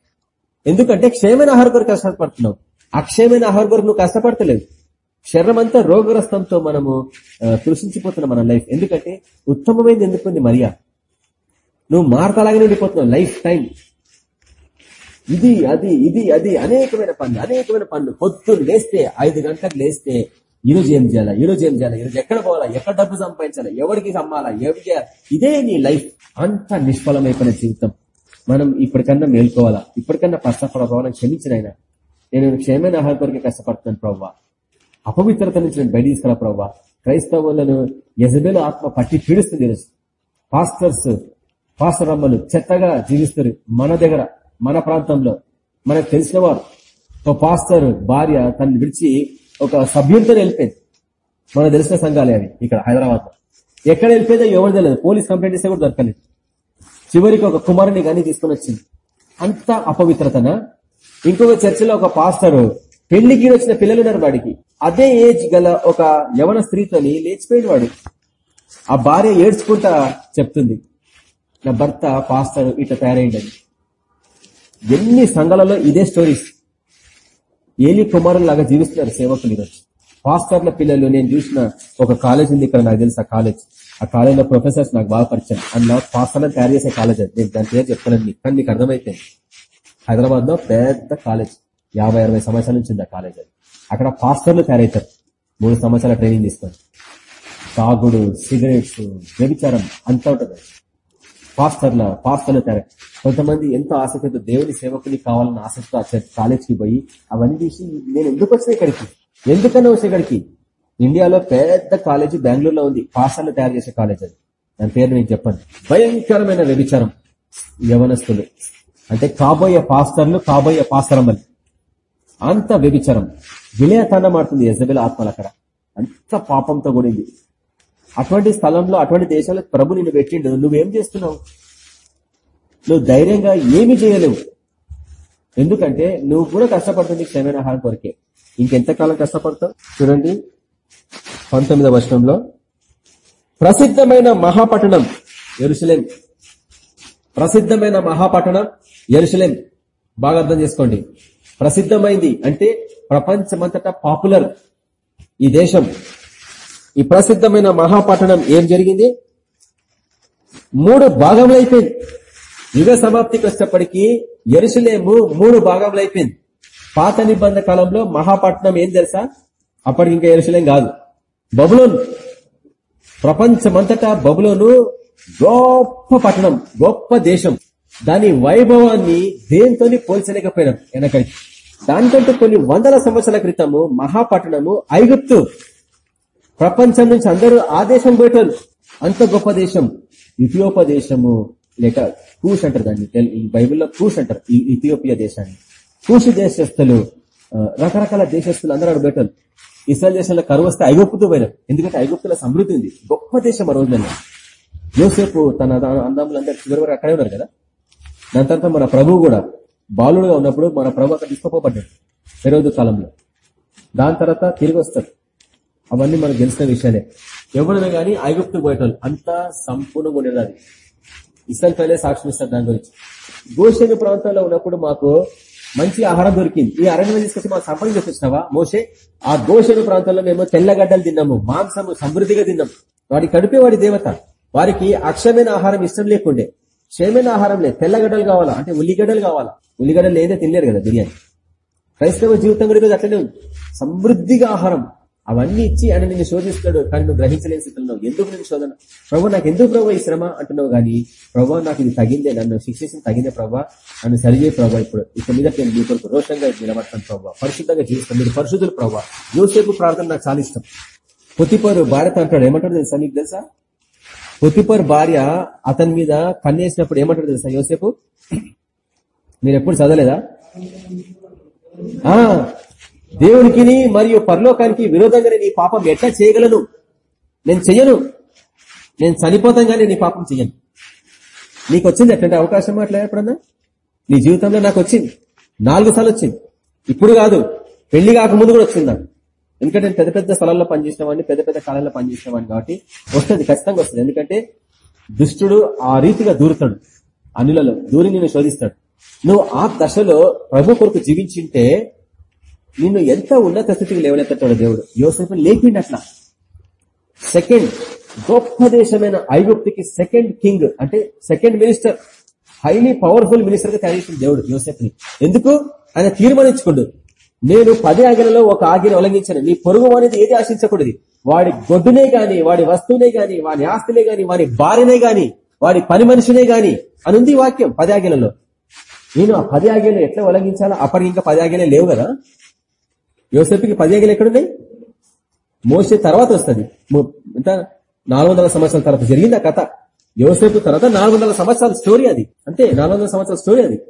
ఎందుకంటే క్షయమైన ఆహారం కొరకు కష్టపడుతున్నావు. అక్షయమైన ఆహారం కొరకు నువ్వు కష్టపడతలేవు. శరీరం అంతా రోగగ్రస్తంతో మనము ఆ, కృషించిపోతున్నాం మన లైఫ్. ఎందుకంటే ఉత్తమమైనది ఎందుకుంది మరియా? నువ్వు మార్తలాగానే ఉండిపోతున్నావు లైఫ్ టైం ఇది అది ఇది అది అనేకమైన పనులు అనేకమైన పనులు పొద్దున్న లేస్తే ఐదు గంటలకు లేస్తే ఈరోజు ఏం చేయాలా? ఈరోజు ఏం చేయాలా? ఈరోజు ఎక్కడ పోవాలా? ఎక్కడ డబ్బు సంపాదించాలా? ఎవరికి అమ్మాలా ఎవరికి ఇదే నీ లైఫ్. అంత నిష్ఫలమైపోయిన జీవితం. మనం ఇప్పటికన్నా మేల్కోవాలా? ఇప్పటికన్నా కష్టపడబోవాలని క్షమించిన ఆయన నేను క్షేమైన ఆహారం కొరకు కష్టపడుతున్నాను ప్రవ్వా. అపవిత్రత నుంచి నేను బయట తీసుకురా ప్రవ్వా. క్రైస్తవులను యజబేలు ఆత్మ పట్టి పీడిస్తుంది ఈరోజు. పాస్టర్స్ పాస్టర్ అమ్మలు చెత్తగా జీవిస్తారు మన దగ్గర. మన ప్రాంతంలో. మనకు తెలిసిన వారు. ఒక పాస్టర్ భార్య తను విడిచి ఒక సభ్యుడితో వెళ్ళిపోయింది. మనకు తెలిసిన సంఘాలే అవి ఇక్కడ హైదరాబాద్ ఎక్కడ వెళ్ళిపోయిందో ఎవరు తెలియదు. పోలీస్ కంప్లైంట్ ఇస్తే కూడా దొరకలేదు. చివరికి ఒక కుమారుని కానీ తీసుకొని వచ్చింది. అంత అపవిత్రతన? ఇంకొక చర్చిలో ఒక పాస్టర్ పెళ్ళికి వచ్చిన పిల్లలు ఉన్నారు వాడికి. అదే ఏజ్ గల ఒక యవన స్త్రీతోని లేచిపోయిన వాడు. ఆ భార్య ఏడ్చుకుంటా చెప్తుంది నా భర్త పాస్టర్ ఇట్లా తయారైందని. ఎన్ని సంఘాలలో ఇదే స్టోరీస్ ఏలి కుమారులాగా జీవిస్తున్నారు సేవకులు ఈరోజు. పాస్టర్ల పిల్లలు నేను చూసిన ఒక కాలేజ్ ఉంది ఇక్కడ నాకు తెలుసు ఆ కాలేజ్ ఆ కాలేజ్లో ప్రొఫెసర్స్ నాకు బాగా పరిచయం. అందులో పాస్టర్లను తయారు చేసే కాలేజ్ అది. నేను దాని పేరు చెప్తాను కానీ మీకు అర్థమైతే హైదరాబాద్లో పెద్ద కాలేజ్ యాభై అరవై సంవత్సరాల నుంచి ఉంది ఆ కాలేజ్ అది. అక్కడ పాస్టర్లు తయారవుతారు. మూడు సంవత్సరాల ట్రైనింగ్ తీసుకొని తాగుడు సిగరెట్స్ వ్యభిచారం అంతా ఉంటుంది. పాస్టర్ల పాస్టర్లు తయారు కొంతమంది ఎంతో ఆసక్తితో దేవుని సేవకుని కావాలని ఆసక్తితో ఆ చర్చ్ కాలేజ్కి పోయి అవన్నీ తీసి నేను ఎందుకు వచ్చిన ఇక్కడికి? ఎందుకన్నా వచ్చిన ఇక్కడికి? ఇండియాలో పెద్ద కాలేజీ బెంగళూరులో ఉంది. పాస్టర్లు తయారు చేసే కాలేజ్ అది. దాని పేరు నేను చెప్పాను భయంకరమైన వ్యభిచారం. యవనస్తులు. అంటే కాబోయే పాస్టర్లు కాబోయే పాస్టరమ్మలు. అంత వ్యభిచారం. విలయతాండం ఆడుతుంది యజబెల్ ఆత్మలు అక్కడ అంత పాపంతో కూడింది. అటువంటి స్థలంలో అటువంటి దేశాల్లో ప్రభు నిన్ను పెట్టిండు. నువ్వేం చేస్తున్నావు? నువ్వు ధైర్యంగా ఏమి చేయలేవు. ఎందుకంటే నువ్వు కూడా కష్టపడుతుంది క్షమైన ఆహారం కొరకే. ఇంకెంతకాలం కష్టపడతావు? చూడండి. పంతొమ్మిదవ వర్షంలో ప్రసిద్ధమైన మహాపట్టణం ఎరుసలేం. ప్రసిద్ధమైన మహాపట్టణం ఎరుసలేం. బాగా అర్థం చేసుకోండి. ప్రసిద్ధమైంది అంటే ప్రపంచమంతటా పాపులర్ ఈ దేశం. ఈ ప్రసిద్ధమైన మహాపట్టణం ఏం జరిగింది? మూడు భాగములు అయిపోయింది యుగ సమాప్తికి వచ్చేప్పటికీ ఎరుసలేము మూడు భాగములు అయిపోయింది పాత నిబంధన కాలంలో మహాపట్నం ఏం తెలుసా? అప్పటికి ఇంకా ఎరుసలేం కాదు. బబులోన్. ప్రపంచమంతటా బబులోను గొప్ప పట్టణం గొప్ప దేశం. దాని వైభవాన్ని దేంతో పోల్చలేకపోయినాం వెనకడికి. దానికంటే కొన్ని వందల సంవత్సరాల క్రితము మహాపట్టణము ఐగుప్తు ప్రపంచం నుంచి అందరూ ఆ దేశం పోయేటోళ్ళు అంత గొప్ప దేశం. ఇథియోప దేశము. లేక కూష్ అంటారు దాన్ని. ఈ బైబిల్లో కూష్ అంటారు. ఈ ఇథియోపియా దేశాన్ని. కూష్ దేశస్తులు రకరకాల దేశస్తులు అందరూ అక్కడ పెట్టారు ఇస్రాయల్ దేశంలో కరువు వస్తే ఐగుప్తు పోయినారు. ఎందుకంటే ఐగుప్తుల సమృద్ధి ఉంది. గొప్ప దేశం ఆ రోజులలో. యోసేపు తన అందములందరూ చివరి వరకు అక్కడే ఉన్నారు కదా. దాని తర్వాత మన ప్రభు కూడా బాలుడుగా ఉన్నప్పుడు మన ప్రభు అక్కడ తీసుకుపోబడ్డాడు. పెరోదు కాలంలో. దాని తర్వాత తిరిగి వస్తారు అవన్నీ మనకు తెలిసిన విషయాలే. ఎవరైనా కానీ ఐగుప్తు పోయేటోళ్ళు అంతా సంపూర్ణంగా ఉండేది అది. ఇస్రాయల్ పైలే సాక్ష్యం ఇస్తారు దాని గురించి. గోషేని ప్రాంతంలో ఉన్నప్పుడు మాకు మంచి ఆహారం దొరికింది. ఈ అరణ్యం తీసుకొచ్చి మాకు సంపద చూపించినావా మోసే ఆ గోషేని ప్రాంతంలో మేము తెల్లగడ్డలు తిన్నాము మాంసము సమృద్ధిగా తిన్నాం వాడి కడిపే వాడి దేవత. వారికి అక్షమైన ఆహారం ఇష్టం లేకుండే. క్షయమైన ఆహారం లేదు. తెల్లగడ్డలు కావాలా? అంటే ఉల్లిగడ్డలు కావాలా? ఉల్లిగడ్డలు లేదే తినలేరు కదా బిర్యానీ. క్రైస్తవ జీవితం కూడా అట్లనే ఉంది. సమృద్ధిగా ఆహారం. అవన్నీ ఇచ్చి ఆయన నిన్ను శోధిస్తాడు కానీ నువ్వు గ్రహించలేని స్థితిలో ఎందుకు నేను శోధన? ప్రభు నాకు ఎందుకు ప్రభు ఈ శ్రమ అంటున్నావు కానీ ప్రభు నాకు ఇది తగిందే నన్ను శిక్షించిన తగిందే ప్రభా నన్ను సరిచే ప్రభా ఇప్పుడు. ఇక మీద నేను మీ కొరకు రోషంగా నిలబడతాను ప్రభావ పరిశుద్ధంగా జీవిస్తాను. మీరు పరిశుద్ధులు ప్రభావ యోసేపు ప్రార్థన నాకు చాలా ఇష్టం. పొత్తిపోరు భారత అంటాడు. ఏమంటాడు తెలుసా నీకు తెలుసా? పొతిపర్ భార్య అతని మీద కన్నేసినప్పుడు ఏమంటాడు తెలుసా యోసేపు? మీరు ఎప్పుడు చదవలేదా? ఆ దేవునికి మరియు పరలోకానికి విరోధంగానే నీ పాపం ఎట్లా చేయగలను? నేను చెయ్యను. నేను చనిపోతాం కానీ నీ పాపం చెయ్యను. నీకు వచ్చింది ఎట్లాంటి అవకాశం అట్లా ఎప్పుడన్నా? నీ జీవితంలో నాకు వచ్చింది నాలుగు సార్లు వచ్చింది. ఇప్పుడు కాదు పెళ్ళి కాకముందు కూడా వచ్చింది నాకు. ఎందుకంటే నేను పెద్ద పెద్ద స్థలాల్లో పనిచేసిన వాడిని పెద్ద పెద్ద కాలంలో పనిచేసిన వాడిని కాబట్టి వస్తుంది ఖచ్చితంగా వస్తుంది. ఎందుకంటే దుష్టుడు ఆ రీతిగా దూరుతాడు. అనులలో దూరి నిన్ను శోధిస్తాడు. నువ్వు ఆ దశలో ప్రభు కొరకు జీవించింటే నిన్ను ఎంత ఉన్నత స్థితికి లేవనెత్తాడు దేవుడు? యోసేపు లేపిండి అట్లా సెకండ్ గొప్ప దేశమైన ఐగుప్తికి సెకండ్ కింగ్ అంటే సెకండ్ మినిస్టర్ హైలీ పవర్ఫుల్ మినిస్టర్గా తయారు చేసిన దేవుడు యోసెఫ్ని ఎందుకు? ఆయన తీర్మానించుకోండు. నేను పది ఆగిలలో ఒక ఆగిని ఉల్లంఘించాను. నీ పొరుగు అనేది ఏది ఆశించకూడదు? వాడి గొడ్డునే గాని వాడి వస్తువునే గాని వాడి ఆస్తినే గాని వాడి భార్యనే గాని వాడి పని మనిషినే గాని అనుంది వాక్యం పది ఆగిలలో నేను ఆ పది ఆజ్ఞలు ఎట్లా ఉల్లంఘించాలో? అప్పటికి ఇంకా పది ఆగిలే లేవు కదా? యోసేపుకి పది ఆజ్ఞలు ఎక్కడున్నాయి? మోసే తర్వాత వస్తుంది. ఎంత? నాలుగు వందల సంవత్సరాల తర్వాత జరిగింది ఆ కథ? యోసేపు తర్వాత నాలుగు వందల సంవత్సరాల స్టోరీ అది. అంతే నాలుగు వందల సంవత్సరాల స్టోరీ అది.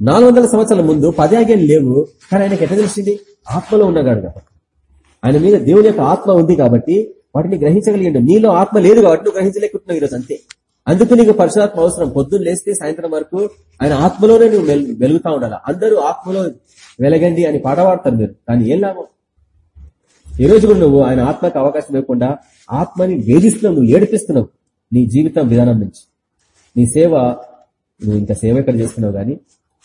నాలుగు వందల సంవత్సరాల ముందు పది ఆజ్ఞలు లేవు కానీ ఆయనకి ఎట్లా తెలిసింది? ఆత్మలో ఉన్నగాడు కాబట్టి. ఆయన మీద దేవుని యొక్క ఆత్మ ఉంది కాబట్టి వాటిని గ్రహించగలిగిండు. నీలో ఆత్మ లేదు కాబట్టి నువ్వు గ్రహించలేకుంటున్నావు ఈరోజు అంతే. అందుకు నీకు పరిశుధాత్మ అవసరం. పొద్దున్న లేస్తే సాయంత్రం వరకు ఆయన ఆత్మలోనే నువ్వు వెలు- వెలుగుతా ఉండాలి? అందరూ ఆత్మలో వెలగండి అని పాట పాడతారు మీరు. కానీ ఏం లాభం? ఈ రోజు కూడా నువ్వు ఆయన ఆత్మకు అవకాశం ఇవ్వకుండా ఆత్మని వేధిస్తున్నావు నువ్వు ఏడిపిస్తున్నావు నీ జీవితం విధానం నుంచి. నీ సేవ నువ్వు ఇంకా సేవ ఇక్కడ చేస్తున్నావు కానీ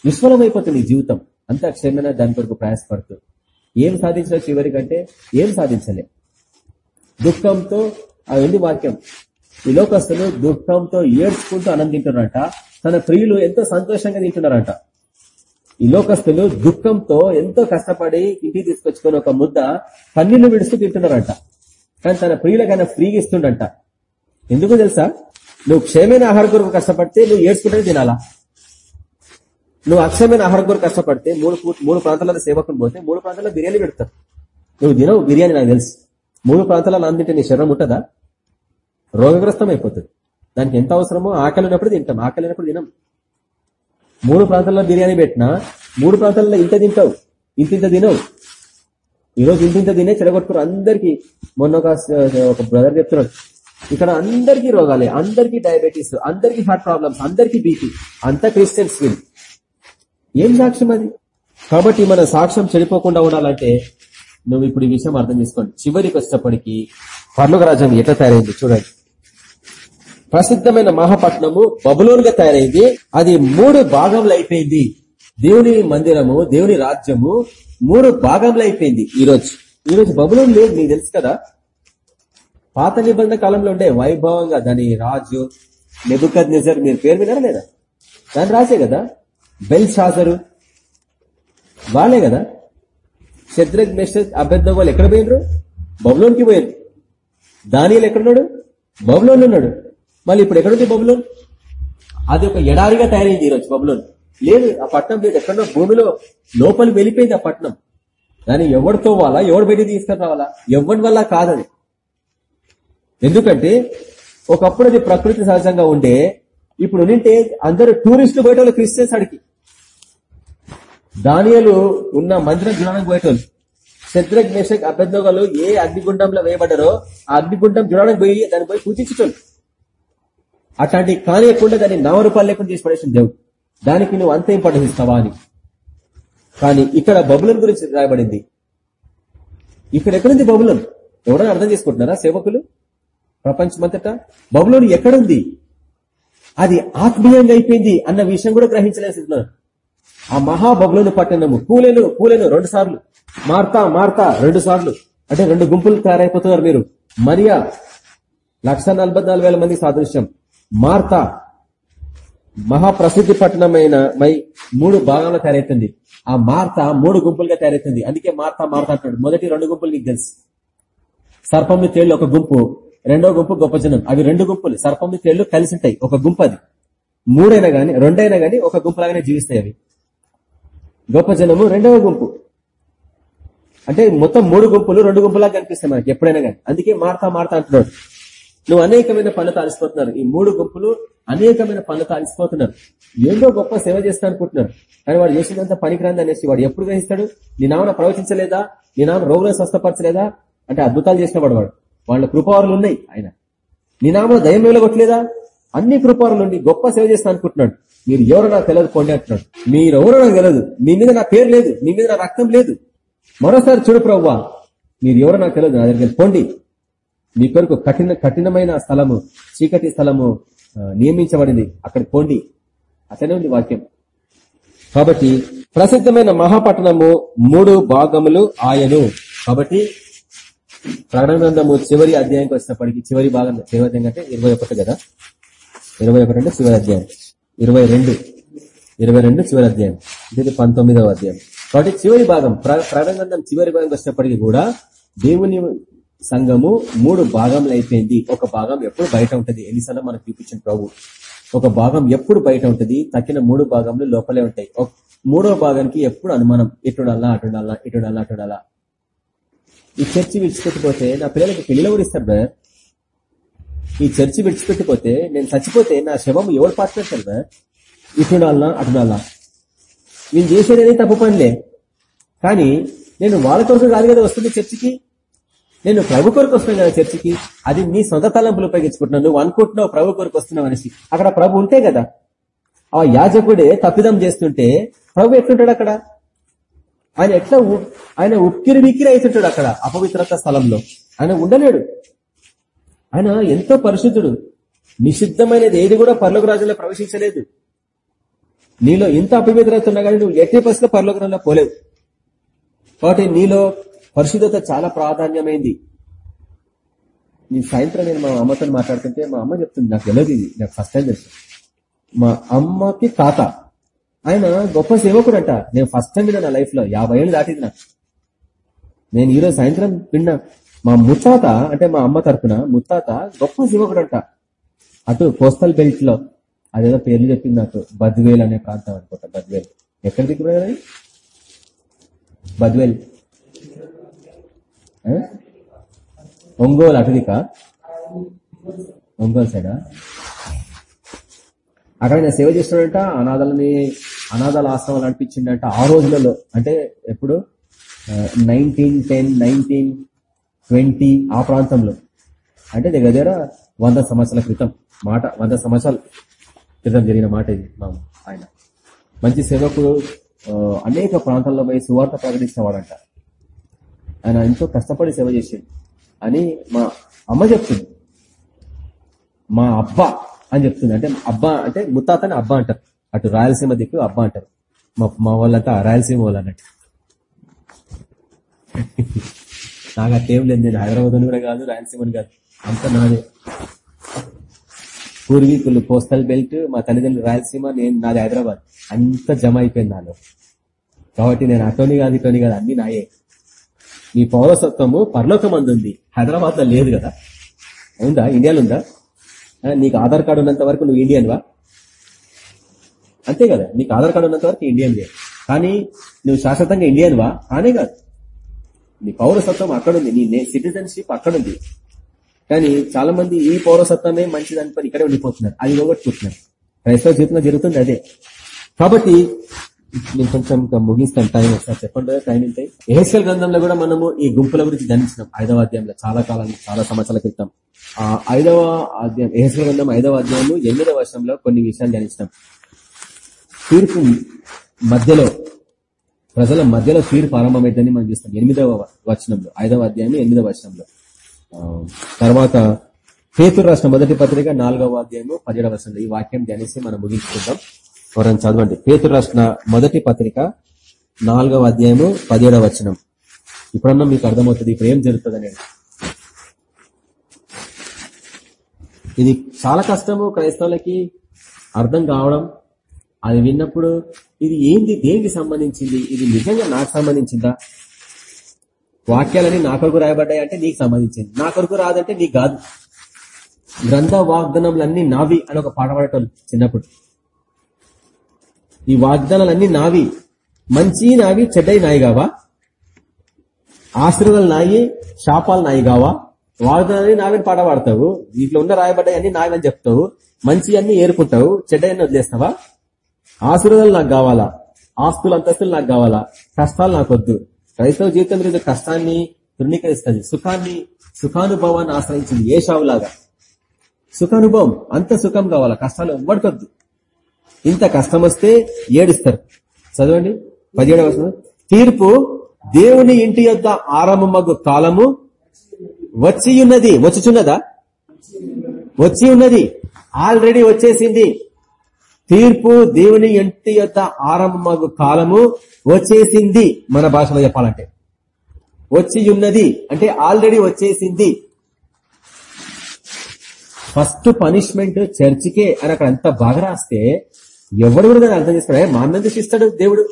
విశ్వలమైపోతుంది నీ జీవితం. అంతా క్షేమైన దాని కొరకు ప్రయాసపడుతూ. ఏం సాధించిన చివరికంటే ఏం సాధించలే. దుఃఖంతో ఆ వాక్యం. ఈ లోకస్తులు దుఃఖంతో ఏడ్చుకుంటూ ఆనందింటున్నారంట. తన ప్రియులు ఎంతో సంతోషంగా తింటున్నారంట ఈ లోకస్తులు దుఃఖంతో ఎంతో కష్టపడి ఇంటికి తీసుకొచ్చుకొని ఒక ముద్ద పన్నీళ్ళు విడుస్తూ తింటున్నారంట. కానీ తన ప్రియులకైనా ఫ్రీగా ఇస్తుండంట. ఎందుకు తెలుసా? నువ్వు క్షయమైన ఆహారం కొరకు కష్టపడితే నువ్వు ఏడ్చుకుంటే తినాలా? నువ్వు అక్షయమైన ఆహారం కొరకు కష్టపడితే మూడు మూడు ప్రాంతాలలో సేవకుని పోతే మూడు ప్రాంతాల్లో బిర్యానీ పెడతారు. నువ్వు తినవు బిర్యానీ నాకు తెలుసు. మూడు ప్రాంతాలలో అందింటే నీ శరీరం ఉంటుందా రోగగ్రస్తం అయిపోతుంది దానికి ఎంత అవసరమో ఆకలి ఉన్నప్పుడు తింటాం. ఆకలి తినం. మూడు ప్రాంతాల్లో బిర్యానీ పెట్టినా మూడు ప్రాంతాల్లో ఇంత తింటావు ఇంత ఇంత తినవు. ఈరోజు ఇంత ఇంత తినే చెడగొట్టుకురు అందరికి మొన్న ఒక ఒక బ్రదర్ చెప్తున్నాడు. ఇక్కడ అందరికీ రోగాలే అందరికీ డయాబెటీస్ అందరికీ హార్ట్ ప్రాబ్లమ్స్ అందరికీ బీపీ అంతా క్రిస్టియన్స్ వీళ్ళు. ఏం సాక్ష్యం అది? కాబట్టి మన సాక్ష్యం చెడిపోకుండా ఉండాలంటే నువ్వు ఇప్పుడు ఈ విషయం అర్థం చేసుకోండి. చివరికి వచ్చేటప్పటికి పర్లోక రాజ్యం ఎట్లా తయారైంది చూడండి. ప్రసిద్ధమైన మహాపట్నము బబులోనుగా తయారైంది. అది మూడు భాగంలో అయిపోయింది. దేవుని మందిరము దేవుని రాజ్యము మూడు భాగంలో అయిపోయింది ఈరోజు. ఈరోజు బబులోన్ లేదు నీకు తెలుసు కదా. పాత నిబంధన కాలంలో ఉండే వైభవంగా దాని రాజు నెబుకద్ నిజర్ మీరు పేరు వినారా లేదా? దాని రాసే కదా. బెల్ షాజరు వాళ్ళే కదా. శత్రుఘ్ మెషత్ అభ్యర్థం వాళ్ళు ఎక్కడ పోయినరు? బబులోన్కి పోయారు దానిలు ఎక్కడున్నాడు? బబులోన్ ఉన్నాడు. మళ్ళీ ఇప్పుడు ఎక్కడుంది బబులోన్? అది ఒక ఎడారిగా తయారైంది ఈరోజు బబులోన్. లేదు ఆ పట్టణం లేదు ఎక్కడో భూమిలో లోపలి వెళ్ళిపోయింది ఆ పట్నం దాన్ని ఎవరితో వాళ్ళ ఎవడు బయటికి తీసుకుని రావాలా? ఎవరి వల్ల కాదది. ఎందుకంటే ఒకప్పుడు అది ప్రకృతి సహజంగా ఉండే ఇప్పుడు ఉంటే అందరూ టూరిస్టులు పోయేటోళ్ళు క్రిస్టియన్స్ అడిగి దానియలు ఉన్న మందిర జ్ఞానం పోయేటోళ్ళు. శత్రుఘ్ మేషక్ అభ్యర్థులు ఏ అగ్నిగుండంలో వేయబడ్డారో ఆ అగ్నిగుండం జ్ఞానం పోయి దాన్ని పోయి పూజించటోళ్ళు. అట్లాంటి కానియకుండా దాన్ని నామరూపాలు లేకుండా చేసి పడేసిన దేవుడు. దానికి నువ్వు అంత ఇంపార్టెన్స్ ఇస్తావా అని. కానీ ఇక్కడ బబులన్ గురించి రాయబడింది. ఇక్కడ ఎక్కడుంది బబులన్? ఎవరైనా అర్థం చేసుకుంటున్నారా సేవకులు? ప్రపంచమంతటా? బబులోని ఎక్కడుంది? అది ఆత్మీయంగా అయిపోయింది అన్న విషయం కూడా గ్రహించలేస్తున్నారు ఆ మహాబబులోని పట్టణము కూలేను కూలేను రెండు సార్లు. మార్తా మార్తా రెండు సార్లు. అంటే రెండు గుంపులు తయారైపోతున్నారు మీరు. మరియా లక్ష వేల మంది సాదృశ్యం. మార్తా మహాప్రసిద్ధి పట్టణమైన మై మూడు భాగంలో తయారైతుంది. ఆ మార్త మూడు గుంపులుగా తయారైతుంది. అందుకే మార్తా మార్త అంటాడు. మొదటి రెండు గుంపులు నీకు తెలుసు. సర్పంని తేళ్ళు ఒక గుంపు రెండో గుంపు గొప్ప జనం. అవి రెండు గుంపులు. సర్పంని తేళ్ళు కలిసి ఉంటాయి. ఒక గుంపు అది. మూడైనా గానీ రెండైనా గానీ ఒక గుంపులాగానే జీవిస్తాయి అవి. గొప్ప జనము రెండవ గుంపు. అంటే మొత్తం మూడు గుంపులు రెండు గుంపులాగా కనిపిస్తాయి మనకి ఎప్పుడైనా కానీ అందుకే మార్తా మార్తా అంటున్నాడు. నువ్వు అనేకమైన పనులు తాలిసిపోతున్నారు ఈ మూడు గుంపులు అనేకమైన పనులు తాలిసిపోతున్నారు ఏందో గొప్ప సేవ చేస్తా అనుకుంటున్నారు. కానీ వాడు చేసినంత పనికిరాంది అనేసి వాడు ఎప్పుడు గ్రహిస్తాడు? నీ నామన ప్రవచించలేదా? నీ నామ రోగులను స్వస్థపరచలేదా? అంటే అద్భుతాలు చేసిన వాడు. వాడు వాళ్ళ కృపారులు ఉన్నాయి ఆయన. నీ నామలో దయం వెలగొట్టలేదా అన్ని కృపారులు ఉండి గొప్ప సేవ చేస్తా అనుకుంటున్నాడు. మీరు ఎవరో నాకు తెలియదు కొండి అంటున్నాడు. మీరు నాకు తెలియదు మీ మీద నా పేరు లేదు. మీ మీద నా రక్తం లేదు. మరోసారి చూడు ప్రవ్వా. మీరు ఎవరో నాకు తెలియదు నా దగ్గరికి పోండి. మీ కొరకు కఠిన కఠినమైన స్థలము చీకటి స్థలము నియమించబడింది. అక్కడ పోండి. అతనే ఉంది వాక్యం. కాబట్టి ప్రసిద్ధమైన మహాపట్టణము మూడు భాగములు ఆయను. కాబట్టి ప్రకటన చివరి అధ్యాయంకి వచ్చినప్పటికీ చివరి భాగం చివరి అధ్యాయం అంటే ఇరవై ఒకటి కదా? ఇరవై ఒకటి అంటే చివరి అధ్యాయం. ఇరవై రెండు. ఇరవై రెండు చివరి అధ్యాయం. ఇది పంతొమ్మిదవ అధ్యాయం. కాబట్టి చివరి భాగం ప్ర- ప్రకటన చివరి భాగం వచ్చినప్పటికీ కూడా దేవుని సంఘము మూడు భాగంలో అయిపోయింది ఒక భాగం ఎప్పుడు బయట ఉంటది? ఎన్నిసార్లు మనకు చూపించిన ప్రభు. ఒక భాగం ఎప్పుడు బయట ఉంటది? తక్కిన మూడు భాగంలో లోపలే ఉంటాయి. ఒక- మూడో భాగానికి ఎప్పుడు అనుమానం ఇటుడల్లా అటుడల్లా ఇటుడల్లా అటుడల్లా. ఈ చర్చి విడిచిపెట్టిపోతే నా పిల్లలకి పెళ్ళిలో కూడా ఇస్తారు బ్రదర్. ఈ చర్చి విడిచిపెట్టిపోతే నేను చచ్చిపోతే నా శవం ఎవరు పాటుపెడతారు బ్రదర్? ఇటుడల్లా అటుడల్లా. నేను చేసేది తప్పు పనిలే. కానీ నేను వాళ్ళ కొరకు కాదు కదా వస్తుంది చర్చికి? నేను ప్రభు కొరకు వస్తున్నాను కదా చర్చికి అది నీ సొంత తలంపులు ఉపయోగించుకుంటున్నావు నువ్వు అనుకుంటున్నావు ప్రభు కొరకు వస్తున్నావు అనేసి. అక్కడ ప్రభు ఉంటే కదా. ఆ యాజకుడే తప్పిదం చేస్తుంటే ప్రభు ఎట్లుంటాడు అక్కడ? ఆయన ఎట్లా ఆయన ఉక్కిరి బిక్కిరి అవుతుంటాడు అక్కడ అపవిత్రత స్థలంలో. ఆయన ఉండలేడు. ఆయన ఎంతో పరిశుద్ధుడు. నిషిద్ధమైనది ఏది కూడా పర్లోక రాజుల్లో ప్రవేశించలేదు. నీలో ఇంత అపవిత్రత ఉన్నా కానీ నువ్వు ఎట్టి పరిస్థితిలో పర్లోక రాజులో పోలేవు. కాబట్టి నీలో పరిశుద్ధత చాలా ప్రాధాన్యమైంది. నేను సాయంత్రం నేను మా అమ్మతో మాట్లాడుతుంటే మా అమ్మ చెప్తుంది నాకు తెలియదు ఇది నాకు ఫస్ట్ టైం తెలుసు. మా అమ్మకి తాత. ఆయన గొప్ప సేవకుడు అంట నేను ఫస్ట్ టైం విన్నా నా లైఫ్లో. యాభై ఏళ్ళు దాటింది నాకు. నేను ఈరోజు సాయంత్రం విన్నా. మా ముత్తాత అంటే మా అమ్మ తరఫున ముత్తాత గొప్ప సేవకుడు అంట అటు కోస్తల్ బెల్ట్లో. అదేదో పేర్లు చెప్పింది నాకు. బద్వేల్ అనే ప్రాంతం అనుకుంటా బద్వేల్. ఎక్కడ దిగుతుంది బద్వేల్. ఒంగోలు అటుదిక ఒంగోలు సైడా? అక్కడ నేను సేవ చేస్తున్నాడంట అనాథాలని అనాథాల ఆశ్రమాలు నడిపించిండంట ఆ రోజులలో. అంటే ఎప్పుడు? నైన్టీన్ టెన్ నైన్టీన్ ట్వంటీ ఆ ప్రాంతంలో. అంటే దగ్గర దగ్గర వంద సంవత్సరాల క్రితం మాట వంద సంవత్సరాల క్రితం జరిగిన మాట ఇది మా ఆయన. మంచి సేవకుడు అనేక ప్రాంతాల్లో పోయి సువార్త ప్రకటించేవాడంట. ఆయన ఎంతో కష్టపడి సేవ చేసిండు అని మా అమ్మ చెప్తుంది. మా అబ్బా అని చెప్తుంది. అంటే అబ్బా అంటే ముత్తాతని అబ్బా అంటారు. అటు రాయలసీమ దిక్కు అబ్బా అంటారు. మా మా వాళ్ళంతా రాయలసీమ వాళ్ళు అన్నట్టు. నాకు అట్లేం లేదు. నేను హైదరాబాద్ కూడా కాదు రాయలసీమని కాదు. అంతా నాదే. పూర్వీకులు కోస్తల్ బెల్ట్ మా తల్లిదండ్రులు రాయలసీమ నేను నాది హైదరాబాద్. అంత జమ అయిపోయింది నాలో. కాబట్టి నేను అటోని కాదు ఇటోని కాదు అన్ని నాయే. నీ పౌరసత్వము పరలోకం ఉంది హైదరాబాద్లో లేదు కదా. ఉందా? ఇండియాలో ఉందా నీకు ఆధార్ కార్డు ఉన్నంత వరకు నువ్వు ఇండియన్వా? అంతే కదా. నీకు ఆధార్ కార్డు ఉన్నంత వరకు ఇండియన్ కానీ నువ్వు శాశ్వతంగా ఇండియన్వా? కానే కాదు. నీ పౌరసత్వం అక్కడ ఉంది నీ సిటిజన్షిప్ అక్కడ ఉంది కానీ చాలా మంది ఈ పౌరసత్వమే మంచిది అనుకుని ఇక్కడే ఉండిపోతున్నారు. అది పోగొట్టుకుంటున్నారు క్రైస్తవ జీవితంలో జరుగుతుంది అదే. కాబట్టి నేను కొంచెం ఇంకా ముగిస్తాను టైం ఒకసారి చెప్పండి టైం ఉంటాయి ఏహెస్ఎల్ గ్రంథంలో కూడా మనము ఈ గుంపుల గురించి ధ్యానించినాం ఐదవ అధ్యాయంలో చాలా కాలం చాలా సంవత్సరాల క్రితం. ఆ ఐదవ అధ్యాయం ఏహెస్ఎల్ గ్రంథం ఐదవ అధ్యాయము ఎనిమిదవ వర్షంలో కొన్ని విషయాలు ధ్యానించినాం. తీర్పు మధ్యలో ప్రజల మధ్యలో తీర్పు ఆరంభమైందని మనం చూస్తాం ఎనిమిదవ వచనంలో ఐదవ అధ్యాయం ఎనిమిదవ వచనంలో. తర్వాత పేతురు రాసిన మొదటి పత్రిక నాలుగవ అధ్యాయము పదిహేడవ వచనంలో ఈ వాక్యం ధ్యానిస్తే మనం ముగించుకుంటాం ఎవరైనా చదవండి. పేతురు రాసిన మొదటి పత్రిక నాలుగవ అధ్యాయము పదిహేడవ వచనం. ఇప్పుడన్నా మీకు అర్థమవుతుంది ఇప్పుడు ఏం జరుగుతుంది అనేది ఇది చాలా కష్టము క్రైస్తవులకి అర్థం కావడం. అది విన్నప్పుడు ఇది ఏంది దేనికి సంబంధించింది ఇది నిజంగా నాకు సంబంధించిందా? వాక్యాలని నా కొరకు రాయబడ్డాయి అంటే నీకు సంబంధించింది. నా కొరకు రాదంటే నీకు కాదు. గ్రంథ వాగ్దానములన్నీ నావి అని ఒక పాట పాడేటోళ్ళు చిన్నప్పుడు. ఈ వాగ్దానాలన్నీ నావి. మంచి నావి చెడ్డయి నాయి కావా ఆశీర్వాదాలు నాయి శాపాలు నాయి కావా వాడుతుందని నావని పాట పాడతావు రాయబడ్డాయి ఉన్న నావి నావని చెప్తావు. మంచి అన్ని ఏరుకుంటావు. చెడ్డయన్ని వదిలేస్తావా? ఆశీర్వాదాలు నాకు కావాలా? ఆస్తులు అంతస్తులు నాకు కావాలా? కష్టాలు నాకు వద్దు. క్రైస్తవ జీవితం మీద కష్టాన్ని తృణీకరిస్తుంది. సుఖాన్ని సుఖానుభవాన్ని ఆశ్రయించింది ఏ షావులాగా సుఖానుభవం అంత సుఖం కావాలా? కష్టాలు ఎవ్వడికొద్దు ఇంత కష్టం వస్తే ఏడుస్తారు. చదవండి. పదిహేడవ తీర్పు దేవుని ఇంటి యొక్క ఆరంభమగు కాలము వచ్చి ఉన్నది. వచ్చుచున్నదా? వచ్చి ఉన్నది. ఆల్రెడీ వచ్చేసింది. తీర్పు దేవుని ఇంటి యొక్క ఆరంభమగు కాలము వచ్చేసింది. మన భాషలో చెప్పాలంటే. వచ్చి ఉన్నది. అంటే ఆల్రెడీ వచ్చేసింది. ఫస్ట్ పనిష్మెంట్ చర్చికే అని అక్కడ అంత బాగా రాస్తే ఎవడు కూడా దాన్ని అర్థం చేసుకోడు. "ఏ, శిస్తాడు దేవుడు.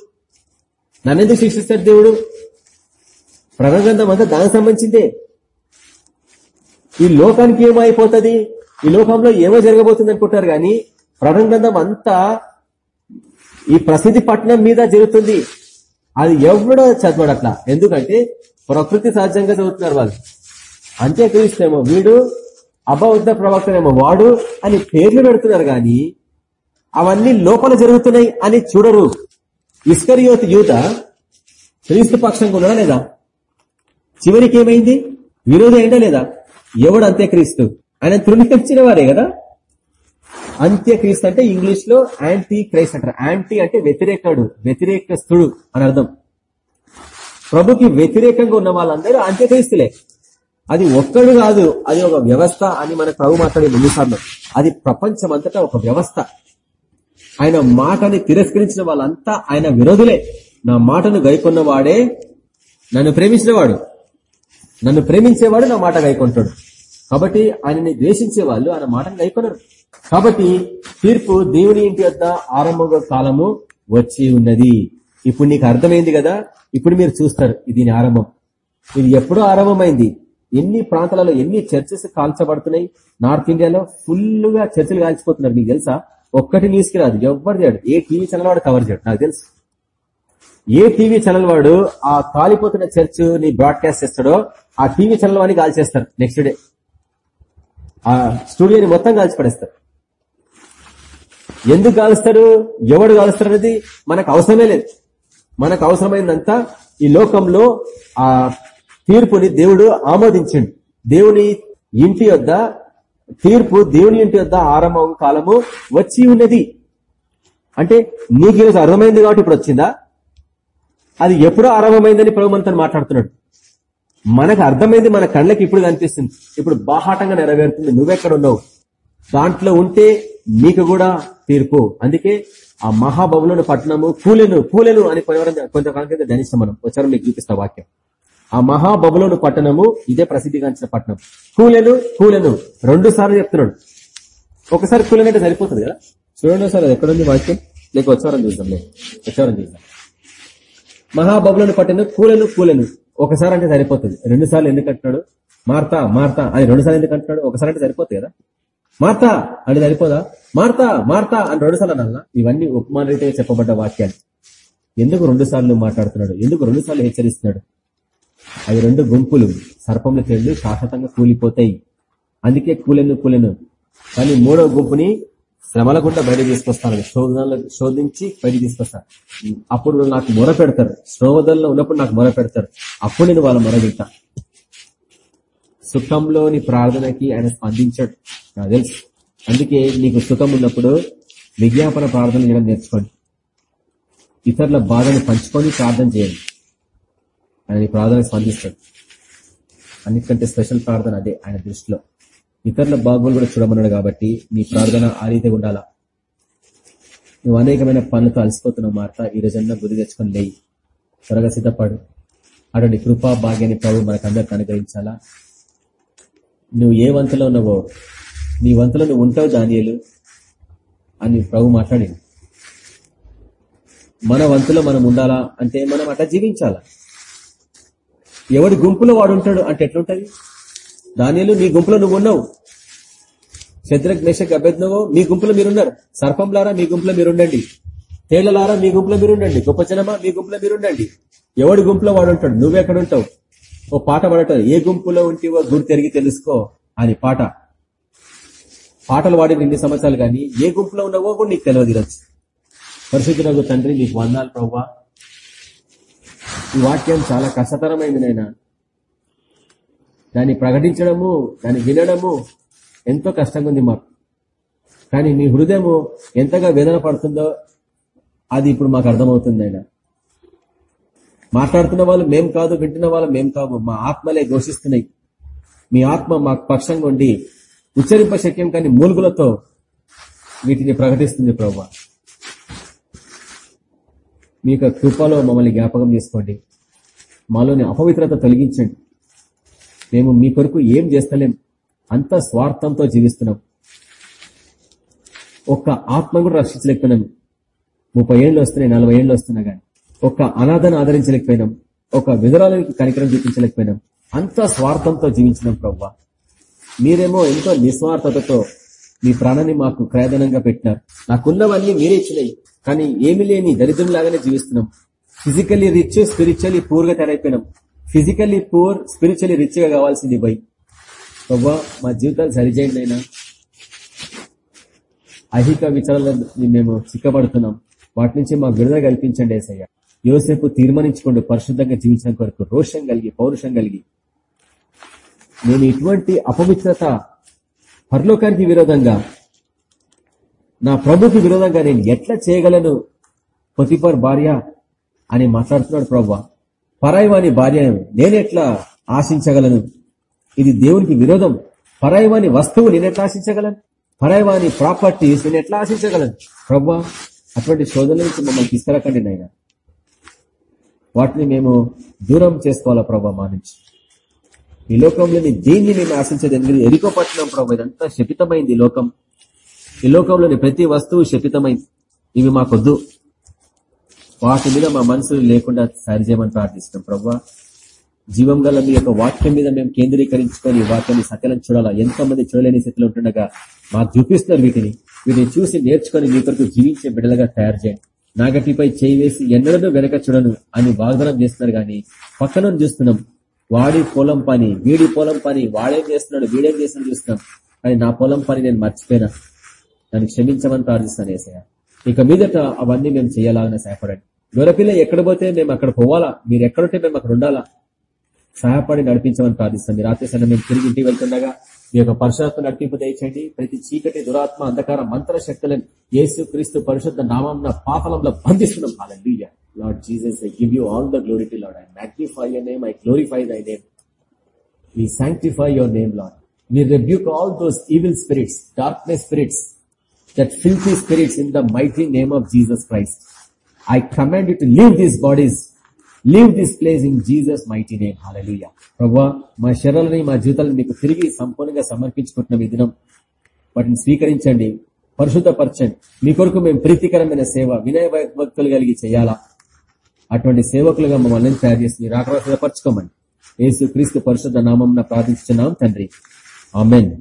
నన్నెందుకు శిక్షిస్తాడు దేవుడు? ప్రకటన అంతా దానికి సంబంధించిందే. ఈ లోకానికి ఏమైపోతుంది? ఈ లోకంలో ఏమో జరగబోతుంది అనుకుంటారు కానీ ప్రకటన అంతా ఈ ప్రసిద్ధి పట్టణం మీద జరుగుతుంది. అది ఎవడో చదవడు అట్లా. ఎందుకంటే ప్రకృతి సహజంగా చదువుతున్నారు వాళ్ళు. అంత్యక్రీస్తేమో వీడు అబౌద్ధ ప్రవక్తనేమో వాడు అని పేర్లు పెడుతున్నారు గాని అవన్నీ లోపల జరుగుతున్నాయి అని చూడరు. ఇస్కరియోత్ యూత క్రీస్తు పక్షంగా ఉన్నాడా లేదా? చివరికి ఏమైంది? విరోధి అయిందా లేదా? ఎవడు అంత్యక్రీస్తు ఆయన తృణీకరించిన వారే కదా? అంత్యక్రీస్తు అంటే ఇంగ్లీష్లో యాంటీ క్రైస్ట్ అంటారు. యాంటీ అంటే వ్యతిరేకుడు వ్యతిరేకస్తుడు అని అర్థం. ప్రభుకి వ్యతిరేకంగా ఉన్న వాళ్ళందరూ అంత్యక్రీస్తులే అది ఒక్కడు కాదు అది ఒక వ్యవస్థ అని మన ప్రభు మాట్లాడే ఎన్నిసార్లు అది ప్రపంచం అంతటా ఒక వ్యవస్థ. ఆయన మాటని తిరస్కరించిన వాళ్ళంతా ఆయన విరోధులే. నా మాటను గైకొన్నవాడే నన్ను ప్రేమించినవాడు. నన్ను ప్రేమించేవాడు నా మాట గైకొంటాడు. కాబట్టి ఆయనని ద్వేషించే వాళ్ళు ఆయన మాటను గైకొనరు. కాబట్టి తీర్పు దేవుని ఇంటి వద్ద ఆరంభ కాలము వచ్చి ఉన్నది. ఇప్పుడు నీకు అర్థమైంది కదా? ఇప్పుడు మీరు చూస్తారు దీని ఆరంభం. ఇది ఎప్పుడో ఆరంభమైంది. ఎన్ని ప్రాంతాలలో ఎన్ని చర్చెస్ కాల్చబడుతున్నాయి? నార్త్ ఇండియాలో ఫుల్గా చర్చలు కాల్చిపోతున్నారు. మీకు తెలుసా? ఒక్కటి న్యూస్కి రాదు. ఎవరు చేయడు ఏ టీవీ ఛానల్ వాడు కవర్ చేయడు. నాకు తెలుసు. ఏ టీవీ ఛానల్ వాడు ఆ కాలిపోతున్న చర్చ్ని బ్రాడ్కాస్ట్ చేస్తాడో ఆ టీవీ ఛానల్ వాడిని కాల్చేస్తారు నెక్స్ట్ డే ఆ స్టూడియోని మొత్తం కాల్చి పడేస్తారు. ఎందుకు కాలుస్తారు? ఎవడు కాలుస్తారు అనేది మనకు అవసరమే లేదు. మనకు అవసరమైందంతా ఈ లోకంలో ఆ తీర్పుని దేవుడు ఆమోదించిండు. దేవుని ఇంటి యొద్ద తీర్పు దేవుని ఇంటి యొద్ద ఆరంభం కాలము వచ్చి ఉన్నది. అంటే నీకు ఈరోజు అర్థమైంది కాబట్టి ఇప్పుడు వచ్చిందా? అది ఎప్పుడో ఆరంభమైందని ప్రభు మనతో మాట్లాడుతున్నాడు. మనకు అర్థమైంది మన కళ్ళకి ఇప్పుడు కనిపిస్తుంది. ఇప్పుడు బాహాటంగా నెరవేరుతుంది. నువ్వెక్కడ ఉన్నావు? దాంట్లో ఉంటే నీకు కూడా తీర్పు. అందుకే ఆ మహాబబులను పట్టణము కూలెను కూలెను అని కొంతకాలం కింద ధ్యానిస్తాం మనం. వచ్చారం మీకు చూపిస్తా వాక్యం. ఆ మహాబబులను పట్టణము ఇదే ప్రసిద్ధిగాంచిన పట్టణం. కూలెను కూలెను. రెండు సార్లు చెప్తున్నాడు. ఒకసారి కూలెనంటే సరిపోతుంది కదా? చూడండి సార్ అది ఎక్కడుంది వాక్యం? లేక వచ్చారని చూద్దాం లేదు వచ్చారని చూద్దాం. మహాబబులను పట్టిన కూలెను కూలెను. ఒకసారి అంటే సరిపోతుంది. రెండు సార్లు ఎందుకు అంటున్నాడు? Martha Martha. అని రెండు సార్లు ఎందుకు అంటున్నాడు? ఒకసారి అంటే సరిపోతుంది కదా? మార్తా అంటే సరిపోదా? మార్తా మార్తా అని రెండు సార్లు అనాలనా? ఇవన్నీ ఉపమాన రీతిగా చెప్పబడ్డ వాక్యాలు. ఎందుకు రెండు సార్లు మాట్లాడుతున్నాడు? ఎందుకు రెండు సార్లు హెచ్చరిస్తున్నాడు? అవి రెండు గుంపులు. సర్పంలో తెళ్ళు శాశ్వతంగా కూలిపోతాయి. అందుకే కూలెను కూలెను. కానీ మూడో గుంపుని శ్రమల గుండా బయట తీసుకొస్తాను శోధనలు శోధించి బయట తీసుకొస్తాను అప్పుడు నాకు మొర పెడతారు. శోధనలో ఉన్నప్పుడు నాకు మొర పెడతారు. అప్పుడు నేను వాళ్ళ మొర సుఖంలోని ప్రార్థనకి ఆయన స్పందించాడు. నాకు తెలుసు. అందుకే నీకు సుఖం ఉన్నప్పుడు విజ్ఞాపన ప్రార్థన చేయడం నేర్చుకోండి. ఇతరుల బాధను పంచుకొని ప్రార్థన చేయండి. ఆయన నీ ప్రార్థన స్పందిస్తాడు. అన్నిటికంటే స్పెషల్ ప్రార్థన అదే ఆయన దృష్టిలో. ఇతరుల బాగోలు కూడా చూడమన్నాడు కాబట్టి నీ ప్రార్థన ఆ రీతి ఉండాలా? నువ్వు అనేకమైన పనులతో అలసిపోతున్నావు మాట ఈ రోజన్నా గురి తెచ్చుకొని లేయి. త్వరగా సిద్ధపడు. అటువంటి కృపా భాగ్యాన్ని ప్రభు మనకందరికి అనుగ్రహించాలా? నువ్వు ఏ వంతులో ఉన్నావో నీ వంతులో నువ్వు ఉంటావు దానియలు అని ప్రభు మాట్లాడింది మన వంతులో మనం ఉండాలా అంటే మనం అట్లా జీవించాలా? ఎవడి గుంపులో వాడు ఉంటాడు అంటే ఎట్లుంటది? దానిలో నీ గుంపులో నువ్వు ఉన్నావు. శత్రుఘ్ మేషక్ అభ్యర్థనవో మీ గుంపులో మీరున్నారు. సర్పంలారా మీ గుంపులో మీరుండండి. తేళ్ళలారా మీ గుంపులో మీరుండండి. గొప్ప జనమా మీ గుంపులో మీరుండండి. ఎవడి గుంపులో వాడు ఉంటాడు? నువ్వెక్కడ ఉంటావు? ఓ పాట పాడటం. ఏ గుంపులో ఉంటేవో గురి తిరిగి తెలుసుకో అని పాట. పాటలు పాడిన ఇన్ని సంవత్సరాలు కానీ ఏ గుంపులో ఉన్నావో కూడా నీకు తెలియదు ఈరోజు. పరిశుద్ధులకు తండ్రి నీకు వందాలు ప్రవ్వా. ఈ వాక్యం చాలా కష్టతరమైంది నైనా దాన్ని ప్రకటించడము దాన్ని వినడము ఎంతో కష్టంగా ఉంది మాకు. కానీ మీ హృదయము ఎంతగా వేదన పడుతుందో అది ఇప్పుడు మాకు అర్థమవుతుంది ఆయన మాట్లాడుతున్న వాళ్ళు మేం కాదు వింటున్న వాళ్ళు మేం కాదు మా ఆత్మలే ఘోషిస్తున్నాయి. మీ ఆత్మ మాకు పక్షంగా ఉండి ఉచ్చరింప శక్యం కానీ మూలుగులతో వీటిని ప్రకటిస్తుంది ప్రభావ మీ యొక్క కృపలో మమ్మల్ని జ్ఞాపకం చేసుకోండి. మాలోని అపవిత్రత తొలగించండి. మేము మీ కొరకు ఏం చేస్తలేం. అంత స్వార్థంతో జీవిస్తున్నాం. ఒక్క ఆత్మ కూడా రక్షించలేకపోయినాం. ముప్పై ఏళ్ళు వస్తున్నాయి నలభై ఏళ్ళు వస్తున్నా గానీ. ఒక్క అనాథను ఆదరించలేకపోయినాం. ఒక విధురాలకి కనికరం చూపించలేకపోయినాం. అంత స్వార్థంతో జీవించినాం ప్రవ్వా. మీరేమో ఎంతో నిస్వార్థతతో మీ ప్రాణాన్ని మాకు క్రయధనంగా పెట్టినారు. నాకున్నవన్నీ మీరే ఇచ్చినాయి కానీ ఏమి లేని దరిద్రంలాగానే జీవిస్తున్నాం. ఫిజికల్లీ రిచ్ స్పిరిచువల్లీ పూర్గా తయారైపోయినాం. ఫిజికల్లీ పూర్ స్పిరిచువల్లీ రిచ్గా కావాల్సింది బై ప్రవ్వా మా జీవితాలు సరిచేయండి అయినా అధిక విచారాలను మేము చిక్కబడుతున్నాం వాటి నుంచి మాకు విడుదల కల్పించండి ఏసయ్య. యోసేపు తీర్మానించుకోండి పరిశుద్ధంగా జీవించడం కొరకు రోషం కలిగి పౌరుషం కలిగి. నేను ఇటువంటి అపవిత్రత పరలోకానికి విరోధంగా నా ప్రభుకి విరోధంగా నేను ఎట్లా చేయగలను? పొతిఫర్ భార్య అని మాట్లాడుతున్నాడు ప్రభు పరాయివాని భార్య నేను ఎట్లా ఆశించగలను? ఇది దేవునికి విరోధం. పరాయివాని వస్తువు నేను ఎట్లా ఆశించగలను? పరాయివాని ప్రాపర్టీస్ నేను ఎట్లా ఆశించగలను? ప్రభా అటువంటి శోధన నుంచి మమ్మల్ని తీసుకురాకండి నాయన. వాటిని మేము దూరం చేసుకోవాలా ప్రభా మా నుంచి? ఈ లోకంలోని దేన్ని మేము ఆశించేది ఎందుకంటే ఎరుకోపట్నం ప్రభా ఇదంతా శపితమైంది ఈ లోకం. ఈ లోకంలోని ప్రతి వస్తువు శపితమైంది. ఇవి మాకొద్దు. వాటి మీద మా మనసులు లేకుండా సరి చేయమని ప్రార్థిస్తున్నాం ప్రభా. జీవం గల మీ యొక్క వాక్యం మీద మేము కేంద్రీకరించుకొని వాక్యాన్ని సకలం చూడాలా? ఎంతమంది చూడలేని స్థితిలో ఉంటుండగా మాకు చూపిస్తున్నారు వీటిని. వీటిని చూసి నేర్చుకొని మీ కొరకు జీవించే బిడ్డలుగా తయారు చేయండి. నాగటిపై చేయి వేసి ఎన్నడూ వెనక చూడను అని వాగ్దానం చేస్తున్నారు కానీ పక్కన చూస్తున్నాం. వాడి పొలం పని వీడి పొలం పని వాడేం చేస్తున్నాడు వీడేం చేస్తున్నాడు చూస్తున్నాం. కానీ నా పొలం పని నేను మర్చిపోయినా. దాన్ని క్షమించమని ప్రార్థిస్తాను ఏసయ ఇక మీదట అవన్నీ మేము చేయాలని సహాయపడండి. గొరపిల్ల ఎక్కడ పోతే మేము అక్కడ పోవాలా? మీరు ఎక్కడుంటే మేము అక్కడ ఉండాలా? సహాయపడి నడిపించమని ప్రార్థిస్తాం మీరు రాత్రి సరే మేము తిరిగి ఇంటికి వెళ్తుండగా మీ యొక్క పరిశుభ్రత నడిపింపు దయచేయండి. ప్రతి చీకటి దురాత్మ అంధకార మంత్ర శక్తులను యేసు క్రీస్తు పరిశుద్ధ నామం పాపలంలో బంధిస్తున్నాం. Hallelujah Lord Jesus I give you all the glory to Lord I magnify your name I glorify thy name we sanctify your name Lord me rebuke all those evil spirits darkness spirits that filthy spirits in the mighty name of Jesus Christ I command to leave these bodies leave this place in Jesus mighty name hallelujah ప్రభావ మా శరీరాలని మా జీవితాలను మీకు తిరిగి సంపూర్ణంగా సమర్పించుకుంటున్నాం ఈ దినం. వాటిని స్వీకరించండి. పరిశుద్ధ పరచండి మీ కొరకు మేము ప్రీతికరమైన సేవ వినయ భక్తులు కలిగి చేయాలా? అటువంటి సేవకులుగా మమ్మల్ని తయారు చేసి మీరు ఆగ్రహపరచుకోమని ఏసు క్రీస్తు పరిశుద్ధ నామం ప్రార్థించున్నాం తండ్రి. ఆమెన్.